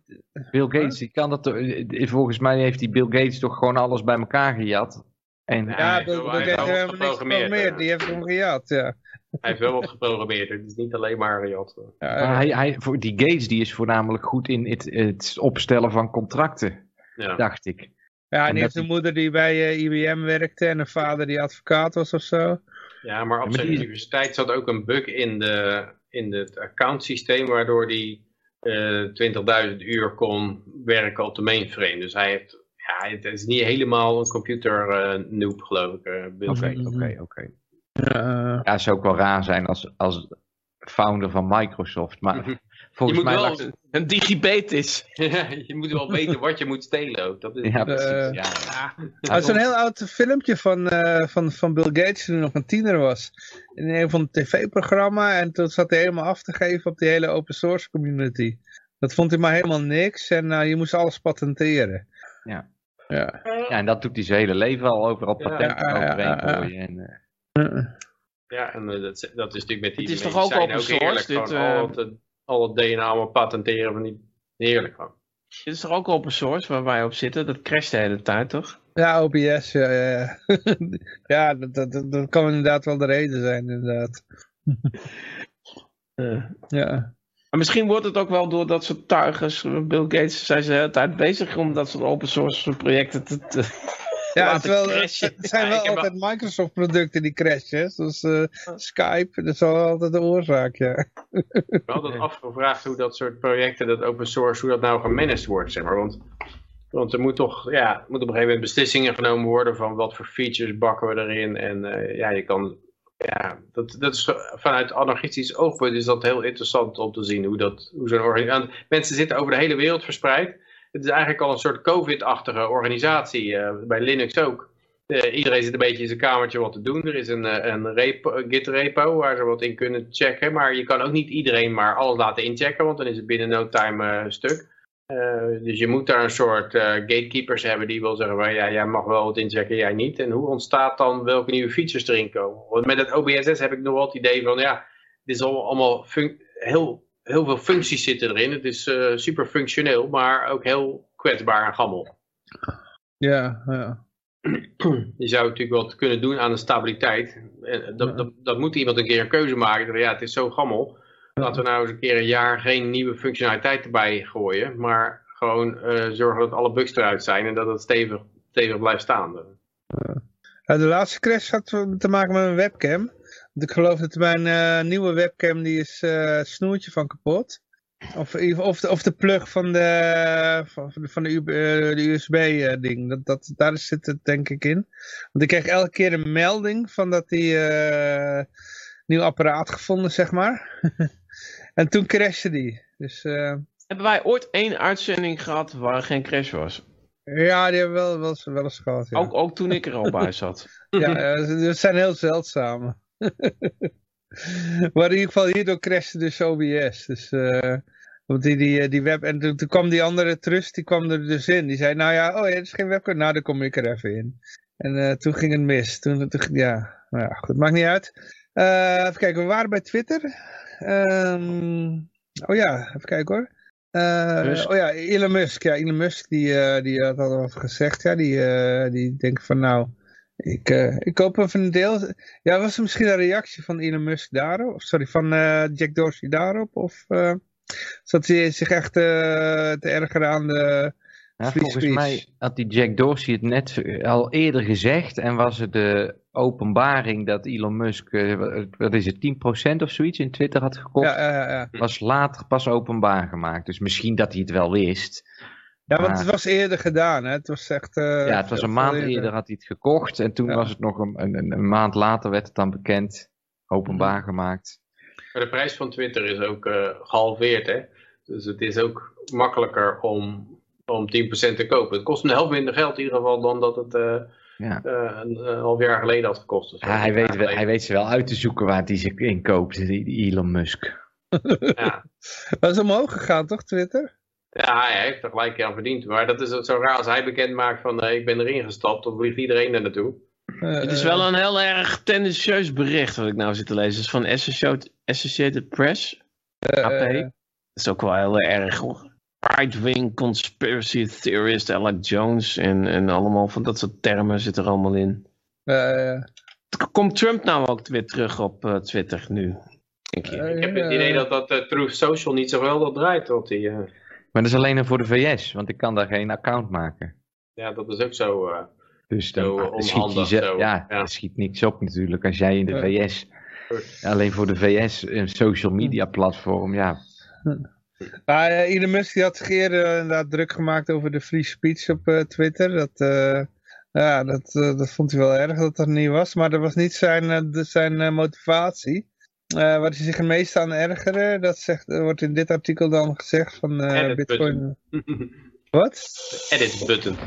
Bill Gates, die kan dat volgens mij heeft die Bill Gates toch gewoon alles bij elkaar gejat. En, ja, Bill, Bill Gates heeft helemaal niks geprogrammeerd, die heeft hem gejat, ja. Hij heeft wel wat geprogrammeerd, het is niet alleen maar gejat. Ja, hij, hij, voor die Gates die is voornamelijk goed in het, het opstellen van contracten, ja. dacht ik. Ja, en, hij heeft een moeder die bij uh, IBM werkte en een vader die advocaat was of zo. Ja, maar op zijn universiteit zat ook een bug in, de, in het accountsysteem waardoor hij uh, 20.000 uur kon werken op de mainframe. Dus hij heeft, ja, het is niet helemaal een computer uh, noob geloof ik. Oké, oké, oké. Ja, zou ook wel raar zijn als, als founder van Microsoft. Maar mhm. Volgens je mij moet wel een digibet is. je moet wel weten wat je moet stelen ook. Dat is, ja, precies. Uh, ja. ja. is een heel oud filmpje van, uh, van, van Bill Gates toen hij nog een tiener was. In een van het tv-programma. En toen zat hij helemaal af te geven op die hele open source community. Dat vond hij maar helemaal niks. En uh, je moest alles patenteren. Ja. Ja. ja, en dat doet hij zijn hele leven al overal patenten ja, overheen. En, ja, en uh, dat, dat, is natuurlijk met die Het is toch ook open source? Dit, uh... het, al het DNA allemaal patenteren van die heerlijk van. Dit is toch ook open source waar wij op zitten? Dat crasht de hele tijd, toch? Ja, OBS, ja, ja, ja. ja dat, dat, dat kan inderdaad wel de reden zijn, inderdaad. uh, ja. Maar misschien wordt het ook wel door dat soort tuigers, Bill Gates, zijn ze de hele tijd bezig om dat soort open source projecten te, te ja, het, wel, het, zijn wel altijd Microsoft producten die crashen, zoals uh, Skype, dat is wel altijd de oorzaak, ja. Ik heb altijd afgevraagd hoe dat soort projecten, dat open source, hoe dat nou gemanaged wordt, zeg maar, want... Want er moet toch, ja, moet op een gegeven moment beslissingen genomen worden van wat voor features bakken we erin. En uh, ja, je kan, ja, dat, dat is vanuit anarchistisch oogpunt is dat heel interessant om te zien hoe dat, hoe zo'n organisatie, mensen zitten over de hele wereld verspreid het is eigenlijk al een soort COVID-achtige organisatie, uh, bij Linux ook. Uh, iedereen zit een beetje in zijn kamertje wat te doen. Er is een, eh, een repo, Git repo waar ze wat in kunnen checken. Maar je kan ook niet iedereen maar alles laten inchecken, want dan is het binnen no time stuk. dus je moet daar een soort gatekeepers hebben die wil zeggen, van, ja, jij mag wel wat inchecken, jij niet. En hoe ontstaat dan welke nieuwe features erin komen? Want met het OBSS heb ik nog wel het idee van, ja, dit is allemaal heel heel veel functies zitten erin. Het is uh, super functioneel, maar ook heel kwetsbaar en gammel. Ja, ja. Je zou natuurlijk wat kunnen doen aan de stabiliteit. En dat, dat, dat, moet iemand een keer een keuze maken. Ja, het is zo gammel. Laten we nou eens een keer een jaar geen nieuwe functionaliteit erbij gooien. Maar gewoon uh, zorgen dat alle bugs eruit zijn en dat het stevig, stevig blijft staan. de laatste crash had te maken met een webcam. Ik geloof dat mijn uh, nieuwe webcam, die is uh, snoertje van kapot. Of, of, de, of de plug van de, van, van de, uh, de USB-ding. Dat, dat, daar zit het denk ik in. Want ik kreeg elke keer een melding van dat die nieuw apparaat gevonden, zeg maar. en toen crashte die. Dus, Hebben wij ooit één uitzending gehad waar er geen crash was? Ja, die hebben we wel, wel, wel eens gehad. Ja. Ook, ook toen ik er al bij zat. ja, ze zijn heel zeldzame. maar in ieder geval hierdoor crashte dus OBS. Dus, uh, want die, die, die web, en toen, kwam die andere trust, die kwam er dus in. Die zei, nou ja, oh ja, het is geen webcam. Nou, dan kom ik er even in. En uh, toen ging het mis. Toen, toen, ja, nou ja, goed, maakt niet uit. Uh, even kijken, we waren bij Twitter. Um, oh ja, even kijken hoor. Uh, oh ja, Elon Musk. Ja, Elon Musk die, uh, die had al wat gezegd. Ja, die, uh, die denkt van nou, ik, uh, ik koop even een deel. Ja, was er misschien een reactie van Elon Musk daarop? Of sorry, van uh, Jack Dorsey daarop? Of uh, zat hij zich echt te ergeren aan de ja, Volgens mij had die Jack Dorsey het net al eerder gezegd. En was het de openbaring dat Elon Musk, wat is het, 10% of zoiets in Twitter had gekocht, Ja, ja, ja. was later pas openbaar gemaakt. Dus misschien dat hij het wel wist. Ja, want het was eerder gedaan, hè? Het was echt... eh, ja, het was een maand eerder. eerder had hij het gekocht en toen Ja. was het nog een, een, een maand later werd het dan bekend, openbaar gemaakt. Maar de prijs van Twitter is ook eh, gehalveerd, hè. Dus het is ook makkelijker om, om 10% te kopen. Het kost een helft minder geld in ieder geval dan dat het eh, Ja. eh, een, een half jaar geleden had gekost. Ja, hij, weet wel, hij weet ze wel uit te zoeken waar hij ze in koopt, Elon Musk. Ja. Dat is omhoog gegaan, toch, Twitter? Ja, hij heeft er gelijk aan verdiend. Maar dat is zo raar als hij bekend maakt van eh, ik ben erin gestapt, dan vliegt iedereen er naartoe. Eh, Het is wel een heel erg tendentieus bericht wat ik nou zit te lezen. Het is van Associated, Associated Press. eh, AP. eh, Dat is ook wel heel erg hoor. Right-wing conspiracy theorist Alec Jones en, en allemaal van dat soort termen zitten er allemaal in. eh, eh, Komt Trump nou ook weer terug op Twitter nu? Denk je? Ik heb het idee dat dat Truth Social niet zo wel dat draait. Tot die, eh, Maar dat is alleen voor de VS, want ik kan daar geen account maken. ja, dat is ook zo. eh, Dus dan Zo schiet je zo, ja, ja. er schiet niks op natuurlijk. Als jij in de Ja. VS, alleen voor de VS, een social media platform, ja. Maar eh, Elon Musk die had zich eerder eh, inderdaad druk gemaakt over de free speech op eh, Twitter. Dat, eh, ja, dat, dat vond hij wel erg dat dat niet was. Maar dat was niet zijn, zijn eh, motivatie. Eh, waar hij zich het meest aan ergerde, dat zegt, wordt in dit artikel dan gezegd van Edit Bitcoin. Wat? edit button.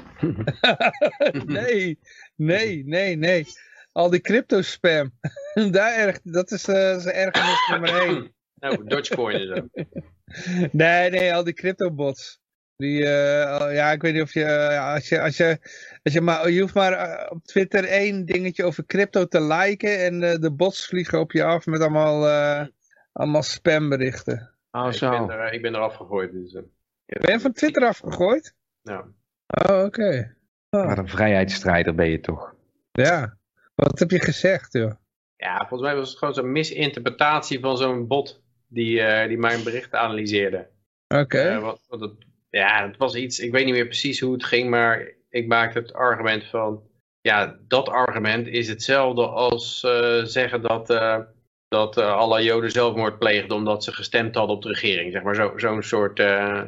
nee, nee, nee, nee. Al die crypto spam. Daar erg, dat is eh, zijn ergernis nummer één. Nou, Dogecoin en zo. Nee, nee, al die crypto bots. Die, eh, al- ja, ik weet niet of je, eh, ja, als je, als je, als je maar, je hoeft maar eh, op Twitter één dingetje over crypto te liken en eh, de bots vliegen op je af met allemaal, eh, allemaal spamberichten. Oh, ik, zo. ben er, ik ben er afgegooid. Dus, Ben je van Twitter afgegooid? nou. Oh, oké. Oh, Maar een vrijheidsstrijder ben je toch. ja. Wat heb je gezegd, joh? Ja, volgens mij was het gewoon zo'n misinterpretatie van zo'n bot die, eh, die mijn berichten analyseerde. Oké. Wat, wat het, ja, het was iets, ik weet niet meer precies hoe het ging, maar ik maakte het argument van, ja, dat argument is hetzelfde als eh, zeggen dat, eh, dat eh, alle Joden zelfmoord pleegden omdat ze gestemd hadden op de regering. Zeg maar zo- zo'n soort, eh,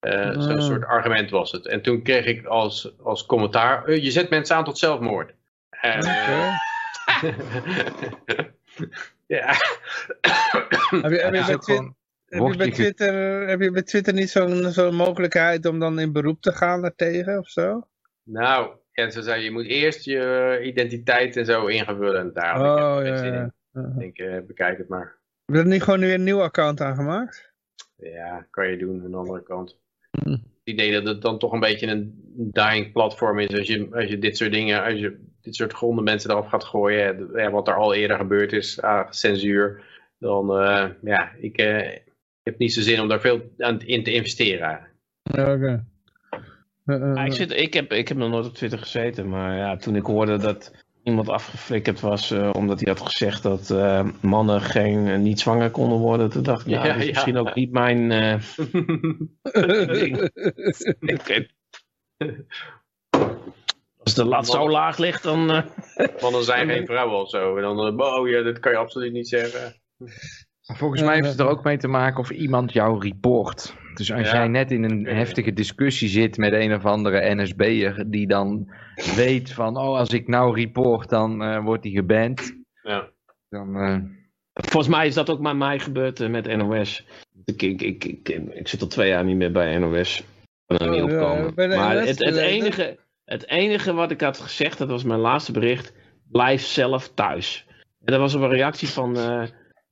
eh, zo'n Ah. soort argument was het. En toen kreeg ik als, als commentaar, je zet mensen aan tot zelfmoord. En, Oké. ja. Heb je, heb je bij heb je bij Twitter, heb je bij Twitter niet zo'n zo'n mogelijkheid om dan in beroep te gaan daartegen of zo? Nou, ja, ze zei, je moet eerst je identiteit en zo invullen. En daar ik Oh, geen ja, zin in. Ik denk, eh, bekijk het maar. Heb je er niet gewoon weer een nieuw account aangemaakt? Ja, kan je doen aan de andere kant. Hm. Het idee dat het dan toch een beetje een dying platform is. Als je, als je dit soort dingen, als je dit soort gronden mensen eraf gaat gooien. Ja, wat er al eerder gebeurd is, ah, censuur. Dan, eh, ja, ik, eh, ik heb niet zo zin om daar veel aan in te investeren. Ja, Oké. Eh, eh, ik, zit, ik, heb, ik heb nog nooit op Twitter gezeten, maar ja, toen ik hoorde dat iemand afgeflikkerd was eh, omdat hij had gezegd dat eh, mannen geen, eh, niet zwanger konden worden, toen dacht ik, nou, Ja, dat is ja. misschien ook niet mijn eh, ding. Als de lat zo laag ligt, dan... eh, Mannen zijn geen vrouwen of zo. En dan, eh, oh ja, dat kan je absoluut niet zeggen. Volgens mij heeft het er ook mee te maken of iemand jou report. Dus als Ja. jij net in een heftige discussie zit met een of andere NSB'er die dan weet van, oh als ik nou report dan eh, wordt hij geband. Ja. Dan, eh, Volgens mij is dat ook bij mij gebeurd eh, met NOS. Ik, ik, ik, ik, ik zit al twee jaar niet meer bij NOS. Ik kan er niet Oh, ja, Maar het, het, enige, het enige wat ik had gezegd, dat was mijn laatste bericht. Blijf zelf thuis. En dat was op een reactie van...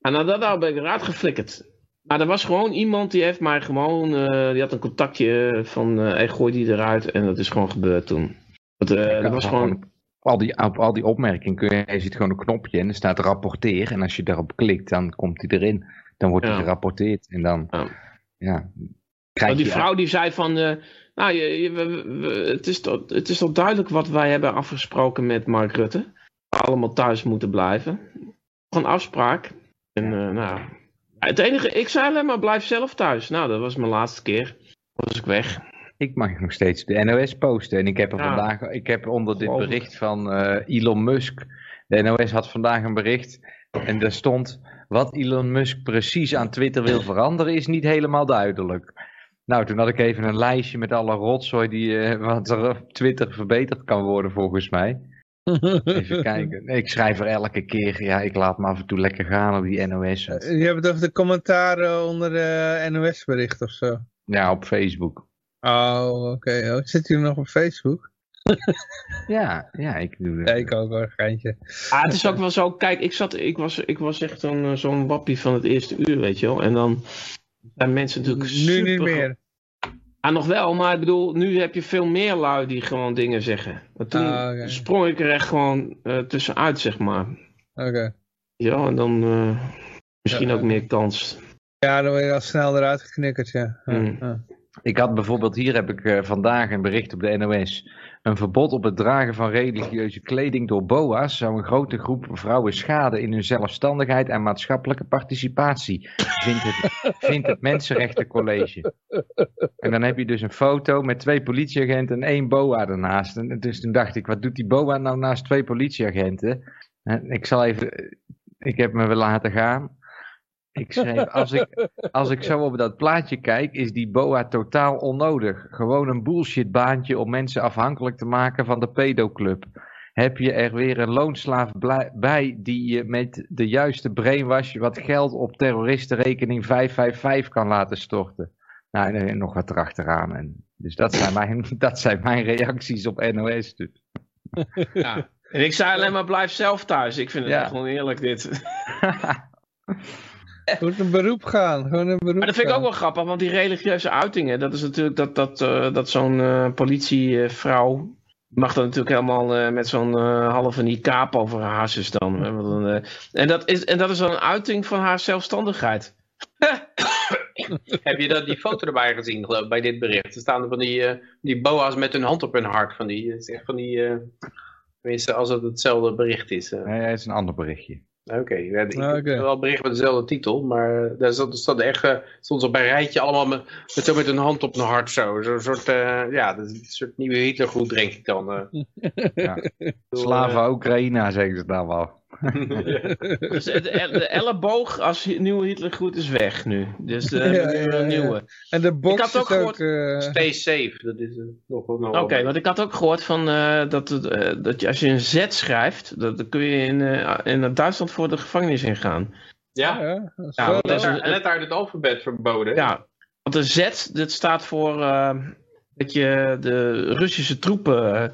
eh en nou, dat nou ben ik eruit geflikkerd. Maar er was gewoon iemand die heeft mij gewoon... eh, die had een contactje van... eh hey, gooi die eruit. En dat is gewoon gebeurd toen. Dat, eh, dat was gewoon... al die, op al die opmerkingen kun je, je ziet gewoon een knopje en er staat rapporteer. En als je daarop klikt, dan komt hij erin. Dan wordt hij Ja. gerapporteerd. En dan, Ja. ja, krijg die vrouw die zei van, eh, nou, je, je- we- we- het, is toch, het is toch duidelijk wat wij hebben afgesproken met Mark Rutte. Allemaal thuis moeten blijven. Gewoon afspraak. En eh, nou, het enige, ik zei alleen maar blijf zelf thuis. Nou, dat was mijn laatste keer. Was ik weg. Ik mag nog steeds de NOS posten. En ik heb er Ja. vandaag, ik heb onder dit bericht van eh, Elon Musk, De NOS had vandaag een bericht en daar stond... Wat Elon Musk precies aan Twitter wil veranderen is niet helemaal duidelijk. Nou, toen had ik even een lijstje met alle rotzooi die eh, wat er op Twitter verbeterd kan worden volgens mij. Even kijken. Ik schrijf er elke keer, ja, ik laat me af en toe lekker gaan op die NOS. Je hebt het over de commentaren onder de NOS-bericht of zo? Ja, op Facebook. Oh, oké. Oh, zit u nog op Facebook? ja, ja, ik doe dat. Ja, ik ook wel een geintje. Ah, het is ook wel zo, kijk, ik, zat, ik, was, ik was echt zo'n eh, zo'n wappie van het eerste uur, weet je wel. En dan zijn mensen natuurlijk Nu super... niet meer. Ah, nog wel, maar ik bedoel, nu heb je veel meer lui die gewoon dingen zeggen. Want toen Ah, sprong ik er echt gewoon eh, tussenuit, zeg maar. Oké. Ja, en dan eh, misschien Ja, ook ja. meer kans. Ja, dan word je al snel eruit geknikkerd, ja. Ja, Mm. ja. Ik had bijvoorbeeld, hier heb ik eh, vandaag een bericht op de NOS. Een verbod op het dragen van religieuze kleding door BOA's zou een grote groep vrouwen schaden in hun zelfstandigheid en maatschappelijke participatie, vindt het, vindt het Mensenrechtencollege. En dan heb je dus een foto met twee politieagenten en één BOA ernaast. En dus toen dacht ik, wat doet die BOA nou naast twee politieagenten? En ik zal even, ik heb me weer laten gaan. Ik schreef, als ik, als ik zo op dat plaatje kijk, is die BOA totaal onnodig. Gewoon een bullshit baantje om mensen afhankelijk te maken van de pedoclub. Heb je er weer een loonslaaf bij die je met de juiste brainwash wat geld op terroristenrekening 555 kan laten storten? Nou, en nog wat erachteraan. En, dus dat zijn, mijn, dat zijn mijn reacties op NOS. Dus. Ja. En ik zei alleen maar blijf zelf thuis. Ik vind het Ja. echt gewoon eerlijk dit. Moet een beroep gaan. Gewoon een beroep Maar dat vind ik ook wel grappig, want die religieuze uitingen, dat is natuurlijk dat, dat, eh, dat zo'n eh, politievrouw mag dan natuurlijk helemaal eh, met zo'n eh, halve niqab over haar hasses dan. hè, want eh, en, dat is, en dat is dan een uiting van haar zelfstandigheid. Heb je dat, die foto erbij gezien geloof ik, bij dit bericht? Er staan er van die, die boa's met hun hand op hun hart. Van die, het van die, eh, tenminste als het hetzelfde bericht is. Nee, dat is een ander berichtje. Oké, ja, ik Ah, heb wel een bericht met dezelfde titel, maar eh, daar stond, stond echt, eh, stond bij een rijtje allemaal met, met, zo met hun hand op hun hart zo. Zo'n soort, eh, ja, dat een soort nieuwe Hitlergroet denk ik dan. eh. Ja. Slaven Oekraïna, zeggen ze dan wel. Dus de, de elleboog als nieuwe Hitler goed is weg nu. Dus eh, Ja, we hebben ja, een ja. nieuwe. En de box Ik had ook is ook... gehoord- eh, Stay safe, dat is eh, nog wel nog Oké, want ik had ook gehoord van, eh, dat, het, eh, dat je, als je een Z schrijft, dat, dan kun je in, eh, in Duitsland voor de gevangenis ingaan. Ja, ja, dat is Ja, wel want dat is leuk. een- en net uit het alfabet verboden. Ja, want de Z, dat staat voor eh, dat je de Russische troepen eh,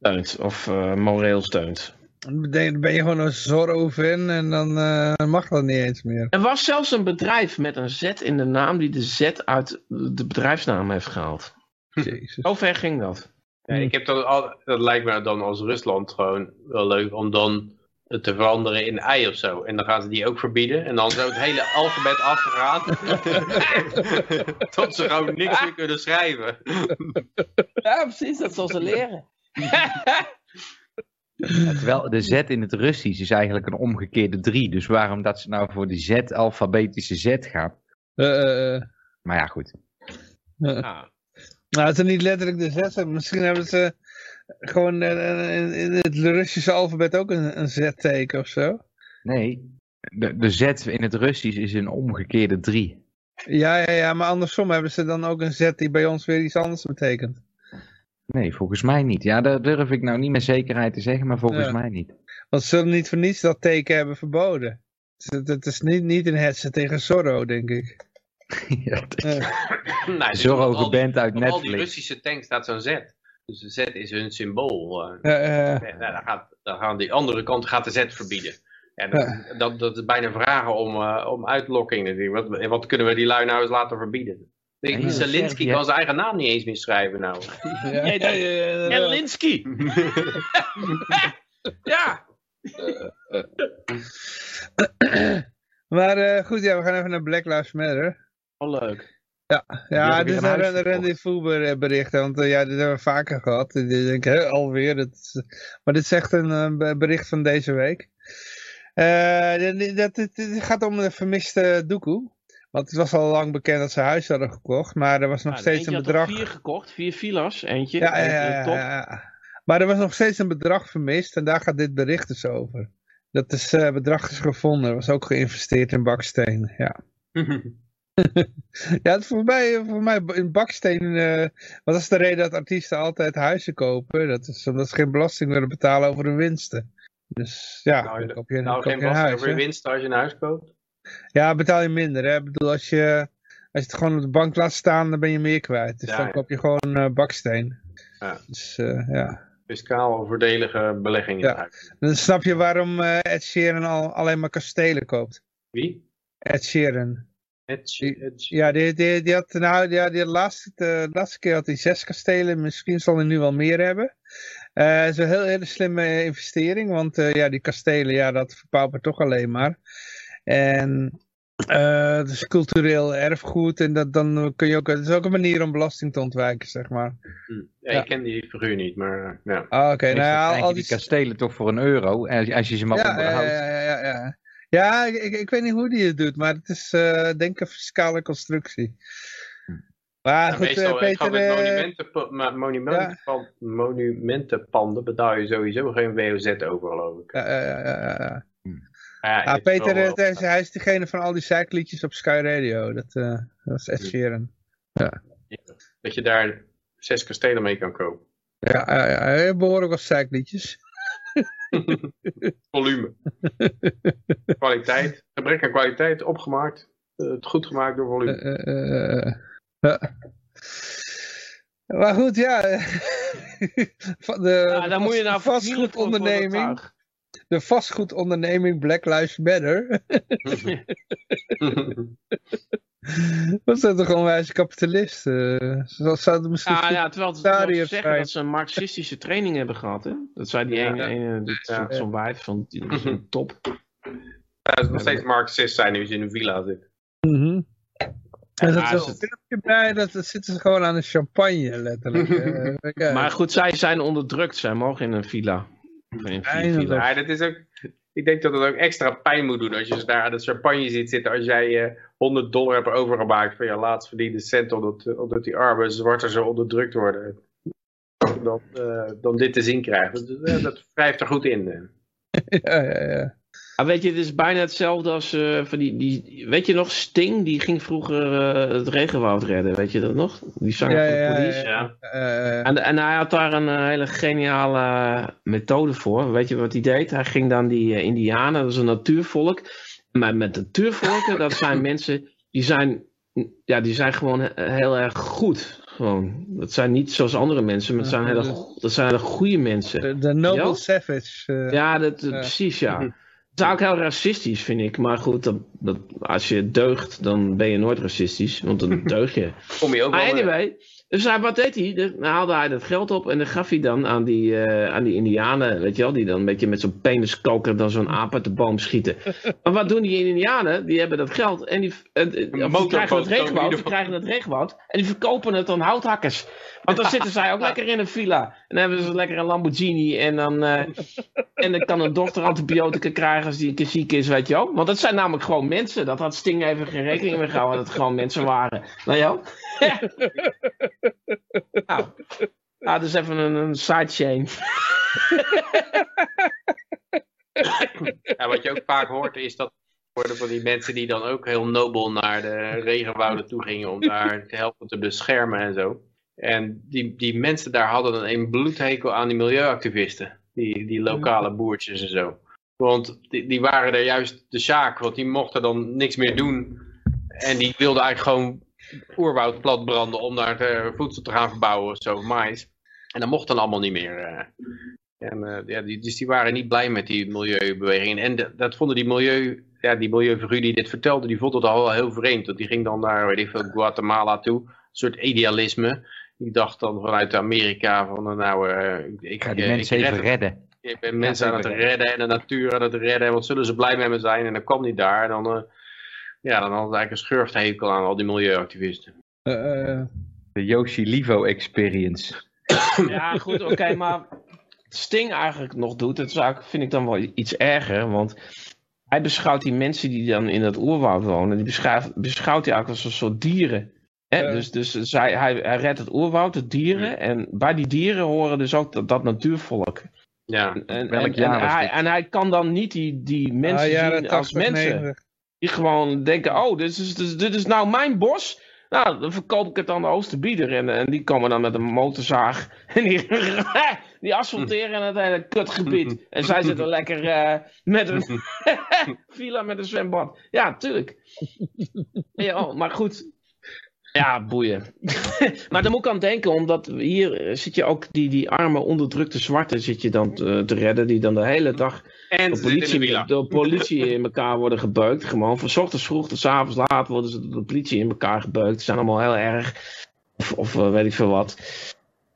steunt, of eh, moreel steunt. Dan ben je gewoon een Zorro-fan en dan eh, mag dat niet eens meer. Er was zelfs een bedrijf met een Z in de naam die de Z uit de bedrijfsnaam heeft gehaald. Jezus. Zo ver ging dat. Ja, ik heb dat, al, dat lijkt me dan als Rusland gewoon wel leuk om dan het te veranderen in ei of zo. En dan gaan ze die ook verbieden. En dan zo het hele alfabet afgegaan. Tot ze gewoon niks meer kunnen schrijven. Ja, precies, dat zal ze leren. Ja, terwijl de Z in het Russisch is eigenlijk een omgekeerde 3. Dus waarom dat ze nou voor die Z, alfabetische Z gaan. Eh, eh, eh. Maar ja, goed. Nou, het is niet letterlijk de Z. Misschien hebben ze gewoon in, in het Russische alfabet ook een, een Z-teken of zo. Nee, de, de Z in het Russisch is een omgekeerde 3. Ja, ja, ja, maar andersom hebben ze dan ook een Z die bij ons weer iets anders betekent. Nee, volgens mij niet. Ja, daar durf ik nou niet met zekerheid te zeggen, maar volgens Ja. mij niet. Want ze zullen niet voor niets dat teken hebben verboden. Het, het is niet, niet een hetze tegen Zorro, denk ik. ja, Nou, dus Zorro geband uit Op al die Netflix. Russische tanks staat zo'n Z. Dus de Z is hun symbool. eh. eh, Ja, nou, dan, gaat, dan gaan die andere kant gaat de Z verbieden. Ja, dat, dat, dat is bijna vragen om, eh, om uitlokking. Wat, wat kunnen we die lui nou eens laten verbieden? Die, Ja, Zelensky Servië. kan zijn eigen naam niet eens meer schrijven nou. ja, ja, ja, ja, ja. Elinsky! ja! Maar eh, goed, ja, we gaan even naar Black Lives Matter. Oh, leuk. Ja, heb dit is een verkocht. Voelber berichten, want eh, ja, dit hebben we vaker gehad. Ik denk, hè, alweer. Dat is- maar dit is echt een eh, be- bericht van deze week. Eh, dit, dat, dit gaat om de vermiste doekoe. Want het was al lang bekend dat ze huis hadden gekocht, maar er was nog Nou, steeds een er bedrag. vier gekocht, vier filas, eentje. Ja, ja, eentje ja, top. ja, ja. Maar er was nog steeds een bedrag vermist en daar gaat dit bericht dus over. Dat is, uh, bedrag is gevonden, was ook geïnvesteerd in baksteen, ja. ja, voor mij, voor mij in baksteen, uh, wat is de reden dat artiesten altijd huizen kopen? Dat is omdat ze geen belasting willen betalen over hun winsten. Dus ja, nou, dan koop je, nou, geen belasting over je winsten als je een huis koopt? Ja, betaal je minder. Hè? Ik bedoel, als je, als je het gewoon op de bank laat staan, dan ben je meer kwijt. Dus Ja, dan koop je gewoon uh, baksteen. Ja. Dus uh, ja. Fiscaal voordelige belegging in Ja. Dan snap je waarom uh, Ed Sheeran al, alleen maar kastelen koopt. Wie? Ed Sheeran. Die- Ja, die, die, die had, nou, ja, die laatste, de laatste keer had hij zes kastelen. Misschien zal hij nu wel meer hebben. Eh Het is een heel, hele slimme investering. Want eh, ja, die kastelen, ja, dat verpaupert toch alleen maar. En eh, het is cultureel erfgoed. En dat, dan kun je ook, het is ook een manier om belasting te ontwijken, zeg maar. hm. ja, Ja. ik ken die figuur niet, maar uh, ja. Ah, Oké, nou Meestal ja, krijg al je die... kastelen toch voor een euro. En als- als je ze maar ja, onderhoudt. ja, ja, ja, ja. Ja, ik, ik, ik weet niet hoe die het doet, maar het is eh, denk ik een fiscale constructie. Maar Ja, goed, meestal, eh, ik geloof Peter, met eh, monumentenpa- ma- monumentenpan- monumentenpanden betaal je sowieso geen WOZ over, geloof ik. ja, ja, ja, ja, ja. Ja, Ah, Peter, wel, eh, hij is- hij is degene van al die zeikliedjes op Sky Radio. Dat, eh, dat is Ed Sheeran. dat je daar zes kastelen mee kan kopen. Ja, ja, ja, hij heeft behoorlijk wat zeikliedjes. Volume. kwaliteit. Gebrek aan kwaliteit, opgemaakt. Eh, het goed gemaakt door volume. Eh, eh, eh, ja. Maar goed, ja. van de, Ja, dan moet je nou vastgoedonderneming. De vastgoedonderneming Black Lives Matter. Dat zijn toch onwijs kapitalisten. Ze zouden misschien... Ja, ja, terwijl ze zeggen dat ze een marxistische training hebben gehad. Hè? Dat zei die Ja. ene, ene dat- Ja. zo'n wijf van dat een top. Ja, het is nog steeds Marxist zijn nu ze in een villa zit. Mhm. Er Ja, zit is zo'n het- filmpje bij, dat, dat zitten ze gewoon aan de champagne, letterlijk. Eh, Maar goed, zij zijn onderdrukt. Zij mogen in een villa. Ja, dat is ook, ik denk dat het ook extra pijn moet doen als je daar aan de champagne ziet zitten. Als jij eh 100 dollar hebt overgemaakt van je laatst verdiende cent omdat, eh, omdat die arme zwarte zo onderdrukt worden. Dan, eh, dan dit te zien krijgen. Dat, eh, dat wrijft er goed in. ja, ja, ja. Ah, weet je, het is bijna hetzelfde als eh, van die, die... Weet je nog, Sting, die ging vroeger eh, het regenwoud redden. Weet je dat nog? Die zanger Ja, van de ja, police. Ja. Eh, En, en hij had daar een hele geniale methode voor. Weet je wat hij deed? Hij ging dan die Indianen, dat is een natuurvolk. Maar met natuurvolken, dat zijn mensen die zijn, ja, die zijn gewoon he- heel erg goed. Gewoon. Dat zijn niet zoals andere mensen, maar het zijn hele, dat zijn hele goede mensen. de, de Noble Ja? Savage. eh, Ja, dat, dat- Ja. precies ja. Het is ook heel racistisch, vind ik. Maar goed, dat, dat, als je deugt, dan ben je nooit racistisch. Want dan deug je. Kom je ook Maar anyway, dus hij, wat deed hij? Dan haalde hij dat geld op en dan gaf hij dan aan die, eh, aan die indianen, weet je wel, die dan een beetje met zo'n peniskoker dan zo'n aap uit de boom schieten. maar wat doen die indianen? Die hebben dat geld en die, motorboot krijgen het regenwoud, die krijgen het regenwoud en die verkopen het aan houthakkers. Want dan zitten zij ook lekker in een villa. En dan hebben ze lekker een Lamborghini en dan, eh, en dan kan een dochter antibiotica krijgen als die een keer ziek is, weet je wel. Want dat zijn namelijk gewoon mensen. Dat had Sting even geen rekening mee gehouden dat het gewoon mensen waren. Nou ja. nou, nou, dus even een, sidechain. Ja, wat je ook vaak hoort is dat van die mensen die dan ook heel nobel naar de regenwouden toe gingen om daar te helpen te beschermen en zo. En die, die mensen daar hadden een bloedhekel aan die milieuactivisten. Die, die lokale boertjes en zo. Want die, die waren er juist de zaak, want die mochten dan niks meer doen. En die wilden eigenlijk gewoon oerwoud platbranden om daar te- voedsel te gaan verbouwen of zo, mais. En dat mocht dan allemaal niet meer. eh. En, eh, ja, die, dus die waren niet blij met die milieubeweging. En dat vonden die milieu, ja, die milieufiguur die dit vertelde, die vond het al heel vreemd. Want die ging dan naar, weet ik veel, Guatemala toe. Een soort idealisme. Die dacht dan vanuit Amerika van, eh, nou, eh, ik, Ik ga die eh, mensen ik even het. redden. Ik ben mensen Ja, aan het redden en de natuur aan het redden. En wat zullen ze blij met me zijn? En dan kwam hij daar. En dan, eh, ja, dan had hij eigenlijk een schurfthekel aan al die milieuactivisten. eh, eh, De Yoshi Livo experience. Ja, goed, oké, maar Sting eigenlijk nog doet, dat eigenlijk, vind ik dan wel iets erger, want hij beschouwt die mensen die dan in dat oerwoud wonen, die beschouwt, beschouwt hij eigenlijk als een soort dieren. Hè? Dus, dus zij, hij, hij redt het oerwoud, de dieren. En bij die dieren horen dus ook dat, dat natuurvolk. Ja. En, en, Welk jaar hij, en hij kan dan niet die, die mensen Ah, jaren zien als 80, mensen. 90. Die gewoon denken, oh, dit is, dit is, dit is nou mijn bos. Nou, dan verkoop ik het aan de Oosterbieder. En, en die komen dan met een motorzaag. En die, die asfalteren het hele kutgebied. En zij zitten lekker eh, met een villa met een zwembad. Ja, tuurlijk. Ja, oh, maar goed. Ja, boeien. maar daar moet ik aan denken, omdat hier eh, zit je ook die, die arme onderdrukte zwarte zit je dan te, te redden. Die dan de hele dag En door in politie, villa. door politie in elkaar worden gebeukt. Gewoon van 's ochtends vroeg tot 's avonds laat worden ze door de politie in elkaar gebeukt. Ze zijn allemaal heel erg. Of, of eh, weet ik veel wat.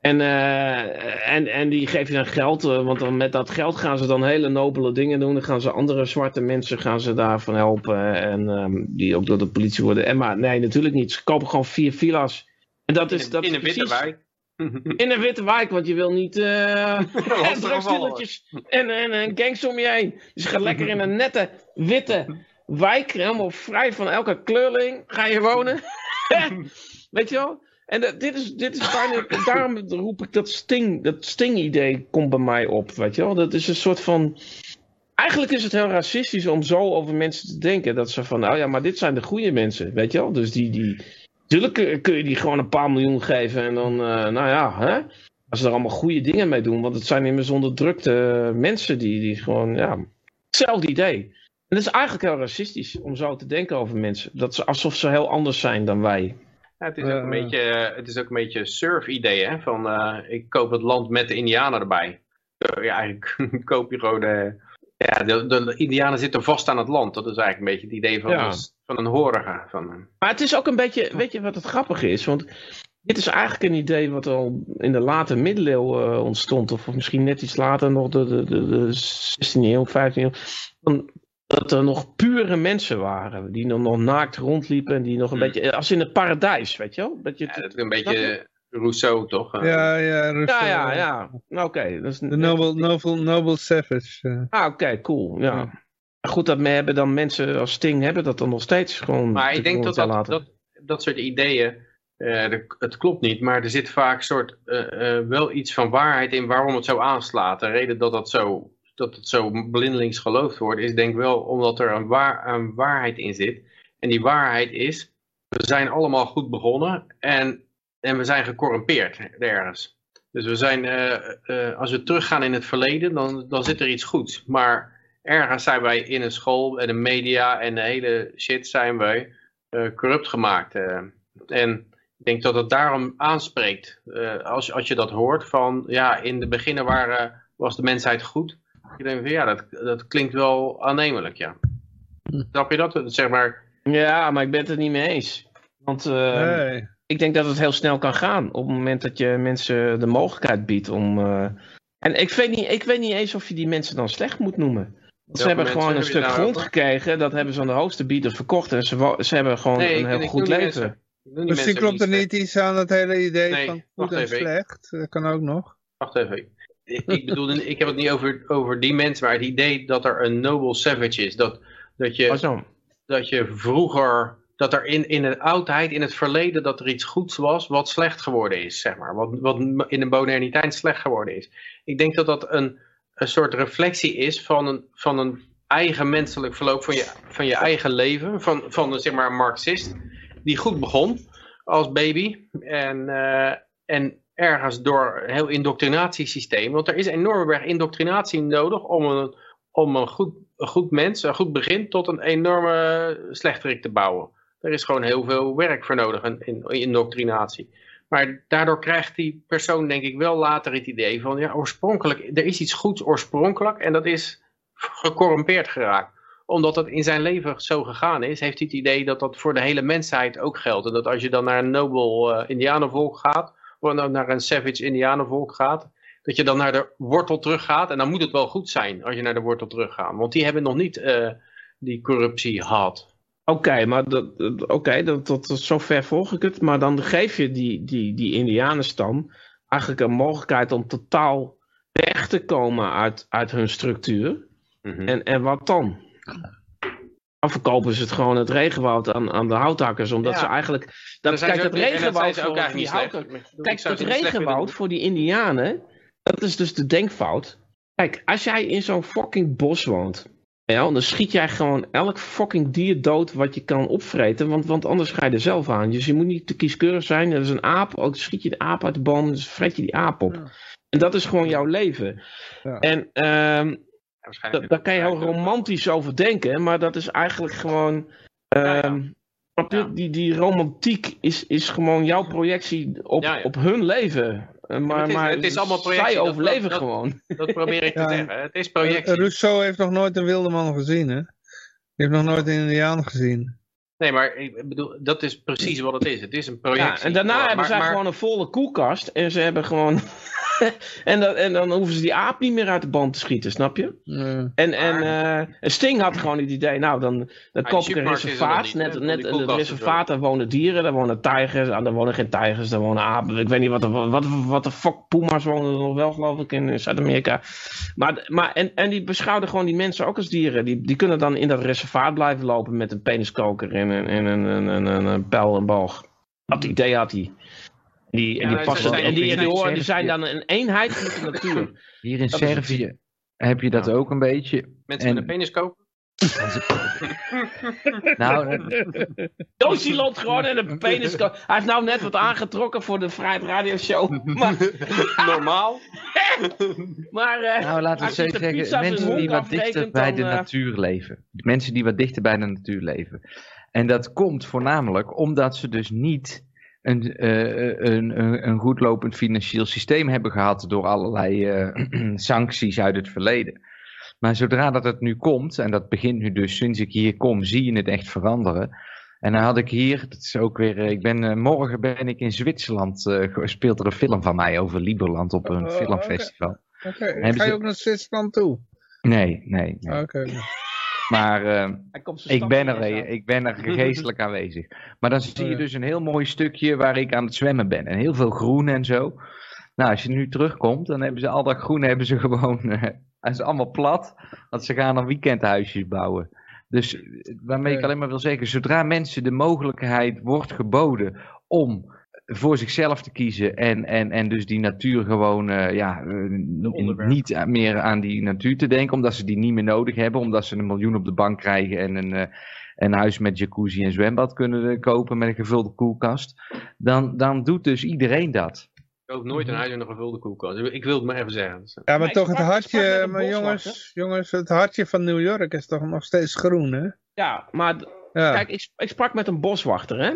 En, eh, en, en die geef je dan geld, eh, want dan met dat geld gaan ze dan hele nobele dingen doen. Dan gaan ze andere zwarte mensen gaan ze daarvan helpen. En ehm, die ook door de politie worden. En maar nee, natuurlijk niet. Ze kopen gewoon vier villa's. En dat is, In, dat in is een witte wijk. In een witte wijk, want je wil niet eh Lastig drugsdealertjes en, en, en gangs om je heen. Dus je gaat lekker in een nette, witte wijk, helemaal vrij van elke kleurling, ga je wonen. Weet je wel? En dat- dit is, dit is bijna, daarom roep ik dat sting, dat sting-idee komt bij mij op, weet je wel? Dat is een soort van, eigenlijk is het heel racistisch om zo over mensen te denken. Dat ze van, nou ja, maar dit zijn de goede mensen, weet je wel? Dus die, die, Tuurlijk kun- kun je die gewoon een paar miljoen geven en dan, eh, nou ja, hè? Als ze er allemaal goede dingen mee doen. Want het zijn immers onderdrukte mensen die, die gewoon, ja, hetzelfde idee. En dat is eigenlijk heel racistisch om zo te denken over mensen. Dat ze, alsof ze heel anders zijn dan wij. Ja, het, is ook Eh, een beetje, het is ook een beetje surf-idee, hè? Van eh, ik koop het land met de Indianen erbij. Eh, ja, eigenlijk koop je gewoon de, ja, de, de Indianen zitten vast aan het land. Dat is eigenlijk een beetje het idee van, Ja. een, van een horige. Van, Maar het is ook een beetje, weet je wat het grappige is? Want dit is eigenlijk een idee wat al in de late middeleeuwen eh, ontstond. Of misschien net iets later, nog de, de, de, de 16e eeuw, 15e eeuw. Dat er nog pure mensen waren. Die nog, nog naakt rondliepen. En die nog een Hmm. beetje, als in het paradijs, weet je wel? Dat je, ja, dat is een beetje Rousseau, toch? Ja, ja, ja, Rousseau. ja, ja. Nou, Oké. dat is- De Noble, Noble, Noble Savage. eh. Ah, oké, cool. Ja. Ja. Maar Goed, dat me- hebben dan mensen als Sting hebben dat dan nog steeds gewoon. Maar ik denk dat 200 jaar dat, dat, dat soort ideeën, eh, de- het klopt niet, maar er zit vaak soort, eh, wel iets van waarheid in waarom het zo aanslaat. De reden dat, dat, zo, dat het zo blindelings geloofd wordt, is denk ik wel omdat er een, waar, een waarheid in zit. En die waarheid is, we zijn allemaal goed begonnen en, en we zijn gecorrumpeerd ergens. Dus we zijn, eh, eh, als we teruggaan in het verleden, dan, dan zit er iets goeds. Maar ergens zijn wij in een school en de media en de hele shit zijn wij eh, corrupt gemaakt. en ik denk dat het daarom aanspreekt. als, als je dat hoort van, ja, in de beginnen waren, was de mensheid goed. Ik denk van, ja, dat, dat klinkt wel aannemelijk, ja. Snap je dat? Zeg maar, Ja, maar ik ben het er niet mee eens. Want eh, Nee. ik denk dat het heel snel kan gaan. Op het moment dat je mensen de mogelijkheid biedt om. eh, En ik weet, niet, ik weet niet eens of je die mensen dan slecht moet noemen. Want ze hebben gewoon een heb stuk grond gekregen. Dat hebben ze aan de hoogste bieder verkocht. En ze, ze hebben gewoon Nee, een heel ik goed leven. Misschien klopt er niet iets aan het hele idee Nee, van goed en even, slecht. Dat kan ook nog. Wacht even. Ik, bedoel, ik heb het niet over, over die mensen, maar het idee dat er een noble savage is. Dat, dat, je, Oh, dat je vroeger, dat er in, in de oudheid, in het verleden, dat er iets goeds was wat slecht geworden is, zeg maar. Wat, wat in de moderniteit slecht geworden is. Ik denk dat dat een, een soort reflectie is van een, van een eigen menselijk verloop van je, van je eigen leven. Van, van een, zeg maar, een marxist die goed begon als baby. En, eh, en ergens door een heel indoctrinatiesysteem. Want er is een enorme berg indoctrinatie nodig om een, om een, goed, een goed mens, een goed begin, tot een enorme slechterik te bouwen. Er is gewoon heel veel werk voor nodig in, in indoctrinatie. Maar daardoor krijgt die persoon denk ik wel later het idee van, ja, oorspronkelijk, er is iets goeds oorspronkelijk en dat is gecorrumpeerd geraakt. Omdat het in zijn leven zo gegaan is, heeft hij het idee dat dat voor de hele mensheid ook geldt. En dat als je dan naar een nobel eh indianenvolk gaat, dan naar een savage indianenvolk gaat, dat je dan naar de wortel teruggaat. En dan moet het wel goed zijn als je naar de wortel teruggaat. Want die hebben nog niet eh, die corruptie gehad. Oké, maar dat, dat- oké, dat, dat, dat- zover volg ik het. Maar dan geef je die, die, die Indianenstam eigenlijk een mogelijkheid om totaal weg te komen uit, uit hun structuur. Mhm. En, en wat dan? Dan verkopen ze het gewoon het regenwoud aan, aan de houthakkers. Omdat Ja. ze eigenlijk... Dat, kijk, dat dat regenwoud voor die Kijk, slecht regenwoud voor die indianen, dat is dus de denkfout. Kijk, als jij in zo'n fucking bos woont, ja, dan schiet jij gewoon elk fucking dier dood wat je kan opvreten, want, want anders ga je er zelf aan. Dus je moet niet te kieskeurig zijn. Er is een aap, ook schiet je de aap uit de boom, dus vreet je die aap op. Ja. En dat is gewoon jouw leven. Ja. En ehm, waarschijnlijk da- daar kan je heel romantisch over denken, maar dat is eigenlijk gewoon. Ja, ja. ehm? Ja. Die, die romantiek is, is gewoon jouw projectie op, Ja, ja. op hun leven. Eh, Maar, het is- maar het is allemaal projectie, Zij dat- overleven dat- dat- gewoon. Dat probeer ik te zeggen. Het is projectie. Rousseau heeft nog nooit een wilde man gezien, hè? Die heeft nog nooit een indiaan gezien. Nee, maar ik bedoel, dat is precies wat het is. Het is een projectie. Ja, en daarna Maar- hebben zij maar- gewoon een volle koelkast. En ze hebben gewoon. en, dan, en dan hoeven ze die aap niet meer uit de band te schieten, snap je? En, en, eh, Sting had gewoon het idee, nou dan, dan koop ik een er reservaat. niet, net net in het reservaat, daar wonen dieren, daar wonen tijgers. Ah, daar wonen geen tijgers, daar wonen apen. Ik weet niet wat, er- wat, wat de fuck, puma's wonen er nog wel geloof ik in Zuid-Amerika. Maar, maar en, en die beschouwden gewoon die mensen ook als dieren. Die, die kunnen dan in dat reservaat blijven lopen met een peniskoker en een, en een pijl en boog. Dat idee had hij. Die, en Ja, die, passen, zijn- en die, die, zijn- horen, die zijn dan een eenheid met de natuur. Hier in Dat is. Servië heb je dat ook een beetje. Mensen en- met een penis kopen? Nou, loopt gewoon in een penis. Hij heeft nou net wat aangetrokken voor de Vrijheid Radio Show. Maar, Normaal. maar eh, nou laten we zeggen, mensen honk die wat dichter bij dan, de eh, natuur leven. Mensen die wat dichter bij de natuur leven. En dat komt voornamelijk omdat ze dus niet een, eh, een, een, goed lopend financieel systeem hebben gehad door allerlei eh, sancties uit het verleden. Maar zodra dat het nu komt, en dat begint nu dus sinds ik hier kom, zie je het echt veranderen. En dan had ik hier, dat is ook weer, eh, ik ben, morgen ben ik in Zwitserland, ge- speelt er een film van mij over Liberland op een Oh, filmfestival. Oké, ga je ze- ook naar Zwitserland toe? Nee, nee, nee. Oké. Maar eh, zijn ik, ben er, ik ben er geestelijk aanwezig. Maar dan zie je ja. dus een heel mooi stukje waar ik aan het zwemmen ben. En heel veel groen en zo. Nou, als je nu terugkomt, dan hebben ze al dat groen hebben ze gewoon... eh, het is allemaal plat, want ze gaan dan weekendhuisjes bouwen. Dus eh, waarmee ik alleen maar wil zeggen, zodra mensen de mogelijkheid wordt geboden om voor zichzelf te kiezen en, en, en dus die natuur gewoon eh, ja, eh, niet meer aan die natuur te denken, omdat ze die niet meer nodig hebben, omdat ze een miljoen op de bank krijgen en een, eh, een huis met jacuzzi en zwembad kunnen kopen met een gevulde koelkast, dan, dan doet dus iedereen dat. Ik koop nooit een huis in een gevulde koelkast. Ik wil het maar even zeggen. Ja, maar toch het met hartje, maar jongens, jongens, het hartje van New York is toch nog steeds groen, hè? Ja, maar Ja. kijk, ik, ik sprak met een boswachter, hè.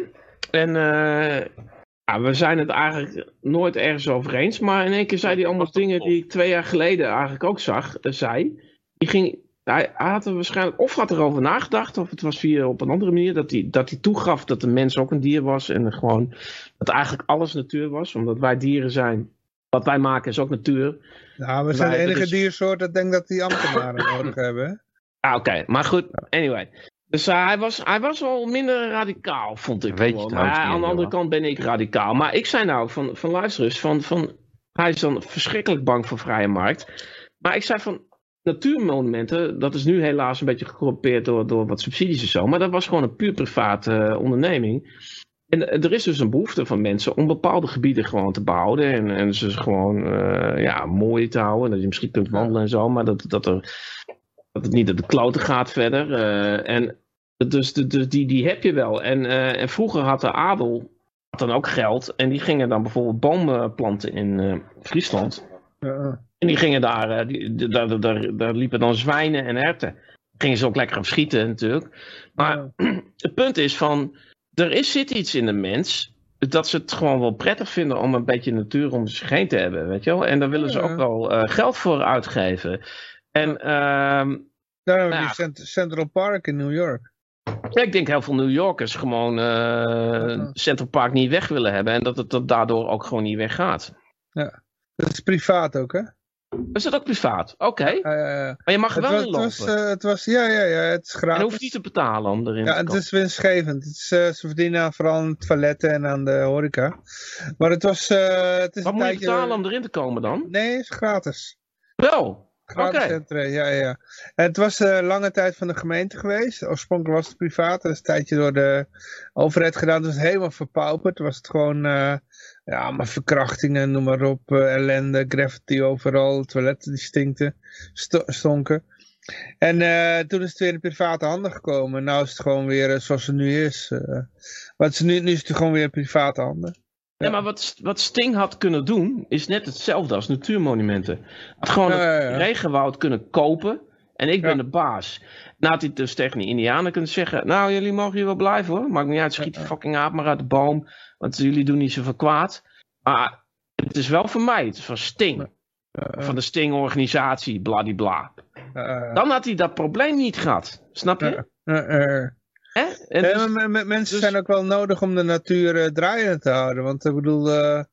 En eh, ja, we zijn het eigenlijk nooit ergens over eens. Maar in één keer zei hij allemaal dingen die ik twee jaar geleden eigenlijk ook zag, eh, zei. Die ging, hij, had er waarschijnlijk, of had erover nagedacht, of het was via op een andere manier, dat hij, dat hij toegaf dat de mens ook een dier was. En gewoon, dat eigenlijk alles natuur was, omdat wij dieren zijn. Wat wij maken is ook natuur. nou, we zijn de enige is- diersoort dat denkt dat die ambtenaren nodig hebben? Ah, oké. Maar goed, anyway. Dus eh, hij, was, hij was wel minder radicaal, vond ik. Weet je gewoon. maar niet, aan de andere kant ben ik radicaal. Maar ik zei nou van, van luister eens, van, van, hij is dan verschrikkelijk bang voor vrije markt. Maar ik zei van, natuurmonumenten, dat is nu helaas een beetje gecorrumpeerd door, door wat subsidies en zo. Maar dat was gewoon een puur private eh, onderneming. En eh, er is dus een behoefte van mensen om bepaalde gebieden gewoon te behouden. En, en ze gewoon ja, mooi te houden. Dat je misschien kunt wandelen en zo. Maar dat, dat, er, dat het niet op de kloten gaat verder. eh, en dus de, de, die, die heb je wel. En, eh, en vroeger had de adel had dan ook geld. En die gingen dan bijvoorbeeld bomen planten in eh, Friesland. En die gingen daar, die, daar, daar, daar liepen dan zwijnen en herten. Gingen ze ook lekker op schieten natuurlijk. Maar het punt is van, er is, zit iets in de mens dat ze het gewoon wel prettig vinden om een beetje natuur om zich heen te hebben, weet je wel. En daar willen ze Ja. ook wel geld voor uitgeven. En ehm, Daar hebben we Ja. die Cent- Central Park in New York. ja, ik denk heel veel New Yorkers gewoon eh Central Park niet weg willen hebben. En dat het dat daardoor ook gewoon niet weggaat. Dat is privaat ook, hè? Is dat ook privaat? Oké. Maar je mag er het, wel was, in het, lopen. was, eh, het was, ja, ja, ja, het is en gratis. je hoeft niet te betalen om erin Ja, te het komen. is winstgevend. Het is, eh, ze verdienen aan, vooral aan het toiletten en aan de horeca. Maar het was, het is Wat moet je betalen om erin te komen dan? Nee, het is gratis. Wel. Ja, ja. Het was eh, lange tijd van de gemeente geweest. Oorspronkelijk was het privaat. Dat is een tijdje door de overheid gedaan. Dus helemaal verpauperd. Was het gewoon, eh, ja, maar verkrachtingen, noem maar op. eh, ellende, graffiti overal. Toiletten die stinkten, sto- stonken. En toen is het weer in private handen gekomen. Nou is het gewoon weer zoals het nu is. maar is nu, nu is het gewoon weer private handen. Ja, maar wat, wat Sting had kunnen doen, is net hetzelfde als natuurmonumenten. Had gewoon het regenwoud kunnen kopen en ik ben de baas. Nou had hij dus tegen de indianen kunnen zeggen, nou jullie mogen hier wel blijven hoor. Maakt niet uit, schiet die Ja. fucking aap maar uit de boom. Want jullie doen niet zoveel kwaad. Maar het is wel van mij, het is van Sting. Van de Sting-organisatie, bladibla. Dan had hij dat probleem niet gehad. Snap je? Hè? Ja, maar mensen dus- zijn ook wel nodig om de natuur eh, draaiende te houden. Want ik bedoel, eh,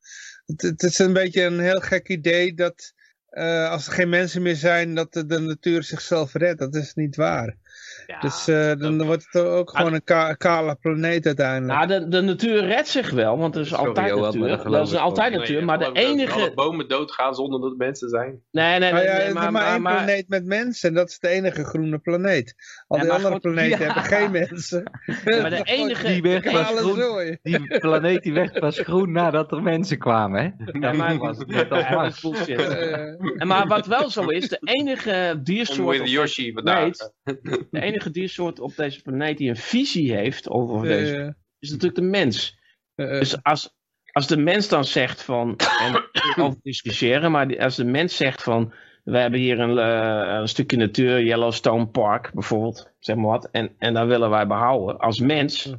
het, het is een beetje een heel gek idee dat eh, als er geen mensen meer zijn, dat de, de natuur zichzelf redt. Dat is niet waar. Ja. dus eh, dan, dan wordt het ook Ah, gewoon een ka- kale planeet uiteindelijk. Nou, de, de natuur redt zich wel, want er is Sorry, altijd Johan, natuur. dat Dat is altijd natuur, Nee, maar de enige... bomen doodgaan zonder dat mensen zijn. Nee, nee, Nou nee, ja, nee, is maar, maar, maar, één maar, planeet met mensen en dat is de enige groene planeet. Al die andere goed, planeten ja. hebben geen mensen. maar de enige... Die enige- Alles groen. zooi. Die planeet die werd pas groen nadat er mensen kwamen, hè? Ja, maar, was het net als dat bullshit. Maar wat wel zo is, de enige En diersoort with Yoshi vandaag. de enige diersoort op deze planeet die een visie heeft over eh, deze, is natuurlijk de mens. eh, eh, Dus als, als de mens dan zegt van, en over discussiëren, maar als de mens zegt van, we hebben hier een, een stukje natuur, Yellowstone Park bijvoorbeeld, zeg maar wat, en, en dat willen wij behouden. Als mens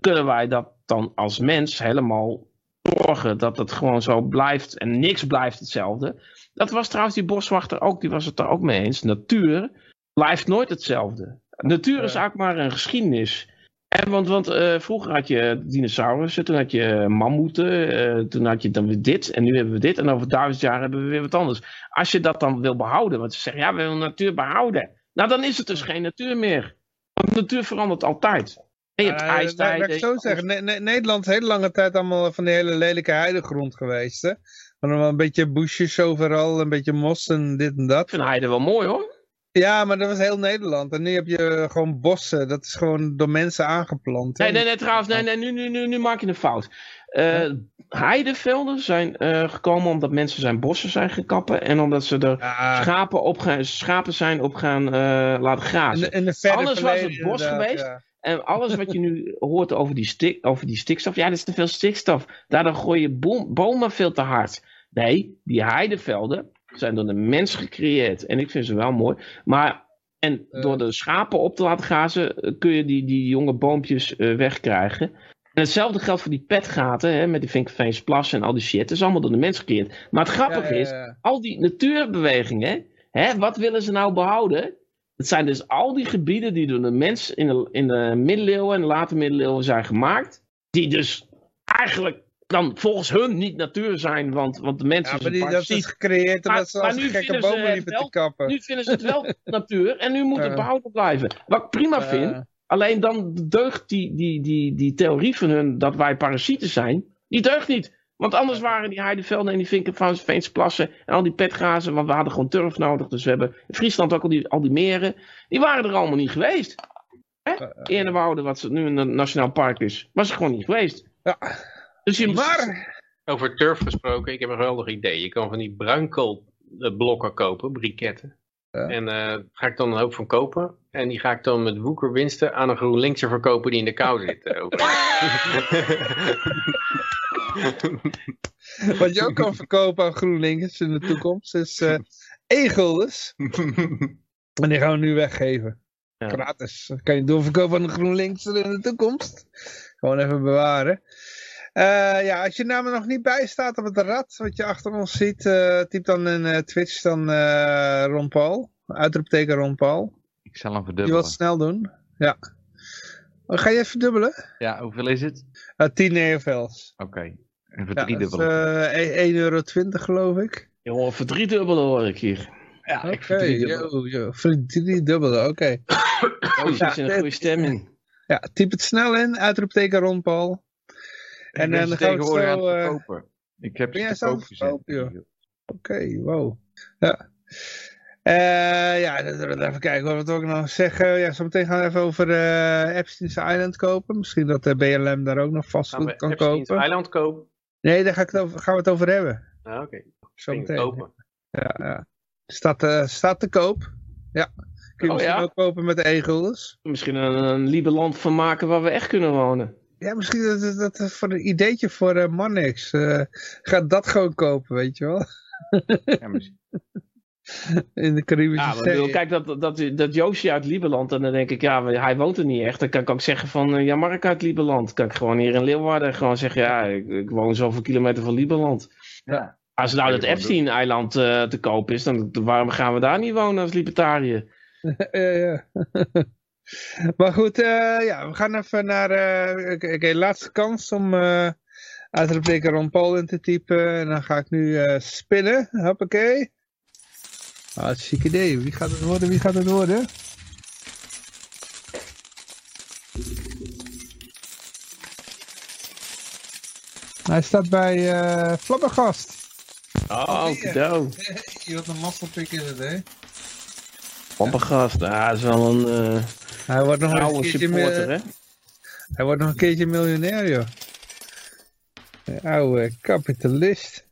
kunnen wij dat dan als mens helemaal zorgen dat het gewoon zo blijft en niks blijft hetzelfde. Dat was trouwens die boswachter ook, die was het er ook mee eens. Natuur blijft nooit hetzelfde. Natuur is eigenlijk maar een geschiedenis. En want want eh, vroeger had je dinosaurussen, toen had je mammoeten, eh, toen had je dan weer dit en nu hebben we dit en over duizend jaar hebben we weer wat anders. Als je dat dan wil behouden, want ze zeggen ja we willen natuur behouden. Nou dan is het dus geen natuur meer. Want natuur verandert altijd. En je hebt ijstijden. Laat ik zo zeggen, Ne- Ne- Nederland is heel lange tijd allemaal van die hele lelijke heidegrond geweest. Hè? Van wel een beetje bushes overal, een beetje mos en dit en Ik dat. vind Heide wel mooi hoor. Ja, maar dat was heel Nederland. En nu heb je gewoon bossen, dat is gewoon door mensen aangeplant. hè. Nee, nee, nee, trouwens, nee, nee, nu, nu, nu, nu maak je een fout. Eh heidevelden zijn eh, gekomen omdat mensen zijn bossen zijn gekappen en omdat ze er Ja, schapen, op gaan, schapen zijn op gaan eh, laten in grazen. de, in de Anders was het bos geweest. ja. En alles wat je nu hoort over die, stik, over die stikstof, ja, dat is te veel stikstof. Daardoor gooi je boom- bomen veel te hard. Nee, die heidevelden zijn door de mens gecreëerd. En ik vind ze wel mooi. Maar, en Eh. door de schapen op te laten grazen, eh, kun je die, die jonge boompjes eh, wegkrijgen. En hetzelfde geldt voor die petgaten, hè, met die Vinkerveense plassen en al die shit. Dat is allemaal door de mens gecreëerd. Maar het grappige Ja, ja, is, al die natuurbewegingen, hè, wat willen ze nou behouden? Het zijn dus al die gebieden die door de mens in de, in de middeleeuwen en de late middeleeuwen zijn gemaakt. Die dus eigenlijk dan volgens hun niet natuur zijn, want, want de mensen Ja, maar die, dat is gecreëerd omdat ze als gekke bomen het liepen wel- te kappen. Nu vinden ze het wel natuur en nu moet het behouden blijven. Wat ik prima vind, alleen dan deugt die, die, die, die theorie van hun dat wij parasieten zijn, die deugt niet. Want anders waren die heidevelden en die Vinkerveense plassen en al die petgrazen, want we hadden gewoon turf nodig. Dus we hebben in Friesland ook al die, al die meren, die waren er allemaal niet geweest. Hè? Wat nu een nationaal park is, was er gewoon niet geweest. Ja. Dus je Maar, Over turf gesproken, ik heb een geweldig idee. Je kan van die bruinkoolblokken kopen, briketten. Ja. En eh ga ik dan een hoop van kopen. En die ga ik dan met woekerwinsten aan een GroenLinkser verkopen die in de kou zit. eh, wat je ook kan verkopen aan GroenLinks in de toekomst is e-guldens. En die gaan we nu weggeven. Ja. Gratis. Dat kan je doorverkopen aan de GroenLinks in de toekomst. Gewoon even bewaren. Eh, ja, als je naam er nog niet bij staat op het rad, wat je achter ons ziet, eh, typ dan in eh, Twitch dan eh Ron Paul. Uitroepteken Ron Paul. Ik zal hem Je wilt verdubbelen. het snel doen. Ja. Oh, ga je even dubbelen? Ja, hoeveel is het? Uh, 10 EFL's. Oké. En Ja, dat is verdriedubbelen. eh, 1,20 euro geloof ik. Jongen, verdriedubbelen hoor ik hier. ja, ik Oké, verdriedubbelen. Verdriedubbelen, oké. Oh, je zit in een goede stemming. Ja, typ het snel in, uitroepteken Ron Paul. En, eh, dan gaan tegenwoordig aan zo, het eh, verkopen. Ik heb ze te koop gezet. Oké, wow. Ja. Eh, ja, even kijken wat we ook nog zeggen. Ja, zometeen gaan we even over uh, Epstein's Island kopen. Misschien dat de BLM daar ook nog vastgoed kan Epstein's kopen. Island kopen? Nee, daar ga ik het over, gaan we het over hebben. Ah, oké. Okay. Zometeen. kopen. Ja, ja. Staat, uh, staat te koop. Ja. Kun je Oh, misschien ja? ook kopen met de e-guldens. Misschien een, een Liebeland van maken waar we echt kunnen wonen. Ja, misschien dat, dat, dat voor een ideetje voor uh, Mannex. Uh, ga dat gewoon kopen, weet je wel. Ja, misschien- In de Caribische Ja, bedoel, kijk, dat, dat, dat Joosje uit Liebeland, en dan denk ik, ja, hij woont er niet echt. Dan kan ik ook zeggen van, uh, ja, Mark uit Liebeland. Kan ik gewoon hier in Leeuwarden gewoon zeggen, ja, ik, ik woon zoveel kilometer van Liebeland. ja. Als nou dat Epstein-eiland uh, te koop is, dan waarom gaan we daar niet wonen als libertariër? ja, ja. Maar goed, uh, ja, we gaan even naar oké, okay, laatste kans om uit de rubriek Ron Paul in te typen. En dan ga ik nu spinnen. Hoppakee. Hartstikke idee. Wie gaat het worden? Wie gaat het worden? Hij staat bij uh, Flabbergast. Oh, cadeau. Je wat een masselpik is het, hè? Flabbergast, ja, dat is wel een uh, Hij wordt nog oude een keertje supporter, hè? Hij wordt nog een keertje miljonair, joh. De oude kapitalist.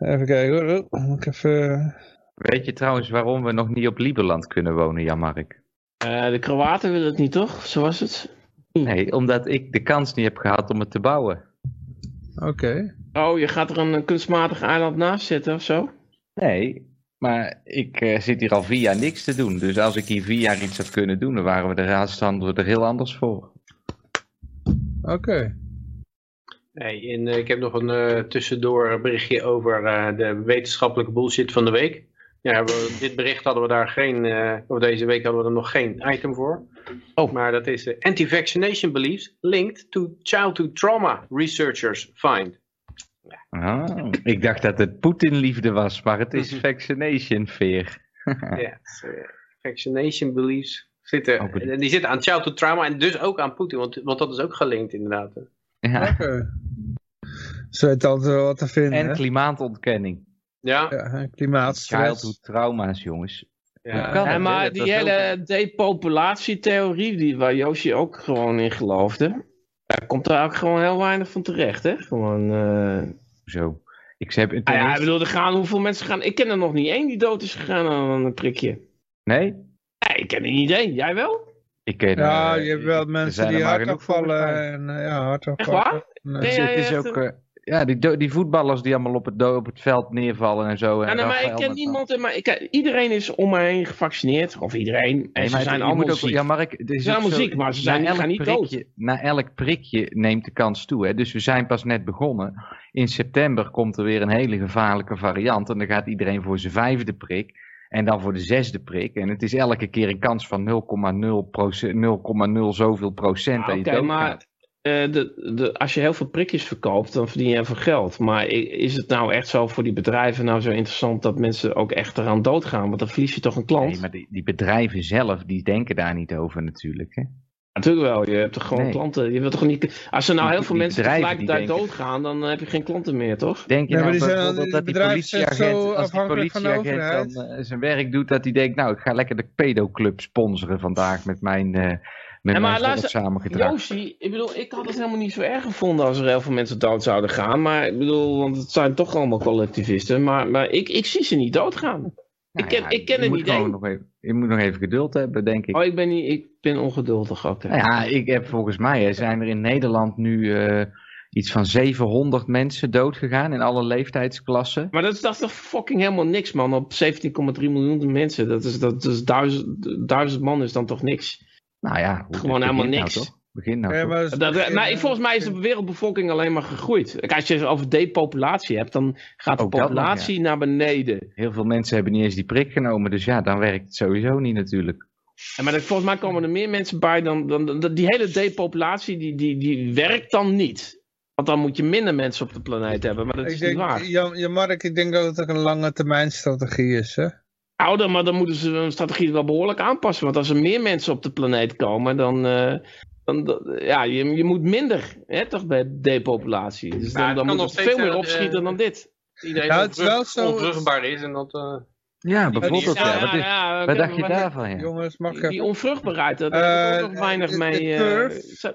Even kijken hoor. Oh, moet ik even... Weet je trouwens waarom we nog niet op Lieberland kunnen wonen, Jan-Mark? Uh, de Kroaten willen het niet, toch? Zo was het. Nee, omdat ik de kans niet heb gehad om het te bouwen. Oké. Okay. Oh, je gaat er een, een kunstmatig eiland naast zetten of zo? Nee, maar ik uh, zit hier al vier jaar niks te doen. Dus als ik hier vier jaar iets had kunnen doen, dan waren we er, we er heel anders voor. Oké. Okay. Hey, en, uh, ik heb nog een uh, tussendoor berichtje over de wetenschappelijke bullshit van de week. Ja, we, dit bericht hadden we daar geen, uh, of deze week hadden we er nog geen item voor. Oh. Maar dat is uh, anti-vaccination beliefs linked to childhood trauma researchers find. Ja. Ah, ik dacht dat het Poetin-liefde was, maar het is vaccination fear. ja, uh, vaccination beliefs zitten, oh, die zitten aan childhood trauma en dus ook aan Poetin, want, want dat is ook gelinkt inderdaad. Ja. Okay. Zo het altijd wat te vinden. En klimaatontkenning. Ja. ja klimaatstress. Childhood trauma's, jongens. Ja, ja maar die hele depopulatietheorie, die, waar Yoshi ook gewoon in geloofde, daar komt daar ook gewoon heel weinig van terecht, hè? Gewoon, uh... Zo. Ik, heb, ah, ja, ik bedoel, er gaan, hoeveel mensen gaan... Ik ken er nog niet één die dood is gegaan aan een prikje. Nee? Nee, ik ken er niet één. Jij wel? Ik ken, ja, uh, je hebt wel mensen die hard afvallen. En, uh, ja, hard Echt waar? En, nee, het is ook... Ja, die, die voetballers die allemaal op het, op het veld neervallen en zo. Ja, nee, maar ik ken niemand, maar ik, iedereen is om mij heen gevaccineerd. Of iedereen. En nee, ze zijn allemaal ook, ziek. Ja, Mark, ze zijn allemaal ziek, maar ze zijn, gaan niet prikje, dood. Na elk prikje neemt de kans toe. Hè? Dus we zijn pas net begonnen. In september komt er weer een hele gevaarlijke variant. En dan gaat iedereen voor zijn vijfde prik. En dan voor de zesde prik. En het is elke keer een kans van 0,0 zoveel procent. Oké, okay, maar de, de, als je heel veel prikjes verkoopt, dan verdien je heel veel geld. Maar is het nou echt zo voor die bedrijven nou zo interessant dat mensen ook echt eraan doodgaan? Want dan verlies je toch een klant? Nee, maar die, die bedrijven zelf, die denken daar niet over natuurlijk. Hè? Natuurlijk wel, je hebt toch gewoon nee. klanten. Je wilt toch niet... Als er nou heel die, veel die mensen tegelijkertijd doodgaan, dan heb je geen klanten meer, toch? Denk je ja, nou die zijn, bijvoorbeeld dat die politieagent, als die politieagent dan uh, zijn werk doet, dat hij denkt, nou, ik ga lekker de pedoclub sponsoren vandaag met mijn... Uh, met ja, maar. Yoshi, ik bedoel, ik had het helemaal niet zo erg gevonden als er heel veel mensen dood zouden gaan. Maar ik bedoel, want het zijn toch allemaal collectivisten. Maar, maar ik, ik zie ze niet doodgaan. Nou ik ken, ja, ik ken het niet even, Je moet nog even geduld hebben, denk ik. Oh, ik ben, niet, ik ben ongeduldig ook. Nou ja, ik heb volgens mij zijn er in Nederland nu uh, iets van 700 mensen dood gegaan in alle leeftijdsklassen. Maar dat is, dat is toch fucking helemaal niks, man. Op 17,3 miljoen mensen. Dat is, dat is duizend, duizend man is dan toch niks. Nou ja, gewoon helemaal niks. Nou, toch? Begin nou ja, maar, dat, begin, maar volgens mij is de wereldbevolking alleen maar gegroeid. Als je het over depopulatie hebt, dan gaat de populatie nog, ja. naar beneden. Heel veel mensen hebben niet eens die prik genomen, dus ja, dan werkt het sowieso niet natuurlijk. Ja, maar volgens mij komen er meer mensen bij dan, dan, dan die hele depopulatie, die, die, die werkt dan niet. Want dan moet je minder mensen op de planeet hebben, maar dat ik is denk, niet waar. Ja, ja, Mark, ik denk dat het ook een lange termijn strategie is, hè? Ouder, maar dan moeten ze hun strategie wel behoorlijk aanpassen. Want als er meer mensen op de planeet komen, dan... Uh, dan ja, je, je moet minder, hè, toch, bij depopulatie. Dus dan, dan moet het veel meer opschieten uh, dan dit. Iedereen ja, het wel zo onvruchtbaar is en dat... Uh... Ja, bijvoorbeeld. Ja, Ja, wat, ja, is- ja, wat oké, dacht je daarvan? Ja? Jongens, mag Die, die ik... onvruchtbaarheid, daar Eh, heb ik ook nog weinig de- mee. eh, curve. zo-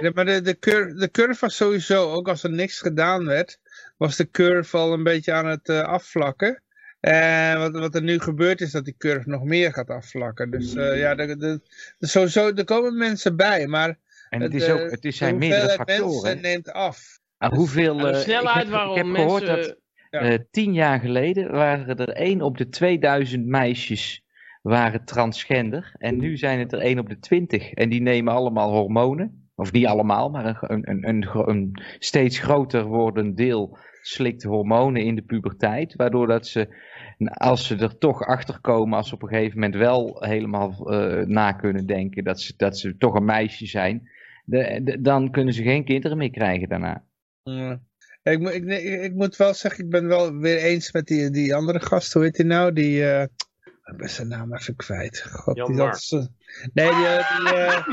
Ja, maar de, de, curve, de curve was sowieso, ook als er niks gedaan werd, was de curve al een beetje aan het eh, afvlakken. En wat, wat er nu gebeurt is dat die curve nog meer gaat afvlakken. Dus eh, ja, de, de, de- sowieso, er komen mensen bij, maar En het, is ook, het is zijn meerdere factoren. mensen neemt af. Hoeveel, de eh, snelheid ik heb, waarom ik heb gehoord mensen... dat Ja. eh, tien jaar geleden waren er 1 op de 2000 meisjes waren transgender. En nu zijn het er 1 op de 20. En die nemen allemaal hormonen. Of niet allemaal, maar een, een, een, een steeds groter wordend deel slikt hormonen in de puberteit. Waardoor dat ze, als ze er toch achter komen, als ze op een gegeven moment wel helemaal eh, na kunnen denken dat ze, dat ze toch een meisje zijn. de- de- dan kunnen ze geen kinderen meer krijgen daarna. Ja. Ik, moet- ik, moet wel zeggen, ik ben wel weer eens met die, die andere gast, hoe heet die nou? Die, eh, ik ben zijn naam even kwijt. God, die Nee, die, eh, die, eh,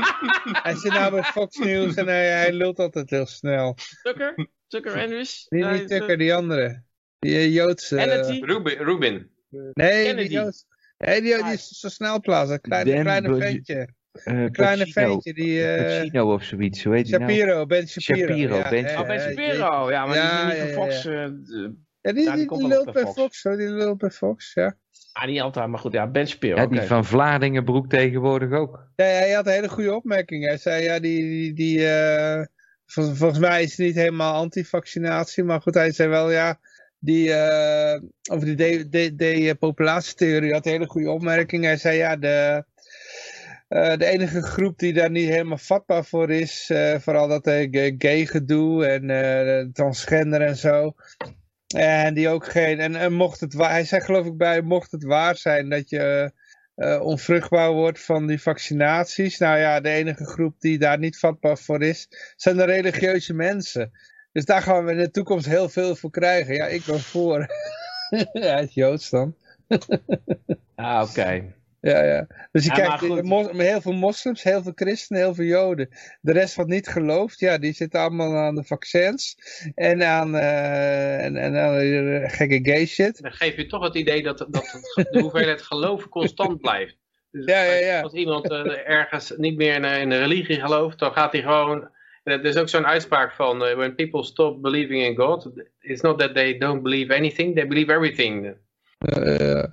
hij zit nou bij Fox News en hij, hij lult altijd heel snel. Tucker? Tucker Andrews? Die, Nee, niet Tucker, die andere. Die eh, Joodse. eh, Kennedy? Rubin. Rubin. nee, Kennedy. die Joodse. Nee, die, die is zo snel plaatsen. Kleine, Dan kleine ventje. Eh, Een kleine ventje. Die, eh, Pacino of zoiets, hoe heet nou? Shapiro, Ben Shapiro. Shapiro, ja, Ben Oh, Ben eh, Shapiro. Ja, maar Ja, die is niet ja, van ja, Fox. ja. eh, die, Ja, die die, komt die wel lult op bij Fox. hoor. Die lult bij Fox, ja. Ah, niet altijd, maar goed. Ja, Ben Shapiro. Ja, oké. die van Vlaardingenbroek tegenwoordig ook. Ja, hij had een hele goede opmerking. Hij zei, ja, die, die, die eh, vol- volgens mij is het niet helemaal anti-vaccinatie, maar goed, hij zei wel, ja, die, eh, over die de, de, de populatietheorie had een hele goede opmerking. Hij zei, ja, de, eh, de enige groep die daar niet helemaal vatbaar voor is, eh, vooral dat eh, gay- gedoe en eh, transgender en zo. En die ook geen, en, en mocht het waar, hij zei geloof ik bij, mocht het waar zijn dat je eh, onvruchtbaar wordt van die vaccinaties. Nou ja, de enige groep die daar niet vatbaar voor is, zijn de religieuze mensen. Dus daar gaan we in de toekomst heel veel voor krijgen. Ja, ik ben voor. ja, het Joods dan. Ah, oké. Ja, ja. Dus je Ja, maar kijkt de mos- heel veel moslims, heel veel christenen, heel veel joden. De rest wat niet gelooft, ja, die zitten allemaal aan de vaccins. En aan, eh, en, en aan de gekke gay shit. Dan geef je toch het idee dat, dat het- de hoeveelheid geloof constant blijft. Dus Ja, ja, ja. Als iemand eh, ergens niet meer in, in een religie gelooft, dan gaat hij gewoon... Er is ook zo'n uitspraak van, eh, when people stop believing in God, it's not that they don't believe anything, they believe everything. Eh,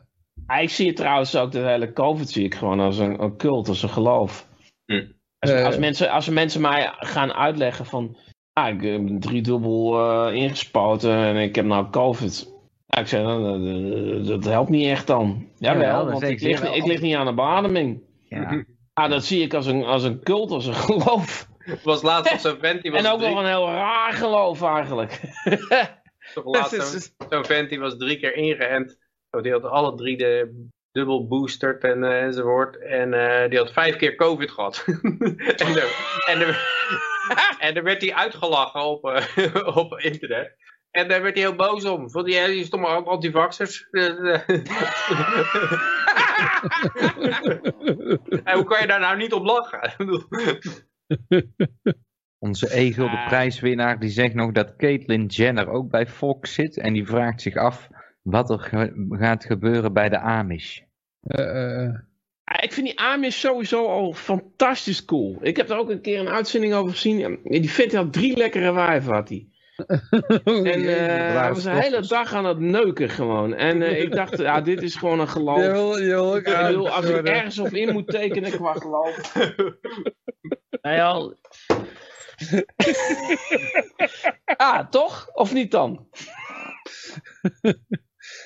Ah, ik zie het trouwens ook, de hele COVID zie ik gewoon als een, een cult, als een geloof. Hm. Als, als, mensen, als mensen mij gaan uitleggen van, ah, ik ben driedubbel eh ingespoten en ik heb nou COVID. Ja, ik zeg, nou, dat, dat helpt niet echt dan. Jawel, Jawel, dat want lig, wel. ik lig niet aan de beademing. Ja. Ah, dat zie ik als een, als een cult, als een geloof. Was laatst nog zo'n vent, die was En ook drie, wel een heel raar geloof eigenlijk. toch laatst zo'n zo'n vent die was drie keer ingeënt. Oh, die had alle drie de dubbel boosterd en, eh, enzovoort. En eh, die had vijf keer COVID gehad. en, er, en, er, en werd hij uitgelachen op, eh, op internet. En daar werd hij heel boos om. Vond hij, die stomme antivaxers. en hoe kan je daar nou niet op lachen? Onze Egel, de prijswinnaar, die zegt nog dat Caitlyn Jenner ook bij Fox zit. En die vraagt zich af wat er ge- gaat gebeuren bij de Amish. eh, eh. Ah, Ik vind die Amish sowieso al fantastisch cool. Ik heb er ook een keer een uitzending over gezien. En Die vindt had drie lekkere wijven had hij. En eh, hij was de hele dag aan het neuken gewoon. En eh, ik dacht, ja, dit is gewoon een geloof. Je wil, je wil ook Ik bedoel, als ik ergens op in moet tekenen qua geloof. Nou ja. ah, toch? Of niet dan?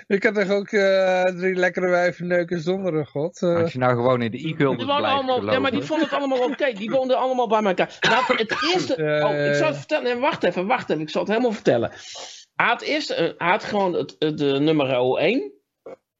Ik had toch ook eh, drie lekkere wijven neuken zonder een god. eh. Als je nou gewoon in de wonen blijft allemaal, ja, maar die vonden het allemaal oké. Die woonden allemaal bij elkaar. Nou, het eerste. Ja, Oh, ik zal het vertellen. Nee, wacht even, wacht even. Ik zal het helemaal vertellen. Hij had eerst eh, hij had gewoon het, de nummer 1.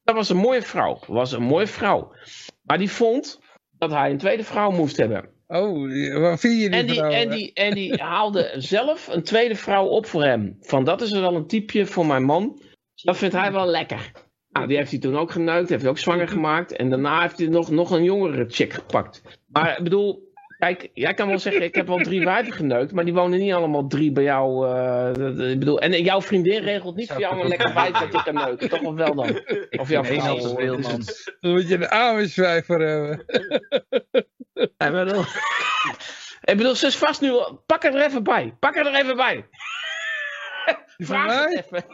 Dat was een mooie vrouw. Dat was een mooie vrouw. Maar die vond dat hij een tweede vrouw moest hebben. Oh, waar vind je die En die, vrouw? en, die, en die haalde zelf een tweede vrouw op voor hem. Van dat is er wel een typeje voor mijn man. Dat vindt hij wel lekker. Nou, die heeft hij toen ook geneukt, heeft hij ook zwanger gemaakt. En daarna heeft hij nog, nog een jongere chick gepakt. Maar ik bedoel, Kijk, jij kan wel zeggen, ik heb wel drie wijven geneukt, maar die wonen niet allemaal drie bij jou. eh, ik bedoel, en jouw vriendin regelt niet voor jou een lekker wijf dat je kan neuken. Toch of wel dan? Of jouw vrouw. Daar moet je een Amish voor hebben. Ik bedoel, ik bedoel, ze is vast nu. Pak er even bij. Pak er even bij. Vraag het even.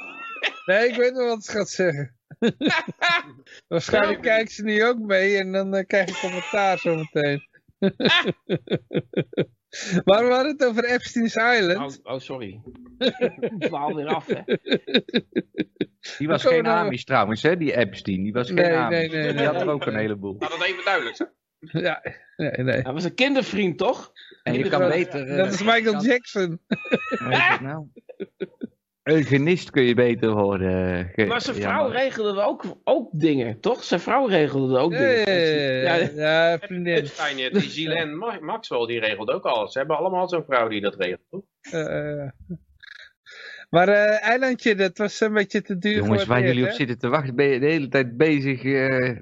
Nee, ik weet wel wat ze gaat zeggen. Waarschijnlijk kijkt ze nu ook mee en dan eh, krijg je commentaar zometeen. maar we hadden het over Epstein's Island. Oh, oh sorry. Ik dwaal weer af, hè. Die was geen nou- Amish trouwens, hè, die Epstein. Die was geen Nee, Amish. nee, nee, Die had er ook een heleboel. Laat het even duidelijk zijn. Ja, nee, nee. Hij was een kindervriend, toch? En je kan beter... eh, Dat is Michael kan- Jackson. Nou? Eugenist kun je beter worden. eh, ge- Maar zijn vrouw regelde ook, ook dingen, toch? Zijn vrouw regelde ook dingen. ja, ja, ja, ja, vriendin. Epstein, die Ma- Maxwell, die regelt ook alles. Ze hebben allemaal zo'n vrouw die dat regelt. toch? Eh, eh. maar eh, eilandje, dat was een beetje te duur Jongens, waar gewaardeerd, jullie op zitten te wachten, ben je de hele tijd bezig. eh,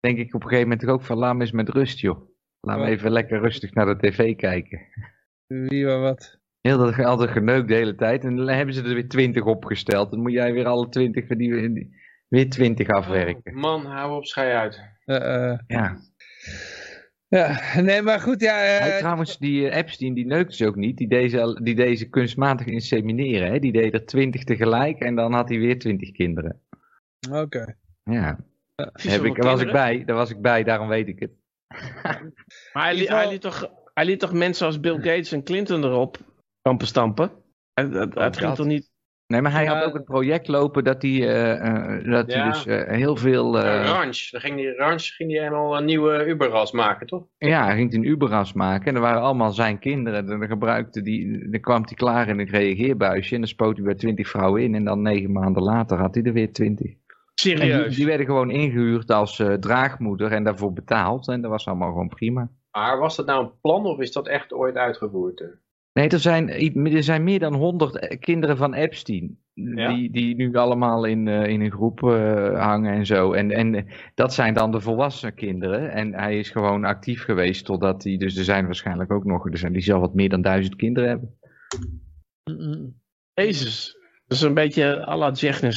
denk ik op een gegeven moment ook van laat me eens met rust, joh. Laat me even lekker rustig naar de tv kijken. Wie wat wat. Heel dat altijd geneukt de hele tijd. En dan hebben ze er weer twintig opgesteld. Dan moet jij weer alle twintig, die, die- weer twintig afwerken. Man, hou op, schei uit. Eh, eh. Ja. ja, nee, maar goed, ja. eh, Hij, trouwens, die eh, Epstein, die neukt ze ook niet. Die deze, die deze kunstmatig insemineren. Hè? Die deed er twintig tegelijk en dan had hij weer twintig kinderen. Oké. Ja, heb ik, daar was ik bij. Daar was ik bij, daarom weet ik het. Maar hij, li- hij, liet toch, hij liet toch mensen als Bill Gates en Clinton erop kampen stampen? Het, het, het ging dat. toch niet... Nee, maar hij Ja. had ook het project lopen dat hij, eh, eh, dat hij dus eh, heel veel... Ranch, dan ging die Ranch ging die helemaal een nieuwe Uberras maken, toch? Ja, hij ging een Uberas maken en er waren allemaal zijn kinderen. Dan, gebruikte die, dan kwam hij klaar in een reageerbuisje en dan spoot hij bij twintig vrouwen in. En dan negen maanden later had hij er weer twintig. Die, Serieus. die werden gewoon ingehuurd als eh, draagmoeder en daarvoor betaald. En dat was allemaal gewoon prima. Maar was dat nou een plan of is dat echt ooit uitgevoerd? eh? Nee, er zijn, er zijn meer dan honderd kinderen van Epstein. Ja? Die, die nu allemaal in, eh, in een groep eh, hangen en zo. En, en eh, dat zijn dan de volwassen kinderen. En hij is gewoon actief geweest totdat hij... Dus er zijn waarschijnlijk ook nog... Er zijn, die zal wat meer dan duizend kinderen hebben. Jezus. Dat is een beetje à la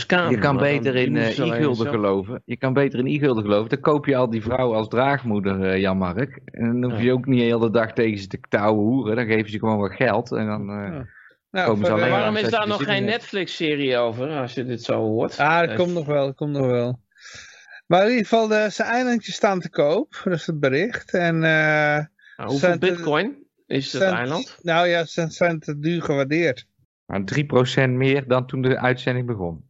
Khan. Je kan beter in i-gulden zelf- geloven. Je kan beter in i-gulden geloven. Dan koop je al die vrouwen als draagmoeder, eh, Jan-Mark. En dan hoef je Ja. ook niet de hele dag tegen ze te touwen hoeren. Dan geven ze gewoon wat geld. En dan... eh, Ja. Nou, Komen ze voor- alleen Waarom is daar nog geen. Netflix-serie over, als je dit zo hoort? Ah, dat komt nog wel, dat komt nog wel. Maar in ieder geval, de, zijn eilandjes staan te koop. Dat is het bericht. En, eh, nou, hoeveel bitcoin is het eiland? nou ja, ze zijn te duur gewaardeerd. Maar 3% meer dan toen de uitzending begon.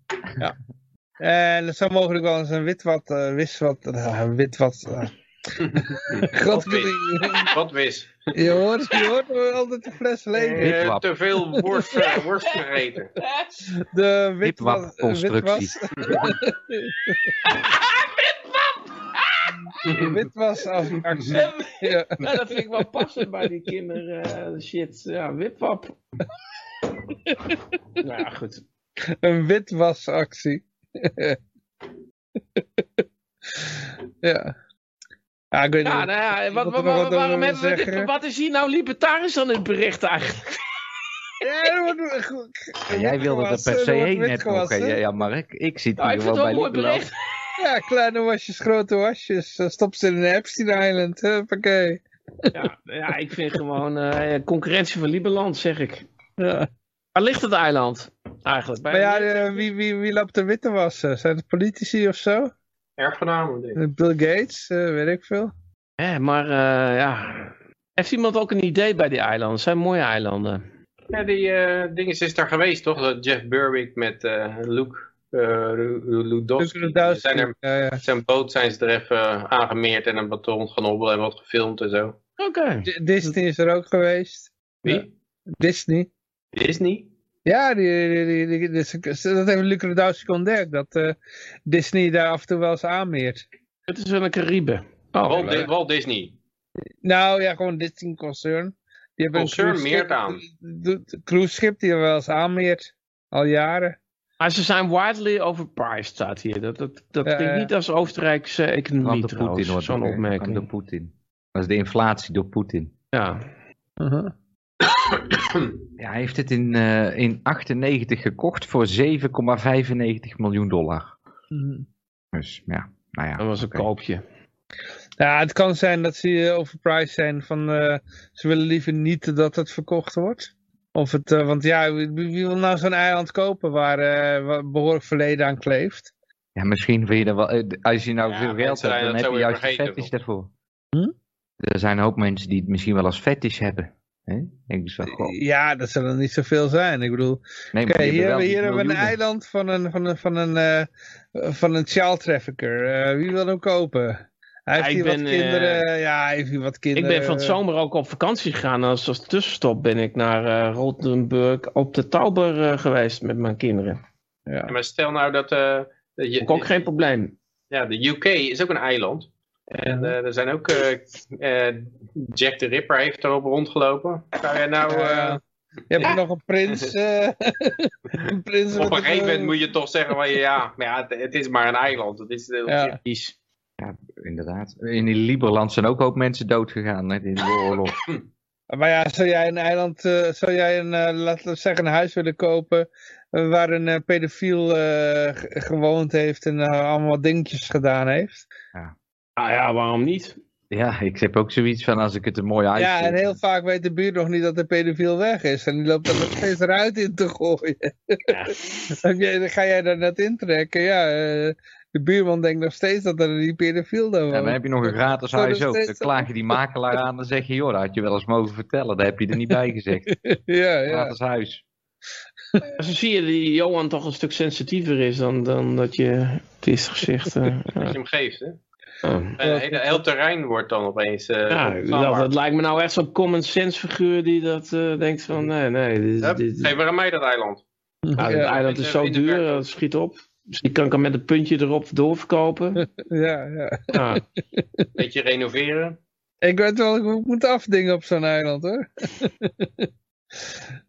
En het zou mogelijk wel eens een witwat, eh witwat, uh, witwat. eh. God, Wat wis? je hoort, je hoort wel altijd de fles leeg. Wit- Eh, te veel worst, eh, worst gegeten. De witwat, Witwas. Witwasactie. Ja. Nou, dat vind ik wel passen bij die kinder eh, shit. Ja, wipwap. nou ja, goed. Een witwasactie. ja. Ja, ik weet Ja, niet. nou ja, wat, Wat wat, er nog wat- wat waarom hebben we dit, wat is hier nou libertarisch aan dit bericht eigenlijk? Ja, goed. Ja, jij wilde er per se Er heen net witgewassen. hè, Jan-Mark. Ik zit Nou, hier ik wel vind het bij wel Ja, kleine wasjes, grote wasjes. Stop ze in een Epstein Island. Huppakee. Ja, ja, ik vind gewoon eh, concurrentie van Lieberland, zeg ik. Ja. Waar ligt het eiland eigenlijk? Bij Maar ja, eh, wie, wie, wie loopt er witte wassen? Zijn het politici of zo? Erfgenamen, denk ik. Eh, Bill Gates, eh, weet ik veel. Hè, maar eh, ja, heeft iemand ook een idee bij die eilanden? Het zijn mooie eilanden. Ja, die eh dinges is daar geweest, toch? Dat Jeff Berwick met eh Luke Ludowski. Ludowski, Zijn er, ja, ja. zijn boot zijn ze er even aangemeerd en een wat rondgenobbeld en wat gefilmd en zo. Oké. Disney is er ook geweest. Wie? Disney. Disney? Ja, die, die, die, die- die- dat heeft Luc Ludowski ontdekt. Dat eh, Disney daar af en toe wel eens aanmeert. Het is wel een Caribe. Oh, Walt. Di- Walt Disney. Nou ja, gewoon Disney Concern. Die hebben Concern een cruise meert schip- aan. doet- Cruise schip die er wel eens aanmeert. Al jaren. Maar ze zijn widely overpriced, staat hier. Dat, dat, dat Ja, klinkt ja. niet als Oostenrijkse economie de trouwens, zo'n opmerking. Poetin. Dat is de inflatie door Poetin. Ja. Uh-huh. Ja, hij heeft het in, eh, in 98 gekocht voor 7,95 miljoen dollar. Mhm. Dus ja, nou ja. Dat was een koopje. Ja, het kan zijn dat ze overpriced zijn van eh, ze willen liever niet dat het verkocht wordt. Of het, eh, want ja, wie, wie wil nou zo'n eiland kopen waar, eh, waar behoorlijk verleden aan kleeft? Ja, misschien vind je dat wel... eh, Als je nou Ja, veel geld hebt, dan heb je juist een fetish daarvoor. Hm? Er zijn een hoop mensen die het misschien wel als fetish hebben. Hè? Ik zeg, Ja, dat zal er niet zoveel zijn. Ik bedoel, nee, hier, hebben- hier hebben we een eiland van een, van een, van een, eh, van een child trafficker. Eh, wie wil hem kopen? Hij heeft Ja, ik hier wat ben, eh, kinderen. ja, hij heeft hier wat Ik kinderen. ben van het zomer ook op vakantie gegaan. En als, als tussenstop ben ik naar Rotenburg op de Tauber eh, geweest met mijn kinderen. Ja. Maar stel nou dat... eh, dat je, Ook, ook geen probleem. Ja, de UK is ook een eiland. En eh, er zijn ook... Jack the Ripper heeft erop rondgelopen. Zou jij nou... eh, Ja. Je hebt nog een prins. eh, een prins op een gegeven moment moet je toch zeggen van ja, maar ja het, het is maar een eiland. Het is heel Ja. Inderdaad. In Liberland zijn ook hoop mensen dood gegaan hè, in de oorlog. Maar ja, zou jij een eiland, eh, zou jij een, eh, laten we zeggen, een huis willen kopen eh, waar een eh, pedofiel eh, ge- gewoond heeft en eh, allemaal dingetjes gedaan heeft? Nou ja, waarom niet? ja, ik heb ook zoiets van als ik het een mooi huis Ja, en heel vaak weet de buurt nog niet dat de pedofiel weg is. En die loopt er nog steeds eruit in te gooien. ga- dan ga jij daar net intrekken. Ja, eh, de buurman denkt nog steeds dat er die pedofiel daar Ja, woont. dan heb je nog een gratis huis ook. Dan klaag je die makelaar aan en zeg je, joh, dat had je wel eens mogen vertellen. Dat heb je er niet bij gezegd. ja, ja. Gratis huis. Zo zie je die Johan toch een stuk sensitiever is dan, dan dat je het eerste gezicht... eh, Als je ja. hem geeft. Hè? Oh. Een hele, heel terrein wordt dan opeens uh, Ja, dat, dat lijkt me nou echt zo'n common sense figuur die dat eh, denkt van nee, nee. Dit, dit, Geef maar aan mij dat eiland. nou, het ja, eiland is zo duur, dat schiet op. Misschien kan ik hem met een puntje erop doorverkopen. ja, ja. Ja. Beetje renoveren. Ik weet wel hoe ik moet afdingen op zo'n eiland hoor.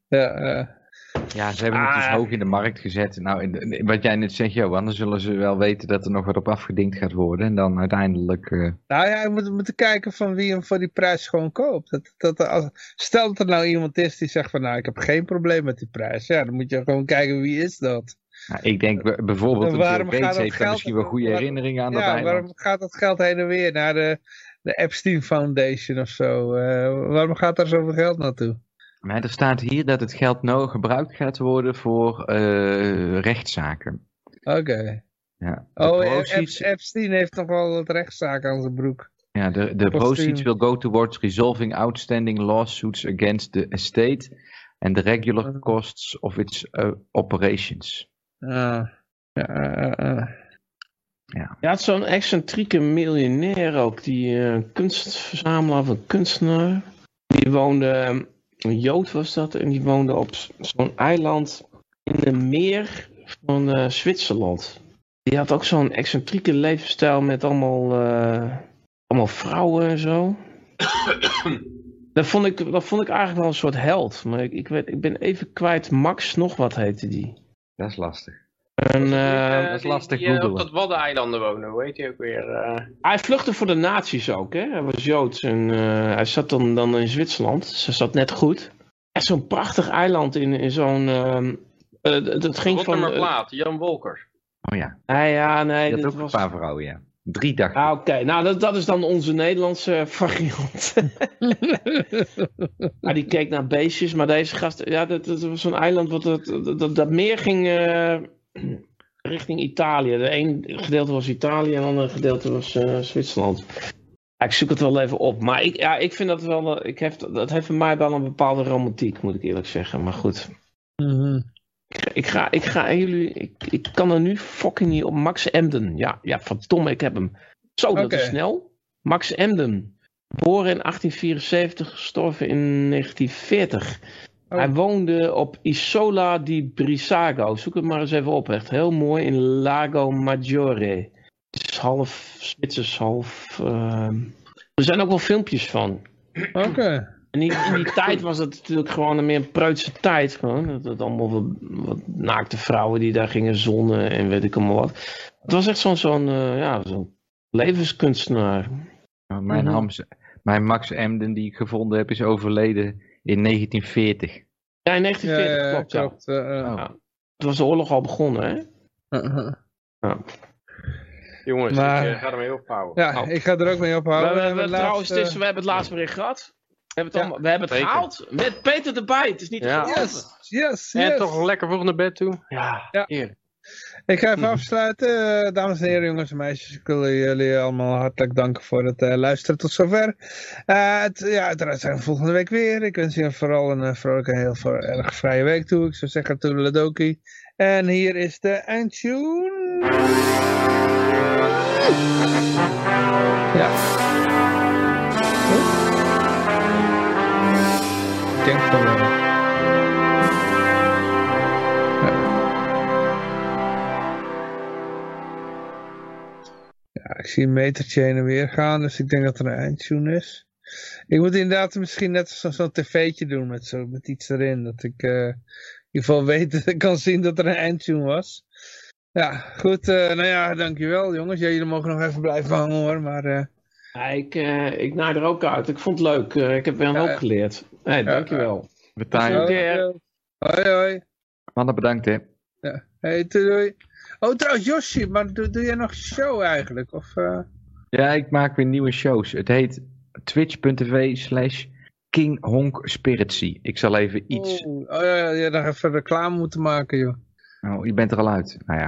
ja, ja. Ja, ze hebben het Ah, dus ja. hoog in de markt gezet. Nou, in de- wat jij net zegt, Johan, dan zullen ze wel weten dat er nog wat op afgedinkt gaat worden. En dan uiteindelijk... eh, Nou ja, we moeten, moeten kijken van wie hem voor die prijs gewoon koopt. Dat, dat, als, stel dat er nou iemand is die zegt van nou ik heb geen probleem met die prijs. Ja, dan moet je gewoon kijken wie is dat. Nou, ik denk bijvoorbeeld, Bill gaat Gates dat heeft daar misschien wel goede herinneringen aan dat ja, eiland. waarom gaat dat geld heen en weer naar de, de Epstein Foundation of zo? Eh, waarom gaat daar zoveel geld naartoe? Maar er staat hier dat het geld nou gebruikt gaat worden voor eh, rechtszaken. Oké. Ja, de Oh, proceeds- Ep- Epstein heeft nog wel wat rechtszaak aan zijn broek. Ja, de, de proceeds will go towards resolving outstanding lawsuits against the estate and the regular Mhm. costs of its uh, operations. Ja, eh, eh, eh. Je had zo'n excentrieke miljonair ook, die eh, kunstverzamelaar of een kunstenaar. Die woonde, een Jood was dat, en die woonde op zo'n eiland in een meer van Zwitserland. Die had ook zo'n excentrieke levensstijl met allemaal, allemaal vrouwen en zo. Dat vond, ik, dat vond ik eigenlijk wel een soort held. Maar ik, ik, weet, ik ben even kwijt. Max nog wat heette die. Dat is lastig. En, Die, eh, eh, dat is die- lastig die, eh, op dat Waddeneilanden wonen, hoe heet hij ook weer? eh? Hij vluchtte voor de nazi's ook, hè? Hij was Joods en eh, hij zat dan, dan in Zwitserland. Ze zat net goed. Echt zo'n prachtig eiland in, in zo'n... ehm, eh, dat ging van... Rotterdam eh, Plaat, Jan Wolkers. Oh ja, nee, ja, nee, dat ook was... een paar vrouwen, ja. Drie dagen. Ah, oké. Nou, dat, dat is dan onze Nederlandse variant. ah, die keek naar beestjes, maar deze gast... Ja, dat, dat was zo'n eiland wat... Dat, dat, dat, meer ging eh, richting Italië. De een gedeelte was Italië en het andere gedeelte was eh, Zwitserland. Ja, ik zoek het wel even op. Maar ik, ja, ik vind dat wel... eh, Ik heb, dat heeft voor mij wel een bepaalde romantiek, moet ik eerlijk zeggen. Maar goed. Mhm. Ik ga, ik ga jullie, ik, ik kan er nu fucking niet op. Max Emden. Ja, ja, verdomme, ik heb hem. Zo, dat is snel. Max Emden. Geboren in 1874, gestorven in 1940. Oh. Hij woonde op Isola di Brissago. Zoek het maar eens even op. Echt heel mooi in Lago Maggiore. Het is half Zwitsers, half... ehm, Er zijn ook wel filmpjes van. Oké. En in, in die tijd was het natuurlijk gewoon een meer preutse tijd. Gewoon. Dat, dat allemaal wat, wat naakte vrouwen die daar gingen zonnen en weet ik allemaal wat. Het was echt zo'n zo'n eh, ja, zo'n levenskunstenaar. Nou, Mijn, Mhm. hams, Mijn Max Emden die ik gevonden heb is overleden in 1940. Ja, in 1940 klopt, ja. klopt. Ja. Toen was de oorlog al begonnen, hè? Jongens, Maar- ik eh, ga ermee ophouden. Ja, Oh. ik ga er ook mee We, ophouden. we, trouwens, het is- we hebben het laatste bericht gehad. We hebben het, Ja, allemaal, we hebben het gehaald met Peter erbij. Het is niet te Ja. geloven. Yes, yes, En yes. toch lekker vroeg naar bed toe. Ja, Ja. heerlijk. Ik ga even afsluiten. Eh, dames en heren, jongens en meisjes. Ik wil jullie allemaal hartelijk danken voor het eh, luisteren tot zover. Eh, het, ja, uiteraard zijn we volgende week weer. Ik wens je vooral een uh, vrolijke en heel voor, erg vrije week toe. Ik zou zeggen toedeledokie. En hier is de eindtune. Ja. Ik denk van wel. Ja, ik zie een metertje heen en weer gaan, dus ik denk dat er een eindtune is. Ik moet inderdaad misschien net zo'n zo tv'tje doen met, zo, met iets erin, dat ik eh, in ieder geval weet dat ik kan zien dat er een eindtune was. Ja, goed, eh, nou ja, dankjewel jongens. Ja, jullie mogen nog even blijven hangen hoor, maar eh, Ja, ik, eh, ik naai er ook uit. Ik vond het leuk. Eh, ik heb een Ja. geleerd. Hey, dankjewel. Tot keer. hoi hoi. Mannen bedankt hè. Hey, doei. Oh trouwens, Yoshi, maar doe, doe jij nog show eigenlijk? Of, eh? Ja, ik maak weer nieuwe shows. Het heet twitch.tv slash King Honk. Ik zal even iets... Oh, oh ja, ja, daar even reclame moeten maken joh. Oh, je bent er al uit. Nou ja,